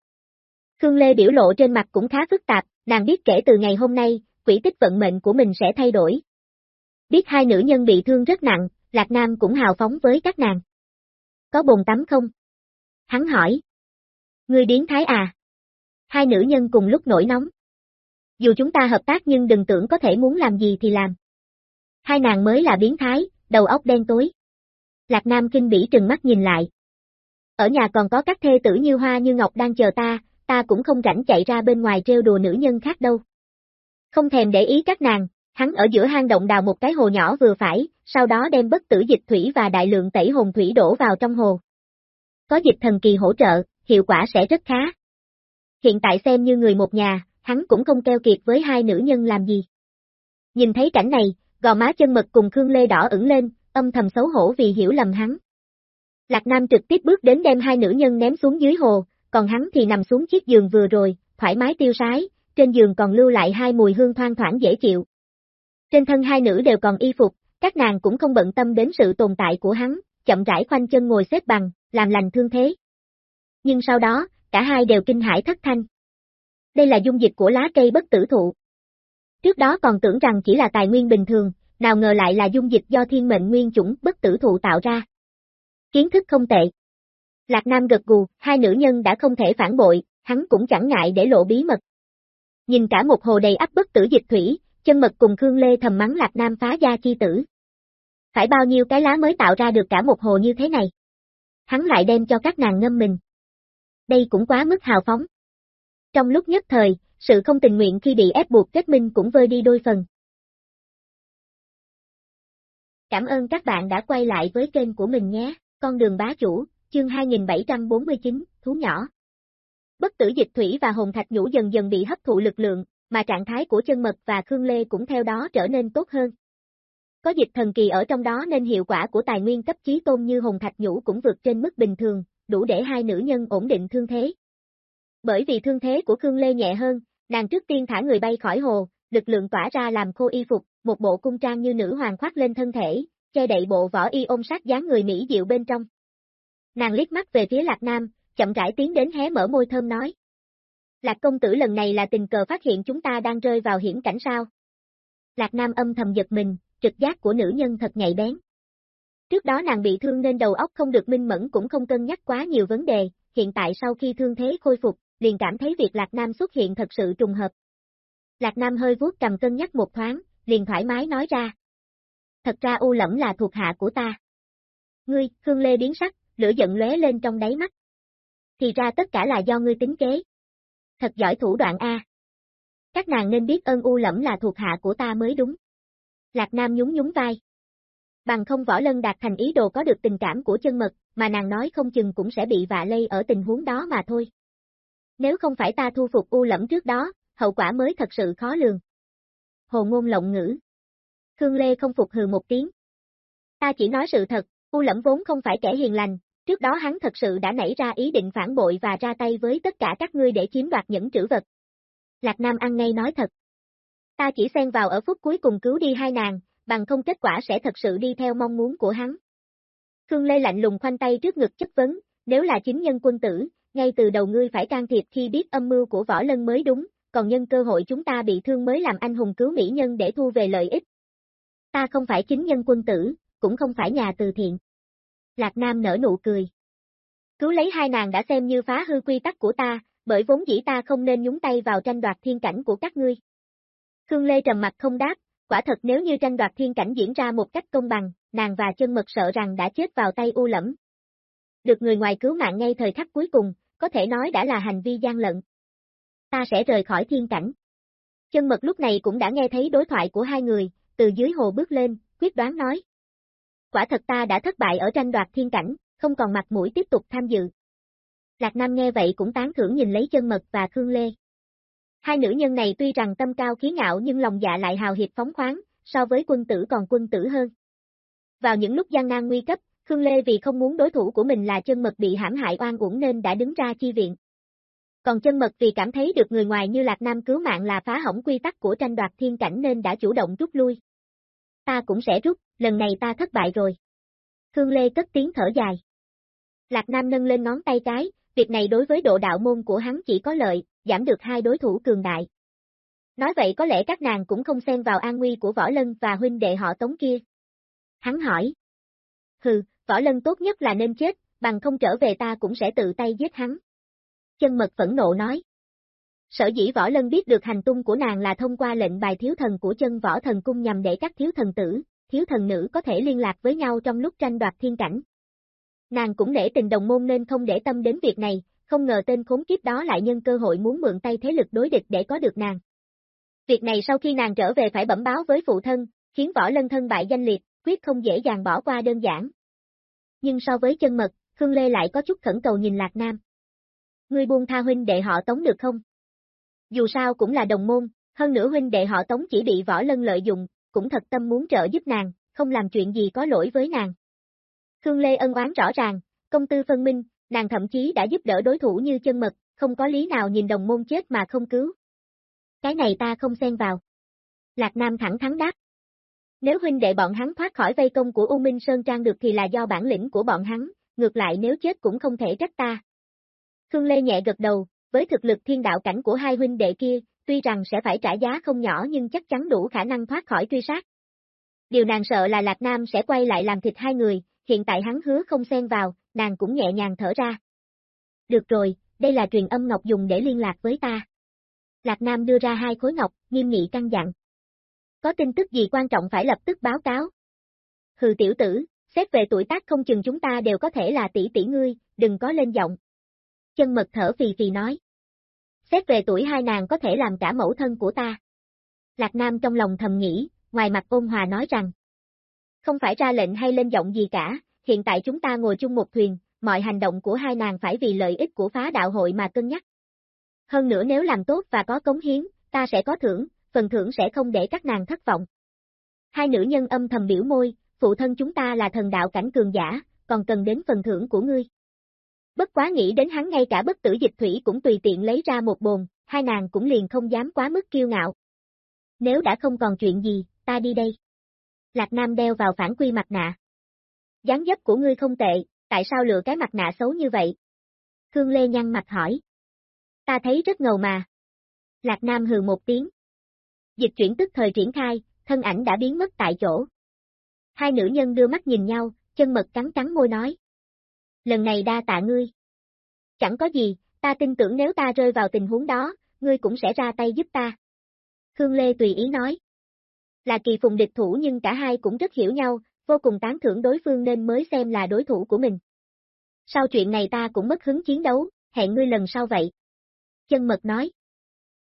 Khương Lê biểu lộ trên mặt cũng khá phức tạp, nàng biết kể từ ngày hôm nay, quỹ tích vận mệnh của mình sẽ thay đổi. Biết hai nữ nhân bị thương rất nặng, Lạc Nam cũng hào phóng với các nàng. Có bồn tắm không? Hắn hỏi. Người điến thái à? Hai nữ nhân cùng lúc nổi nóng. Dù chúng ta hợp tác nhưng đừng tưởng có thể muốn làm gì thì làm. Hai nàng mới là biến thái, đầu óc đen tối. Lạc Nam kinh bỉ trừng mắt nhìn lại. Ở nhà còn có các thê tử như hoa như ngọc đang chờ ta, ta cũng không rảnh chạy ra bên ngoài trêu đùa nữ nhân khác đâu. Không thèm để ý các nàng, hắn ở giữa hang động đào một cái hồ nhỏ vừa phải, sau đó đem bất tử dịch thủy và đại lượng tẩy hồn thủy đổ vào trong hồ. Có dịch thần kỳ hỗ trợ, hiệu quả sẽ rất khá. Hiện tại xem như người một nhà, hắn cũng không keo kiệt với hai nữ nhân làm gì. Nhìn thấy cảnh này, gò má chân mật cùng Khương Lê đỏ ửng lên, âm thầm xấu hổ vì hiểu lầm hắn. Lạc Nam trực tiếp bước đến đem hai nữ nhân ném xuống dưới hồ, còn hắn thì nằm xuống chiếc giường vừa rồi, thoải mái tiêu sái, trên giường còn lưu lại hai mùi hương thoang thoảng dễ chịu. Trên thân hai nữ đều còn y phục, các nàng cũng không bận tâm đến sự tồn tại của hắn, chậm rãi khoanh chân ngồi xếp bằng, làm lành thương thế. Nhưng sau đó, cả hai đều kinh hãi thất thanh. Đây là dung dịch của lá cây bất tử thụ. Trước đó còn tưởng rằng chỉ là tài nguyên bình thường, nào ngờ lại là dung dịch do thiên mệnh nguyên chủng bất tử thụ tạo ra. Kiến thức không tệ. Lạc Nam gật gù, hai nữ nhân đã không thể phản bội, hắn cũng chẳng ngại để lộ bí mật. Nhìn cả một hồ đầy áp bức tử dịch thủy, chân mật cùng Khương Lê thầm mắng Lạc Nam phá gia chi tử. Phải bao nhiêu cái lá mới tạo ra được cả một hồ như thế này? Hắn lại đem cho các nàng ngâm mình. Đây cũng quá mức hào phóng. Trong lúc nhất thời, sự không tình nguyện khi bị ép buộc kết minh cũng vơi đi đôi phần. Cảm ơn các bạn đã quay lại với kênh của mình nhé, con đường bá chủ, chương 2749, thú nhỏ. Bất tử dịch thủy và hồn thạch nhũ dần dần bị hấp thụ lực lượng, mà trạng thái của chân mật và Khương Lê cũng theo đó trở nên tốt hơn. Có dịch thần kỳ ở trong đó nên hiệu quả của tài nguyên cấp chí tôn như hồn thạch nhũ cũng vượt trên mức bình thường, đủ để hai nữ nhân ổn định thương thế. Bởi vì thương thế của Khương Lê nhẹ hơn, nàng trước tiên thả người bay khỏi hồ, lực lượng tỏa ra làm khô y phục, một bộ cung trang như nữ hoàng khoác lên thân thể, che đậy bộ vỏ y ôm sát dáng người mỹ diệu bên trong. Nàng liếc mắt về phía Lạc Nam, chậm rãi tiến đến hé mở môi thơm nói. Lạc công tử lần này là tình cờ phát hiện chúng ta đang rơi vào hiểm cảnh sao? Lạc Nam âm thầm giật mình, trực giác của nữ nhân thật nhạy bén. Trước đó nàng bị thương nên đầu óc không được minh mẫn cũng không cân nhắc quá nhiều vấn đề, hiện tại sau khi thương thế khôi phục, liền cảm thấy việc Lạc Nam xuất hiện thật sự trùng hợp. Lạc Nam hơi vuốt cầm cân nhắc một thoáng, liền thoải mái nói ra. Thật ra U Lẫm là thuộc hạ của ta. Ngươi, Khương Lê biến sắc, lửa giận lóe lên trong đáy mắt. Thì ra tất cả là do ngươi tính kế. Thật giỏi thủ đoạn A. Các nàng nên biết ơn U Lẫm là thuộc hạ của ta mới đúng. Lạc Nam nhún nhún vai. Bằng không võ lân đạt thành ý đồ có được tình cảm của chân mật, mà nàng nói không chừng cũng sẽ bị vạ lây ở tình huống đó mà thôi. Nếu không phải ta thu phục U Lẫm trước đó, hậu quả mới thật sự khó lường. Hồ ngôn lộng ngữ. Khương Lê không phục hừ một tiếng. Ta chỉ nói sự thật, U Lẫm vốn không phải kẻ hiền lành, trước đó hắn thật sự đã nảy ra ý định phản bội và ra tay với tất cả các ngươi để chiếm đoạt những trữ vật. Lạc Nam ăn ngay nói thật. Ta chỉ xen vào ở phút cuối cùng cứu đi hai nàng, bằng không kết quả sẽ thật sự đi theo mong muốn của hắn. Khương Lê lạnh lùng khoanh tay trước ngực chất vấn, nếu là chính nhân quân tử, ngay từ đầu ngươi phải can thiệp khi biết âm mưu của võ lân mới đúng, còn nhân cơ hội chúng ta bị thương mới làm anh hùng cứu mỹ nhân để thu về lợi ích. Ta không phải chính nhân quân tử, cũng không phải nhà từ thiện. Lạc Nam nở nụ cười. Cứu lấy hai nàng đã xem như phá hư quy tắc của ta, bởi vốn dĩ ta không nên nhúng tay vào tranh đoạt thiên cảnh của các ngươi. Khương Lê trầm mặt không đáp, quả thật nếu như tranh đoạt thiên cảnh diễn ra một cách công bằng, nàng và chân mật sợ rằng đã chết vào tay u lẫm. Được người ngoài cứu mạng ngay thời khắc cuối cùng, có thể nói đã là hành vi gian lận. Ta sẽ rời khỏi thiên cảnh. Chân mật lúc này cũng đã nghe thấy đối thoại của hai người, từ dưới hồ bước lên, quyết đoán nói. Quả thật ta đã thất bại ở tranh đoạt thiên cảnh, không còn mặt mũi tiếp tục tham dự. Lạc Nam nghe vậy cũng tán thưởng nhìn lấy chân mật và Khương Lê. Hai nữ nhân này tuy rằng tâm cao khí ngạo nhưng lòng dạ lại hào hiệp phóng khoáng, so với quân tử còn quân tử hơn. Vào những lúc gian nan nguy cấp, Khương Lê vì không muốn đối thủ của mình là chân mật bị hãm hại oan uổng nên đã đứng ra chi viện. Còn chân mật vì cảm thấy được người ngoài như Lạc Nam cứu mạng là phá hỏng quy tắc của tranh đoạt thiên cảnh nên đã chủ động rút lui. Ta cũng sẽ rút, lần này ta thất bại rồi. Khương Lê cất tiếng thở dài. Lạc Nam nâng lên ngón tay cái, việc này đối với độ đạo môn của hắn chỉ có lợi, giảm được hai đối thủ cường đại. Nói vậy có lẽ các nàng cũng không xen vào an nguy của Võ Lân và huynh đệ họ tống kia. Hắn hỏi. Hừ, Võ Lân tốt nhất là nên chết, bằng không trở về ta cũng sẽ tự tay giết hắn. Chân mật phẫn nộ nói. Sở dĩ Võ Lân biết được hành tung của nàng là thông qua lệnh bài thiếu thần của chân võ thần cung nhằm để các thiếu thần tử, thiếu thần nữ có thể liên lạc với nhau trong lúc tranh đoạt thiên cảnh. Nàng cũng để tình đồng môn nên không để tâm đến việc này, không ngờ tên khốn kiếp đó lại nhân cơ hội muốn mượn tay thế lực đối địch để có được nàng. Việc này sau khi nàng trở về phải bẩm báo với phụ thân, khiến võ lân thân bại danh liệt, quyết không dễ dàng bỏ qua đơn giản. Nhưng so với chân mật, Khương Lê lại có chút khẩn cầu nhìn Lạc Nam. Ngươi buông tha huynh đệ họ tống được không? Dù sao cũng là đồng môn, hơn nữa huynh đệ họ tống chỉ bị võ lân lợi dụng, cũng thật tâm muốn trợ giúp nàng, không làm chuyện gì có lỗi với nàng. Khương Lê ân oán rõ ràng, công tư phân minh, nàng thậm chí đã giúp đỡ đối thủ như chân mật, không có lý nào nhìn đồng môn chết mà không cứu. Cái này ta không xen vào. Lạc Nam thẳng thắn đáp. Nếu huynh đệ bọn hắn thoát khỏi vây công của U Minh Sơn Trang được thì là do bản lĩnh của bọn hắn, ngược lại nếu chết cũng không thể trách ta. Khương Lê nhẹ gật đầu, với thực lực thiên đạo cảnh của hai huynh đệ kia, tuy rằng sẽ phải trả giá không nhỏ nhưng chắc chắn đủ khả năng thoát khỏi truy sát. Điều nàng sợ là Lạc Nam sẽ quay lại làm thịt hai người, hiện tại hắn hứa không xen vào, nàng cũng nhẹ nhàng thở ra. Được rồi, đây là truyền âm ngọc dùng để liên lạc với ta. Lạc Nam đưa ra hai khối ngọc, nghiêm nghị căng dặn. Có tin tức gì quan trọng phải lập tức báo cáo. Hừ tiểu tử, xét về tuổi tác không chừng chúng ta đều có thể là tỷ tỷ ngươi, đừng có lên giọng. Chân mật thở phì phì nói. Xét về tuổi hai nàng có thể làm cả mẫu thân của ta. Lạc Nam trong lòng thầm nghĩ, ngoài mặt ôn hòa nói rằng. Không phải ra lệnh hay lên giọng gì cả, hiện tại chúng ta ngồi chung một thuyền, mọi hành động của hai nàng phải vì lợi ích của phá đạo hội mà cân nhắc. Hơn nữa nếu làm tốt và có cống hiến, ta sẽ có thưởng, phần thưởng sẽ không để các nàng thất vọng. Hai nữ nhân âm thầm biểu môi, phụ thân chúng ta là thần đạo cảnh cường giả, còn cần đến phần thưởng của ngươi. Bất quá nghĩ đến hắn ngay cả bất tử dịch thủy cũng tùy tiện lấy ra một bồn, hai nàng cũng liền không dám quá mức kiêu ngạo. Nếu đã không còn chuyện gì, ta đi đây. Lạc Nam đeo vào phản quy mặt nạ. dáng dấp của ngươi không tệ, tại sao lựa cái mặt nạ xấu như vậy? Khương Lê nhăn mặt hỏi. Ta thấy rất ngầu mà. Lạc Nam hừ một tiếng. Dịch chuyển tức thời triển khai, thân ảnh đã biến mất tại chỗ. Hai nữ nhân đưa mắt nhìn nhau, chân mật cắn cắn môi nói. Lần này đa tạ ngươi. Chẳng có gì, ta tin tưởng nếu ta rơi vào tình huống đó, ngươi cũng sẽ ra tay giúp ta. Khương Lê tùy ý nói. Là kỳ phùng địch thủ nhưng cả hai cũng rất hiểu nhau, vô cùng tán thưởng đối phương nên mới xem là đối thủ của mình. Sau chuyện này ta cũng mất hứng chiến đấu, hẹn ngươi lần sau vậy. Chân mật nói.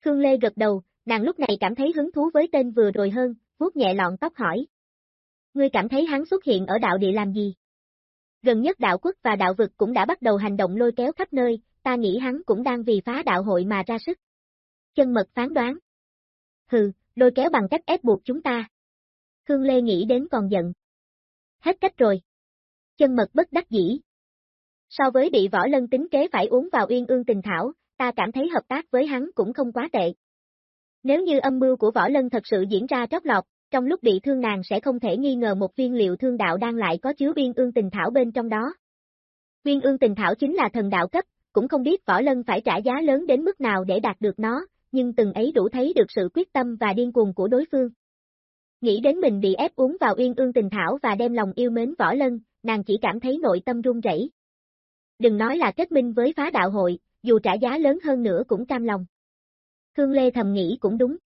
Khương Lê gật đầu, nàng lúc này cảm thấy hứng thú với tên vừa rồi hơn, vuốt nhẹ lọn tóc hỏi. Ngươi cảm thấy hắn xuất hiện ở đạo địa làm gì? Gần nhất đạo quốc và đạo vực cũng đã bắt đầu hành động lôi kéo khắp nơi, ta nghĩ hắn cũng đang vì phá đạo hội mà ra sức. Chân mật phán đoán. Hừ, lôi kéo bằng cách ép buộc chúng ta. Khương Lê nghĩ đến còn giận. Hết cách rồi. Chân mật bất đắc dĩ. So với bị võ lân tính kế phải uống vào uyên ương tình thảo, ta cảm thấy hợp tác với hắn cũng không quá tệ. Nếu như âm mưu của võ lân thật sự diễn ra trót lọt, trong lúc bị thương nàng sẽ không thể nghi ngờ một viên liệu thương đạo đang lại có chứa uyên ương tình thảo bên trong đó. Uyên ương tình thảo chính là thần đạo cấp, cũng không biết võ lân phải trả giá lớn đến mức nào để đạt được nó, nhưng từng ấy đủ thấy được sự quyết tâm và điên cuồng của đối phương. Nghĩ đến mình bị ép uống vào uyên ương tình thảo và đem lòng yêu mến võ lân, nàng chỉ cảm thấy nội tâm run rẩy. Đừng nói là kết minh với phá đạo hội, dù trả giá lớn hơn nữa cũng cam lòng. Khương Lê thầm nghĩ cũng đúng.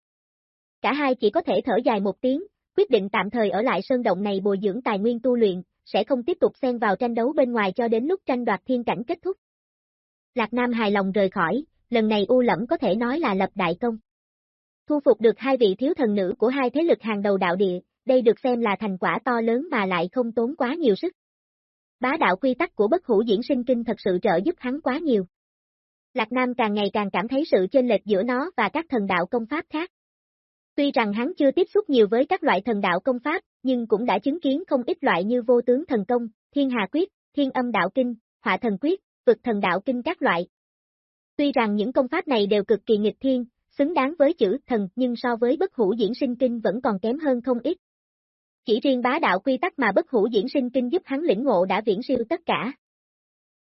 Cả hai chỉ có thể thở dài một tiếng, quyết định tạm thời ở lại sơn động này bồi dưỡng tài nguyên tu luyện, sẽ không tiếp tục xen vào tranh đấu bên ngoài cho đến lúc tranh đoạt thiên cảnh kết thúc. Lạc Nam hài lòng rời khỏi, lần này U Lẫm có thể nói là lập đại công. Thu phục được hai vị thiếu thần nữ của hai thế lực hàng đầu đạo địa, đây được xem là thành quả to lớn mà lại không tốn quá nhiều sức. Bá đạo quy tắc của bất hủ diễn sinh kinh thật sự trợ giúp hắn quá nhiều. Lạc Nam càng ngày càng cảm thấy sự chênh lệch giữa nó và các thần đạo công pháp khác. Tuy rằng hắn chưa tiếp xúc nhiều với các loại thần đạo công pháp, nhưng cũng đã chứng kiến không ít loại như vô tướng thần công, thiên hà quyết, thiên âm đạo kinh, hỏa thần quyết, vực thần đạo kinh các loại. Tuy rằng những công pháp này đều cực kỳ nghịch thiên, xứng đáng với chữ thần nhưng so với bất hủ diễn sinh kinh vẫn còn kém hơn không ít. Chỉ riêng bá đạo quy tắc mà bất hủ diễn sinh kinh giúp hắn lĩnh ngộ đã viễn siêu tất cả.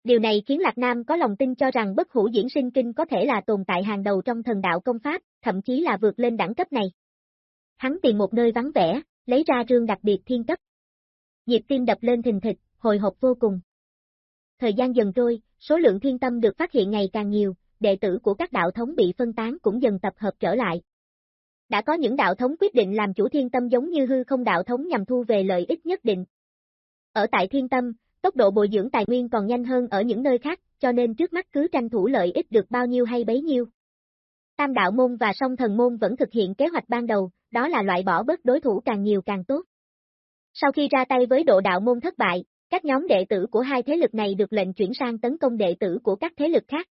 Điều này khiến Lạc Nam có lòng tin cho rằng bất hủ diễn sinh kinh có thể là tồn tại hàng đầu trong thần đạo công pháp, thậm chí là vượt lên đẳng cấp này. Hắn tìm một nơi vắng vẻ, lấy ra rương đặc biệt thiên cấp. Nhịp tim đập lên thình thịch, hồi hộp vô cùng. Thời gian dần trôi, số lượng thiên tâm được phát hiện ngày càng nhiều, đệ tử của các đạo thống bị phân tán cũng dần tập hợp trở lại. Đã có những đạo thống quyết định làm chủ thiên tâm giống như hư không đạo thống nhằm thu về lợi ích nhất định. Ở tại thiên tâm, tốc độ bồi dưỡng tài nguyên còn nhanh hơn ở những nơi khác, cho nên trước mắt cứ tranh thủ lợi ích được bao nhiêu hay bấy nhiêu. Tam đạo môn và song thần môn vẫn thực hiện kế hoạch ban đầu, đó là loại bỏ bớt đối thủ càng nhiều càng tốt. Sau khi ra tay với độ đạo môn thất bại, các nhóm đệ tử của hai thế lực này được lệnh chuyển sang tấn công đệ tử của các thế lực khác.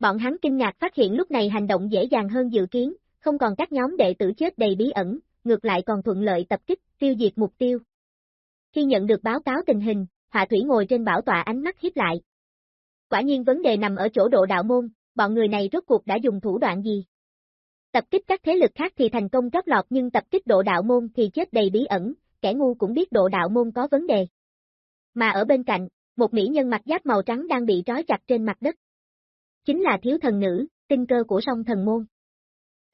Bọn hắn kinh ngạc phát hiện lúc này hành động dễ dàng hơn dự kiến, không còn các nhóm đệ tử chết đầy bí ẩn, ngược lại còn thuận lợi tập kích, tiêu diệt mục tiêu. Khi nhận được báo cáo tình hình, Họa Thủy ngồi trên bảo tọa ánh mắt hiếp lại. Quả nhiên vấn đề nằm ở chỗ độ đạo môn, bọn người này rốt cuộc đã dùng thủ đoạn gì? Tập kích các thế lực khác thì thành công trót lọt nhưng tập kích độ đạo môn thì chết đầy bí ẩn, kẻ ngu cũng biết độ đạo môn có vấn đề. Mà ở bên cạnh, một mỹ nhân mặt giáp màu trắng đang bị trói chặt trên mặt đất. Chính là thiếu thần nữ, tinh cơ của sông thần môn.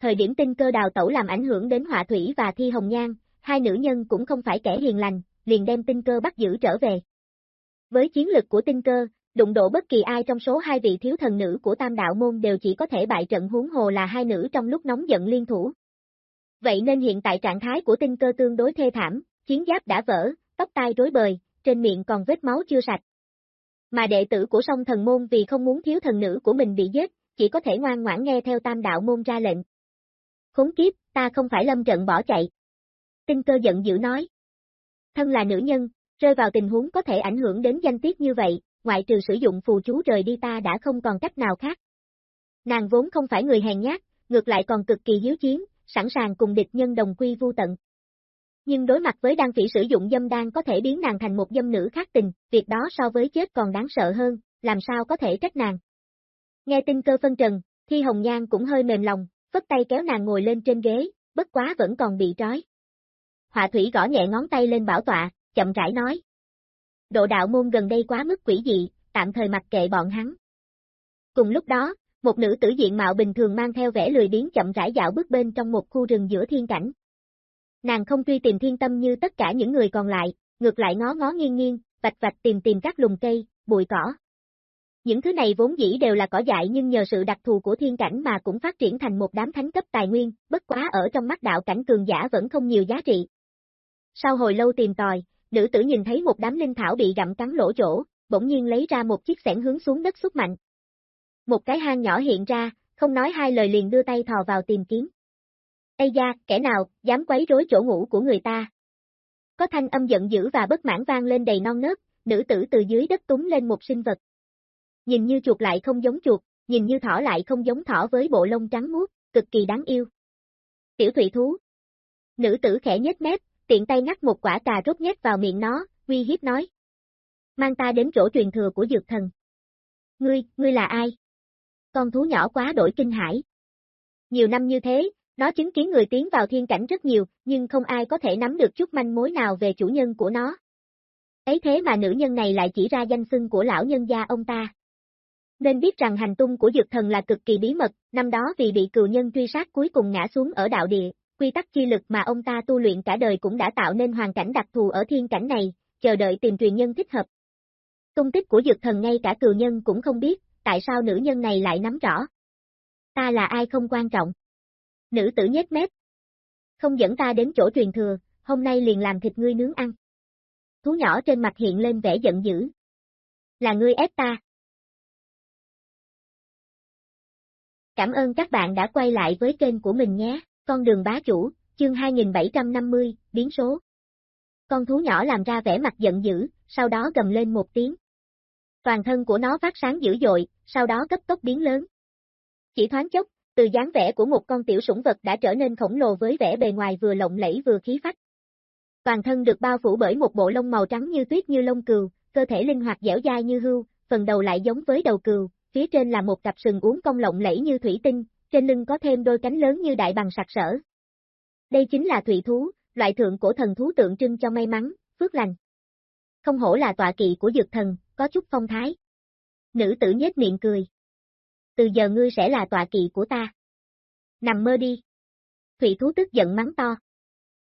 Thời điểm tinh cơ đào tẩu làm ảnh hưởng đến họa thủy và thi hồng nhan, hai nữ nhân cũng không phải kẻ hiền lành, liền đem tinh cơ bắt giữ trở về. Với chiến lực của tinh cơ, đụng độ bất kỳ ai trong số hai vị thiếu thần nữ của tam đạo môn đều chỉ có thể bại trận huống hồ là hai nữ trong lúc nóng giận liên thủ. Vậy nên hiện tại trạng thái của tinh cơ tương đối thê thảm, chiến giáp đã vỡ, tóc tai rối bời, trên miệng còn vết máu chưa sạch. Mà đệ tử của song thần môn vì không muốn thiếu thần nữ của mình bị giết, chỉ có thể ngoan ngoãn nghe theo tam đạo môn ra lệnh. Khốn kiếp, ta không phải lâm trận bỏ chạy. Tinh cơ giận dữ nói. Thân là nữ nhân, rơi vào tình huống có thể ảnh hưởng đến danh tiết như vậy, ngoại trừ sử dụng phù chú rời đi ta đã không còn cách nào khác. Nàng vốn không phải người hèn nhát, ngược lại còn cực kỳ hiếu chiến, sẵn sàng cùng địch nhân đồng quy vu tận. Nhưng đối mặt với đan phỉ sử dụng dâm đan có thể biến nàng thành một dâm nữ khác tình, việc đó so với chết còn đáng sợ hơn, làm sao có thể trách nàng. Nghe tin cơ phân trần, Thi Hồng Nhan cũng hơi mềm lòng, phất tay kéo nàng ngồi lên trên ghế, bất quá vẫn còn bị trói. Họa thủy gõ nhẹ ngón tay lên bảo tọa, chậm rãi nói. Độ đạo môn gần đây quá mức quỷ dị, tạm thời mặc kệ bọn hắn. Cùng lúc đó, một nữ tử diện mạo bình thường mang theo vẻ lười biếng chậm rãi dạo bước bên trong một khu rừng giữa thiên cảnh. Nàng không truy tìm thiên tâm như tất cả những người còn lại, ngược lại ngó ngó nghiêng nghiêng, vạch vạch tìm tìm các lùm cây, bụi cỏ. Những thứ này vốn dĩ đều là cỏ dại nhưng nhờ sự đặc thù của thiên cảnh mà cũng phát triển thành một đám thánh cấp tài nguyên, bất quá ở trong mắt đạo cảnh cường giả vẫn không nhiều giá trị. Sau hồi lâu tìm tòi, nữ tử nhìn thấy một đám linh thảo bị gặm cắn lỗ chỗ, bỗng nhiên lấy ra một chiếc xẻng hướng xuống đất xúc mạnh. Một cái hang nhỏ hiện ra, không nói hai lời liền đưa tay thò vào tìm kiếm. Ây da, kẻ nào, dám quấy rối chỗ ngủ của người ta. Có thanh âm giận dữ và bất mãn vang lên đầy non nớt, nữ tử từ dưới đất túng lên một sinh vật. Nhìn như chuột lại không giống chuột, nhìn như thỏ lại không giống thỏ với bộ lông trắng muốt, cực kỳ đáng yêu. Tiểu thủy thú. Nữ tử khẽ nhếch mép, tiện tay ngắt một quả cà rốt nhét vào miệng nó, uy hiếp nói. Mang ta đến chỗ truyền thừa của dược thần. Ngươi, ngươi là ai? Con thú nhỏ quá đổi kinh hải. Nhiều năm như thế, nó chứng kiến người tiến vào thiên cảnh rất nhiều, nhưng không ai có thể nắm được chút manh mối nào về chủ nhân của nó. Ấy thế mà nữ nhân này lại chỉ ra danh xưng của lão nhân gia ông ta. Nên biết rằng hành tung của dược thần là cực kỳ bí mật, năm đó vì bị cừu nhân truy sát cuối cùng ngã xuống ở đạo địa, quy tắc chi lực mà ông ta tu luyện cả đời cũng đã tạo nên hoàn cảnh đặc thù ở thiên cảnh này, chờ đợi tìm truyền nhân thích hợp. Công tích của dược thần ngay cả cừu nhân cũng không biết, tại sao nữ nhân này lại nắm rõ. Ta là ai không quan trọng. Nữ tử nhếch mép. Không dẫn ta đến chỗ truyền thừa, hôm nay liền làm thịt ngươi nướng ăn. Thú nhỏ trên mặt hiện lên vẻ giận dữ. Là ngươi ép ta. Cảm ơn các bạn đã quay lại với kênh của mình nhé. Con đường bá chủ, chương 2750, biến số. Con thú nhỏ làm ra vẻ mặt giận dữ, sau đó gầm lên một tiếng. Toàn thân của nó phát sáng dữ dội, sau đó cấp tốc biến lớn. Chỉ thoáng chốc, từ dáng vẻ của một con tiểu sủng vật đã trở nên khổng lồ với vẻ bề ngoài vừa lộng lẫy vừa khí phách. Toàn thân được bao phủ bởi một bộ lông màu trắng như tuyết như lông cừu, cơ thể linh hoạt dẻo dai như hưu, phần đầu lại giống với đầu cừu, phía trên là một cặp sừng uốn cong lộng lẫy như thủy tinh, trên lưng có thêm đôi cánh lớn như đại bằng sặc sỡ. Đây chính là thủy thú, loại thượng cổ thần thú tượng trưng cho may mắn, phước lành. Không hổ là tọa kỵ của dược thần, có chút phong thái. Nữ tử nhếch miệng cười. Từ giờ ngươi sẽ là tọa kỵ của ta. Nằm mơ đi. Thủy thú tức giận mắng to.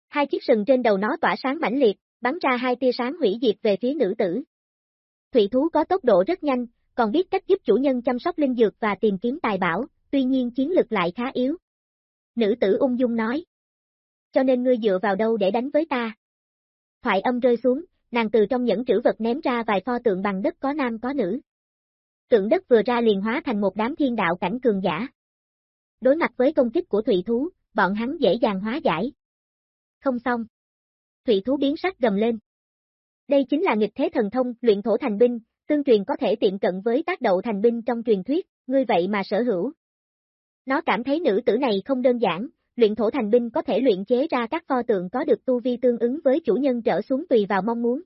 Hai chiếc sừng trên đầu nó tỏa sáng mãnh liệt, bắn ra hai tia sáng hủy diệt về phía nữ tử. Thủy thú có tốc độ rất nhanh, còn biết cách giúp chủ nhân chăm sóc linh dược và tìm kiếm tài bảo, tuy nhiên chiến lực lại khá yếu. Nữ tử ung dung nói. Cho nên ngươi dựa vào đâu để đánh với ta? Thoại âm rơi xuống, nàng từ trong những trữ vật ném ra vài pho tượng bằng đất có nam có nữ. Tượng đất vừa ra liền hóa thành một đám thiên đạo cảnh cường giả. Đối mặt với công kích của thủy thú, bọn hắn dễ dàng hóa giải. Không xong. Thủy thú biến sắc gầm lên. Đây chính là nghịch thế thần thông, luyện thổ thành binh, tương truyền có thể tiện cận với tác đậu thành binh trong truyền thuyết, ngươi vậy mà sở hữu. Nó cảm thấy nữ tử này không đơn giản, luyện thổ thành binh có thể luyện chế ra các pho tượng có được tu vi tương ứng với chủ nhân trở xuống tùy vào mong muốn.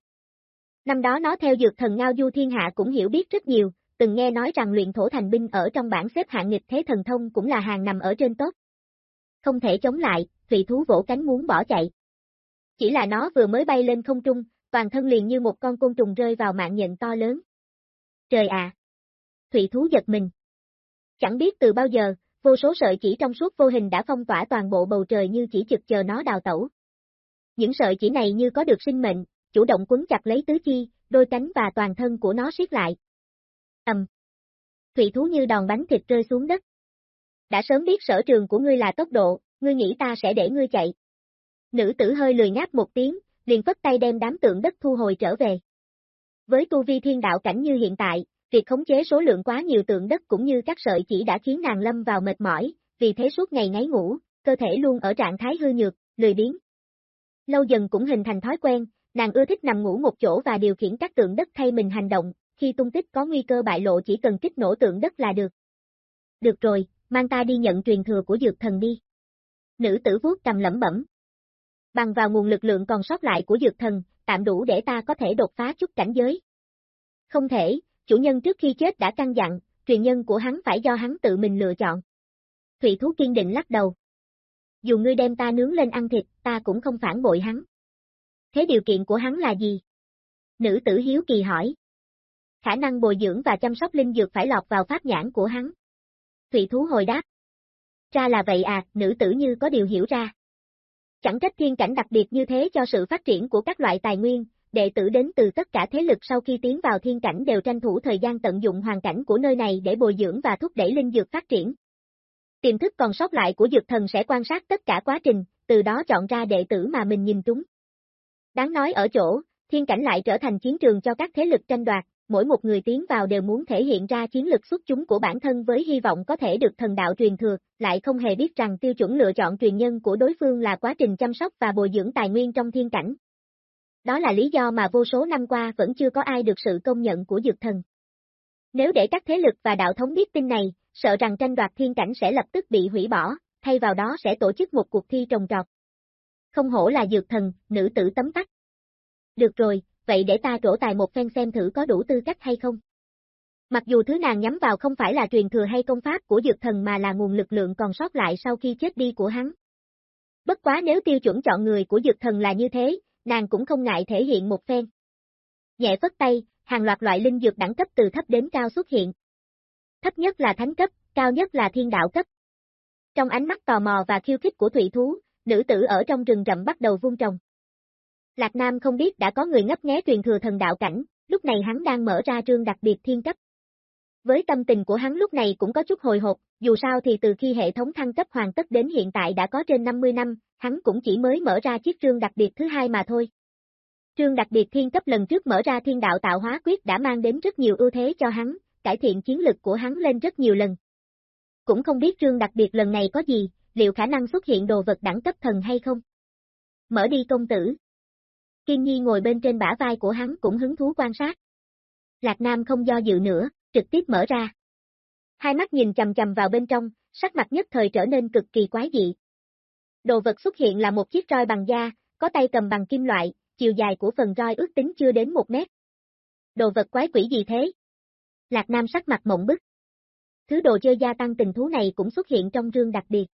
Năm đó nó theo dược thần Ngao Du Thiên Hạ cũng hiểu biết rất nhiều, từng nghe nói rằng luyện thổ thành binh ở trong bảng xếp hạng nghịch thế thần thông cũng là hàng nằm ở trên tốt. Không thể chống lại, thủy thú vỗ cánh muốn bỏ chạy. Chỉ là nó vừa mới bay lên không trung, toàn thân liền như một con côn trùng rơi vào mạng nhện to lớn. Trời à! Thủy thú giật mình. Chẳng biết từ bao giờ, vô số sợi chỉ trong suốt vô hình đã phong tỏa toàn bộ bầu trời như chỉ trực chờ nó đào tẩu. Những sợi chỉ này như có được sinh mệnh, chủ động quấn chặt lấy tứ chi, đôi cánh và toàn thân của nó siết lại. Ầm. Thủy thú như đòn bánh thịt rơi xuống đất. Đã sớm biết sở trường của ngươi là tốc độ, ngươi nghĩ ta sẽ để ngươi chạy. Nữ tử hơi lười ngáp một tiếng, liền phất tay đem đám tượng đất thu hồi trở về. Với tu vi thiên đạo cảnh như hiện tại, việc khống chế số lượng quá nhiều tượng đất cũng như các sợi chỉ đã khiến nàng lâm vào mệt mỏi, vì thế suốt ngày ngáy ngủ, cơ thể luôn ở trạng thái hư nhược, lười biếng. Lâu dần cũng hình thành thói quen, nàng ưa thích nằm ngủ một chỗ và điều khiển các tượng đất thay mình hành động, khi tung tích có nguy cơ bại lộ chỉ cần kích nổ tượng đất là được. Được rồi, mang ta đi nhận truyền thừa của dược thần đi. Nữ tử vuốt cầm lẩm bẩm. Bằng vào nguồn lực lượng còn sót lại của dược thần, tạm đủ để ta có thể đột phá chút cảnh giới. Không thể, chủ nhân trước khi chết đã căn dặn, truyền nhân của hắn phải do hắn tự mình lựa chọn. Thủy thú kiên định lắc đầu. Dù ngươi đem ta nướng lên ăn thịt, ta cũng không phản bội hắn. Thế điều kiện của hắn là gì? Nữ tử hiếu kỳ hỏi. Khả năng bồi dưỡng và chăm sóc linh dược phải lọt vào pháp nhãn của hắn. Thủy thú hồi đáp. Ra là vậy à, nữ tử như có điều hiểu ra. Chẳng trách thiên cảnh đặc biệt như thế cho sự phát triển của các loại tài nguyên, đệ tử đến từ tất cả thế lực sau khi tiến vào thiên cảnh đều tranh thủ thời gian tận dụng hoàn cảnh của nơi này để bồi dưỡng và thúc đẩy linh dược phát triển. Tiềm thức còn sót lại của dược thần sẽ quan sát tất cả quá trình, từ đó chọn ra đệ tử mà mình nhìn trúng. Đáng nói ở chỗ, thiên cảnh lại trở thành chiến trường cho các thế lực tranh đoạt, mỗi một người tiến vào đều muốn thể hiện ra chiến lực xuất chúng của bản thân với hy vọng có thể được thần đạo truyền thừa, lại không hề biết rằng tiêu chuẩn lựa chọn truyền nhân của đối phương là quá trình chăm sóc và bồi dưỡng tài nguyên trong thiên cảnh. Đó là lý do mà vô số năm qua vẫn chưa có ai được sự công nhận của dược thần. Nếu để các thế lực và đạo thống biết tin này, sợ rằng tranh đoạt thiên cảnh sẽ lập tức bị hủy bỏ, thay vào đó sẽ tổ chức một cuộc thi trồng trọt. Không hổ là dược thần, nữ tử tấm tắc. Được rồi, vậy để ta trổ tài một phen xem thử có đủ tư cách hay không. Mặc dù thứ nàng nhắm vào không phải là truyền thừa hay công pháp của dược thần mà là nguồn lực lượng còn sót lại sau khi chết đi của hắn. Bất quá nếu tiêu chuẩn chọn người của dược thần là như thế, nàng cũng không ngại thể hiện một phen. Nhẹ phất tay, hàng loạt loại linh dược đẳng cấp từ thấp đến cao xuất hiện. Thấp nhất là thánh cấp, cao nhất là thiên đạo cấp. Trong ánh mắt tò mò và khiêu khích của thủy thú, nữ tử ở trong rừng rậm bắt đầu vung trồng. Lạc Nam không biết đã có người ngấp nghé truyền thừa thần đạo cảnh, lúc này hắn đang mở ra trương đặc biệt thiên cấp. Với tâm tình của hắn lúc này cũng có chút hồi hộp, dù sao thì từ khi hệ thống thăng cấp hoàn tất đến hiện tại đã có trên 50 năm, hắn cũng chỉ mới mở ra chiếc trương đặc biệt thứ hai mà thôi. Trương đặc biệt thiên cấp lần trước mở ra thiên đạo tạo hóa quyết đã mang đến rất nhiều ưu thế cho hắn, cải thiện chiến lực của hắn lên rất nhiều lần. Cũng không biết trương đặc biệt lần này có gì, liệu khả năng xuất hiện đồ vật đẳng cấp thần hay không? Mở đi công tử. Kim Nhi ngồi bên trên bả vai của hắn cũng hứng thú quan sát. Lạc Nam không do dự nữa, trực tiếp mở ra. hai mắt nhìn chầm chầm vào bên trong, sắc mặt nhất thời trở nên cực kỳ quái dị. Đồ vật xuất hiện là một chiếc roi bằng da, có tay cầm bằng kim loại, chiều dài của phần roi ước tính chưa đến một mét. Đồ vật quái quỷ gì thế? Lạc Nam sắc mặt mộng bức. Thứ đồ chơi gia tăng tình thú này cũng xuất hiện trong rương đặc biệt.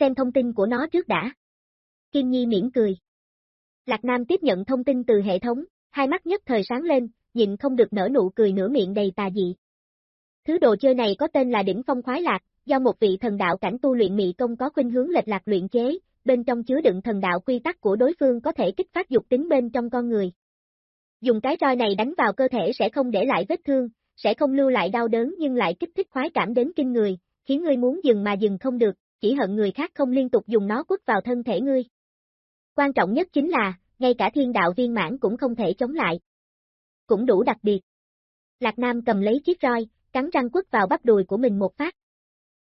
Xem thông tin của nó trước đã. Kim Nhi mỉm cười. Lạc Nam tiếp nhận thông tin từ hệ thống, hai mắt nhất thời sáng lên, nhịn không được nở nụ cười nửa miệng đầy tà dị. Thứ đồ chơi này có tên là đỉnh phong khoái lạc, do một vị thần đạo cảnh tu luyện mị công có khuynh hướng lệch lạc luyện chế, bên trong chứa đựng thần đạo quy tắc của đối phương có thể kích phát dục tính bên trong con người. Dùng cái roi này đánh vào cơ thể sẽ không để lại vết thương, sẽ không lưu lại đau đớn nhưng lại kích thích khoái cảm đến kinh người, khiến ngươi muốn dừng mà dừng không được, chỉ hận người khác không liên tục dùng nó quất vào thân thể ngươi. Quan trọng nhất chính là, ngay cả thiên đạo viên mãn cũng không thể chống lại. Cũng đủ đặc biệt. Lạc Nam cầm lấy chiếc roi, cắn răng quất vào bắp đùi của mình một phát.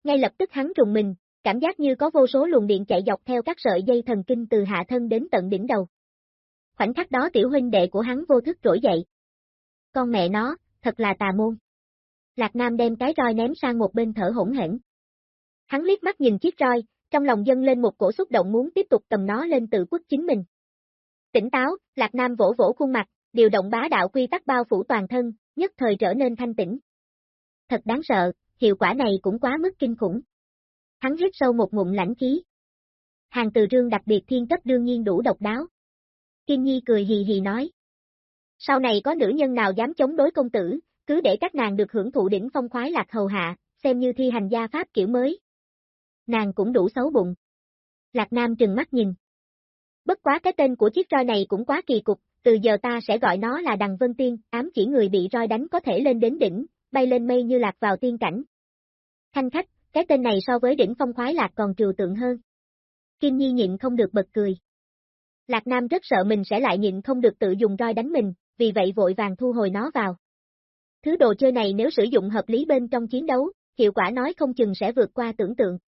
Ngay lập tức hắn trùng mình, cảm giác như có vô số luồng điện chạy dọc theo các sợi dây thần kinh từ hạ thân đến tận đỉnh đầu. Khoảnh khắc đó tiểu huynh đệ của hắn vô thức trỗi dậy. Con mẹ nó, thật là tà môn. Lạc Nam đem cái roi ném sang một bên thở hỗn hển. Hắn liếc mắt nhìn chiếc roi, trong lòng dâng lên một cổ xúc động muốn tiếp tục cầm nó lên tự quất chính mình. Tỉnh táo, Lạc Nam vỗ vỗ khuôn mặt, điều động bá đạo quy tắc bao phủ toàn thân, nhất thời trở nên thanh tĩnh. Thật đáng sợ, hiệu quả này cũng quá mức kinh khủng. Hắn hít sâu một ngụm lãnh khí. Hàng từ rương đặc biệt thiên cấp đương nhiên đủ độc đáo. Kim Nhi cười hì hì nói. Sau này có nữ nhân nào dám chống đối công tử, cứ để các nàng được hưởng thụ đỉnh phong khoái lạc hầu hạ, xem như thi hành gia pháp kiểu mới. Nàng cũng đủ xấu bụng. Lạc Nam trừng mắt nhìn. Bất quá cái tên của chiếc roi này cũng quá kỳ cục, từ giờ ta sẽ gọi nó là Đằng Vân Tiên, ám chỉ người bị roi đánh có thể lên đến đỉnh, bay lên mây như lạc vào tiên cảnh. Thanh khách, cái tên này so với đỉnh phong khoái lạc còn trừu tượng hơn. Kim Nhi nhịn không được bật cười. Lạc Nam rất sợ mình sẽ lại nhịn không được tự dùng roi đánh mình, vì vậy vội vàng thu hồi nó vào. Thứ đồ chơi này nếu sử dụng hợp lý bên trong chiến đấu, hiệu quả nói không chừng sẽ vượt qua tưởng tượng.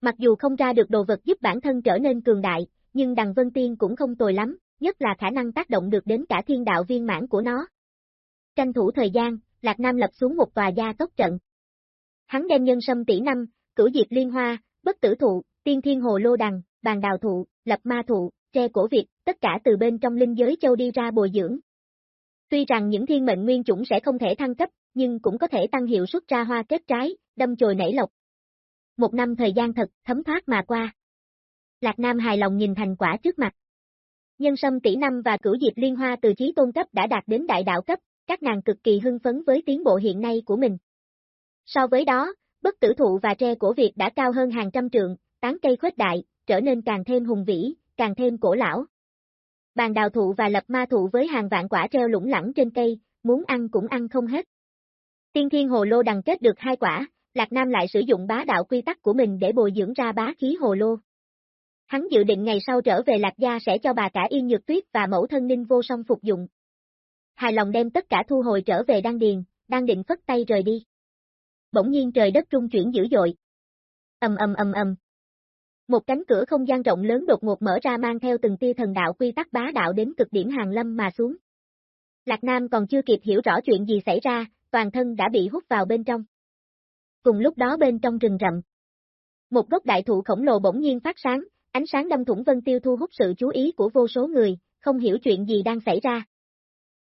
Mặc dù không ra được đồ vật giúp bản thân trở nên cường đại, nhưng Đằng Vân Tiên cũng không tồi lắm, nhất là khả năng tác động được đến cả thiên đạo viên mãn của nó. Tranh thủ thời gian, Lạc Nam lập xuống một tòa gia tốc trận. Hắn đem nhân sâm tỷ năm, cửu diệp liên hoa, bất tử thụ, tiên thiên hồ lô đằng, bàn đào thụ, lập ma thụ, tre cổ Việt, tất cả từ bên trong linh giới châu đi ra bồi dưỡng. Tuy rằng những thiên mệnh nguyên chủng sẽ không thể thăng cấp, nhưng cũng có thể tăng hiệu suất ra hoa kết trái, đâm chồi nảy lộc. Một năm thời gian thật, thấm thoát mà qua. Lạc Nam hài lòng nhìn thành quả trước mặt. Nhân sâm tỷ năm và cửu diệp liên hoa từ trí tôn cấp đã đạt đến đại đạo cấp, các nàng cực kỳ hưng phấn với tiến bộ hiện nay của mình. So với đó, bất tử thụ và tre của Việt đã cao hơn hàng trăm trượng, tán cây khuếch đại, trở nên càng thêm hùng vĩ, càng thêm cổ lão. Bàn đào thụ và lập ma thụ với hàng vạn quả treo lủng lẳng trên cây, muốn ăn cũng ăn không hết. Tiên thiên hồ lô đằng kết được hai quả, Lạc Nam lại sử dụng bá đạo quy tắc của mình để bồi dưỡng ra bá khí hồ lô. Hắn dự định ngày sau trở về Lạc Gia sẽ cho bà cả Yên Nhược Tuyết và mẫu thân Ninh Vô Song phục dụng. Hài lòng đem tất cả thu hồi trở về Đan Điền, đang định phất tay rời đi. Bỗng nhiên trời đất trung chuyển dữ dội. Ầm ầm ầm ầm. Một cánh cửa không gian rộng lớn đột ngột mở ra mang theo từng tia thần đạo quy tắc bá đạo đến cực điểm hàng lâm mà xuống. Lạc Nam còn chưa kịp hiểu rõ chuyện gì xảy ra, toàn thân đã bị hút vào bên trong. Cùng lúc đó bên trong rừng rậm, một gốc đại thụ khổng lồ bỗng nhiên phát sáng, ánh sáng đâm thủng vân tiêu thu hút sự chú ý của vô số người, không hiểu chuyện gì đang xảy ra.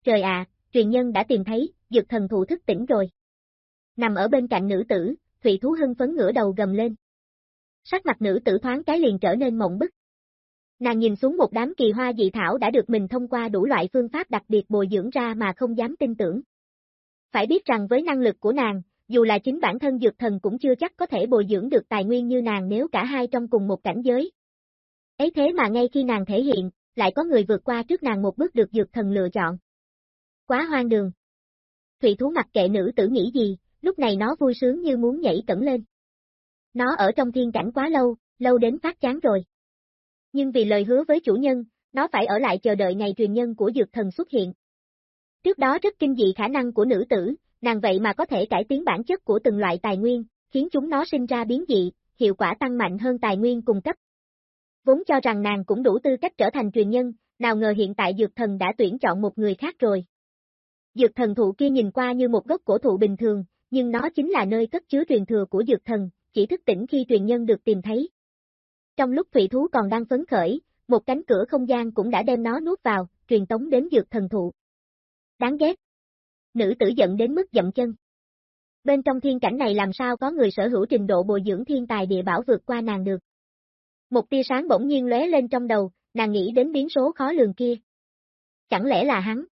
Trời ạ, truyền nhân đã tìm thấy, dược thần thụ thức tỉnh rồi. Nằm ở bên cạnh nữ tử, Thủy Thú hưng phấn ngửa đầu gầm lên. Sắc mặt nữ tử thoáng cái liền trở nên mộng bức. Nàng nhìn xuống một đám kỳ hoa dị thảo đã được mình thông qua đủ loại phương pháp đặc biệt bồi dưỡng ra mà không dám tin tưởng. Phải biết rằng với năng lực của nàng, dù là chính bản thân dược thần cũng chưa chắc có thể bồi dưỡng được tài nguyên như nàng nếu cả hai trong cùng một cảnh giới. Ấy thế mà ngay khi nàng thể hiện, lại có người vượt qua trước nàng một bước được dược thần lựa chọn. Quá hoang đường. Thủy thú mặc kệ nữ tử nghĩ gì, lúc này nó vui sướng như muốn nhảy cẩn lên. Nó ở trong thiên cảnh quá lâu, lâu đến phát chán rồi. Nhưng vì lời hứa với chủ nhân, nó phải ở lại chờ đợi ngày truyền nhân của dược thần xuất hiện. Trước đó rất kinh dị khả năng của nữ tử, nàng vậy mà có thể cải tiến bản chất của từng loại tài nguyên, khiến chúng nó sinh ra biến dị, hiệu quả tăng mạnh hơn tài nguyên cung cấp. Vốn cho rằng nàng cũng đủ tư cách trở thành truyền nhân, nào ngờ hiện tại dược thần đã tuyển chọn một người khác rồi. Dược thần thụ kia nhìn qua như một gốc cổ thụ bình thường, nhưng nó chính là nơi cất chứa truyền thừa của dược thần, chỉ thức tỉnh khi truyền nhân được tìm thấy. Trong lúc thủy thú còn đang phấn khởi, một cánh cửa không gian cũng đã đem nó nuốt vào, truyền tống đến dược thần thụ. Đáng ghét. Nữ tử giận đến mức dậm chân. Bên trong thiên cảnh này làm sao có người sở hữu trình độ bồi dưỡng thiên tài địa bảo vượt qua nàng được. Một tia sáng bỗng nhiên lóe lên trong đầu, nàng nghĩ đến biến số khó lường kia. Chẳng lẽ là hắn?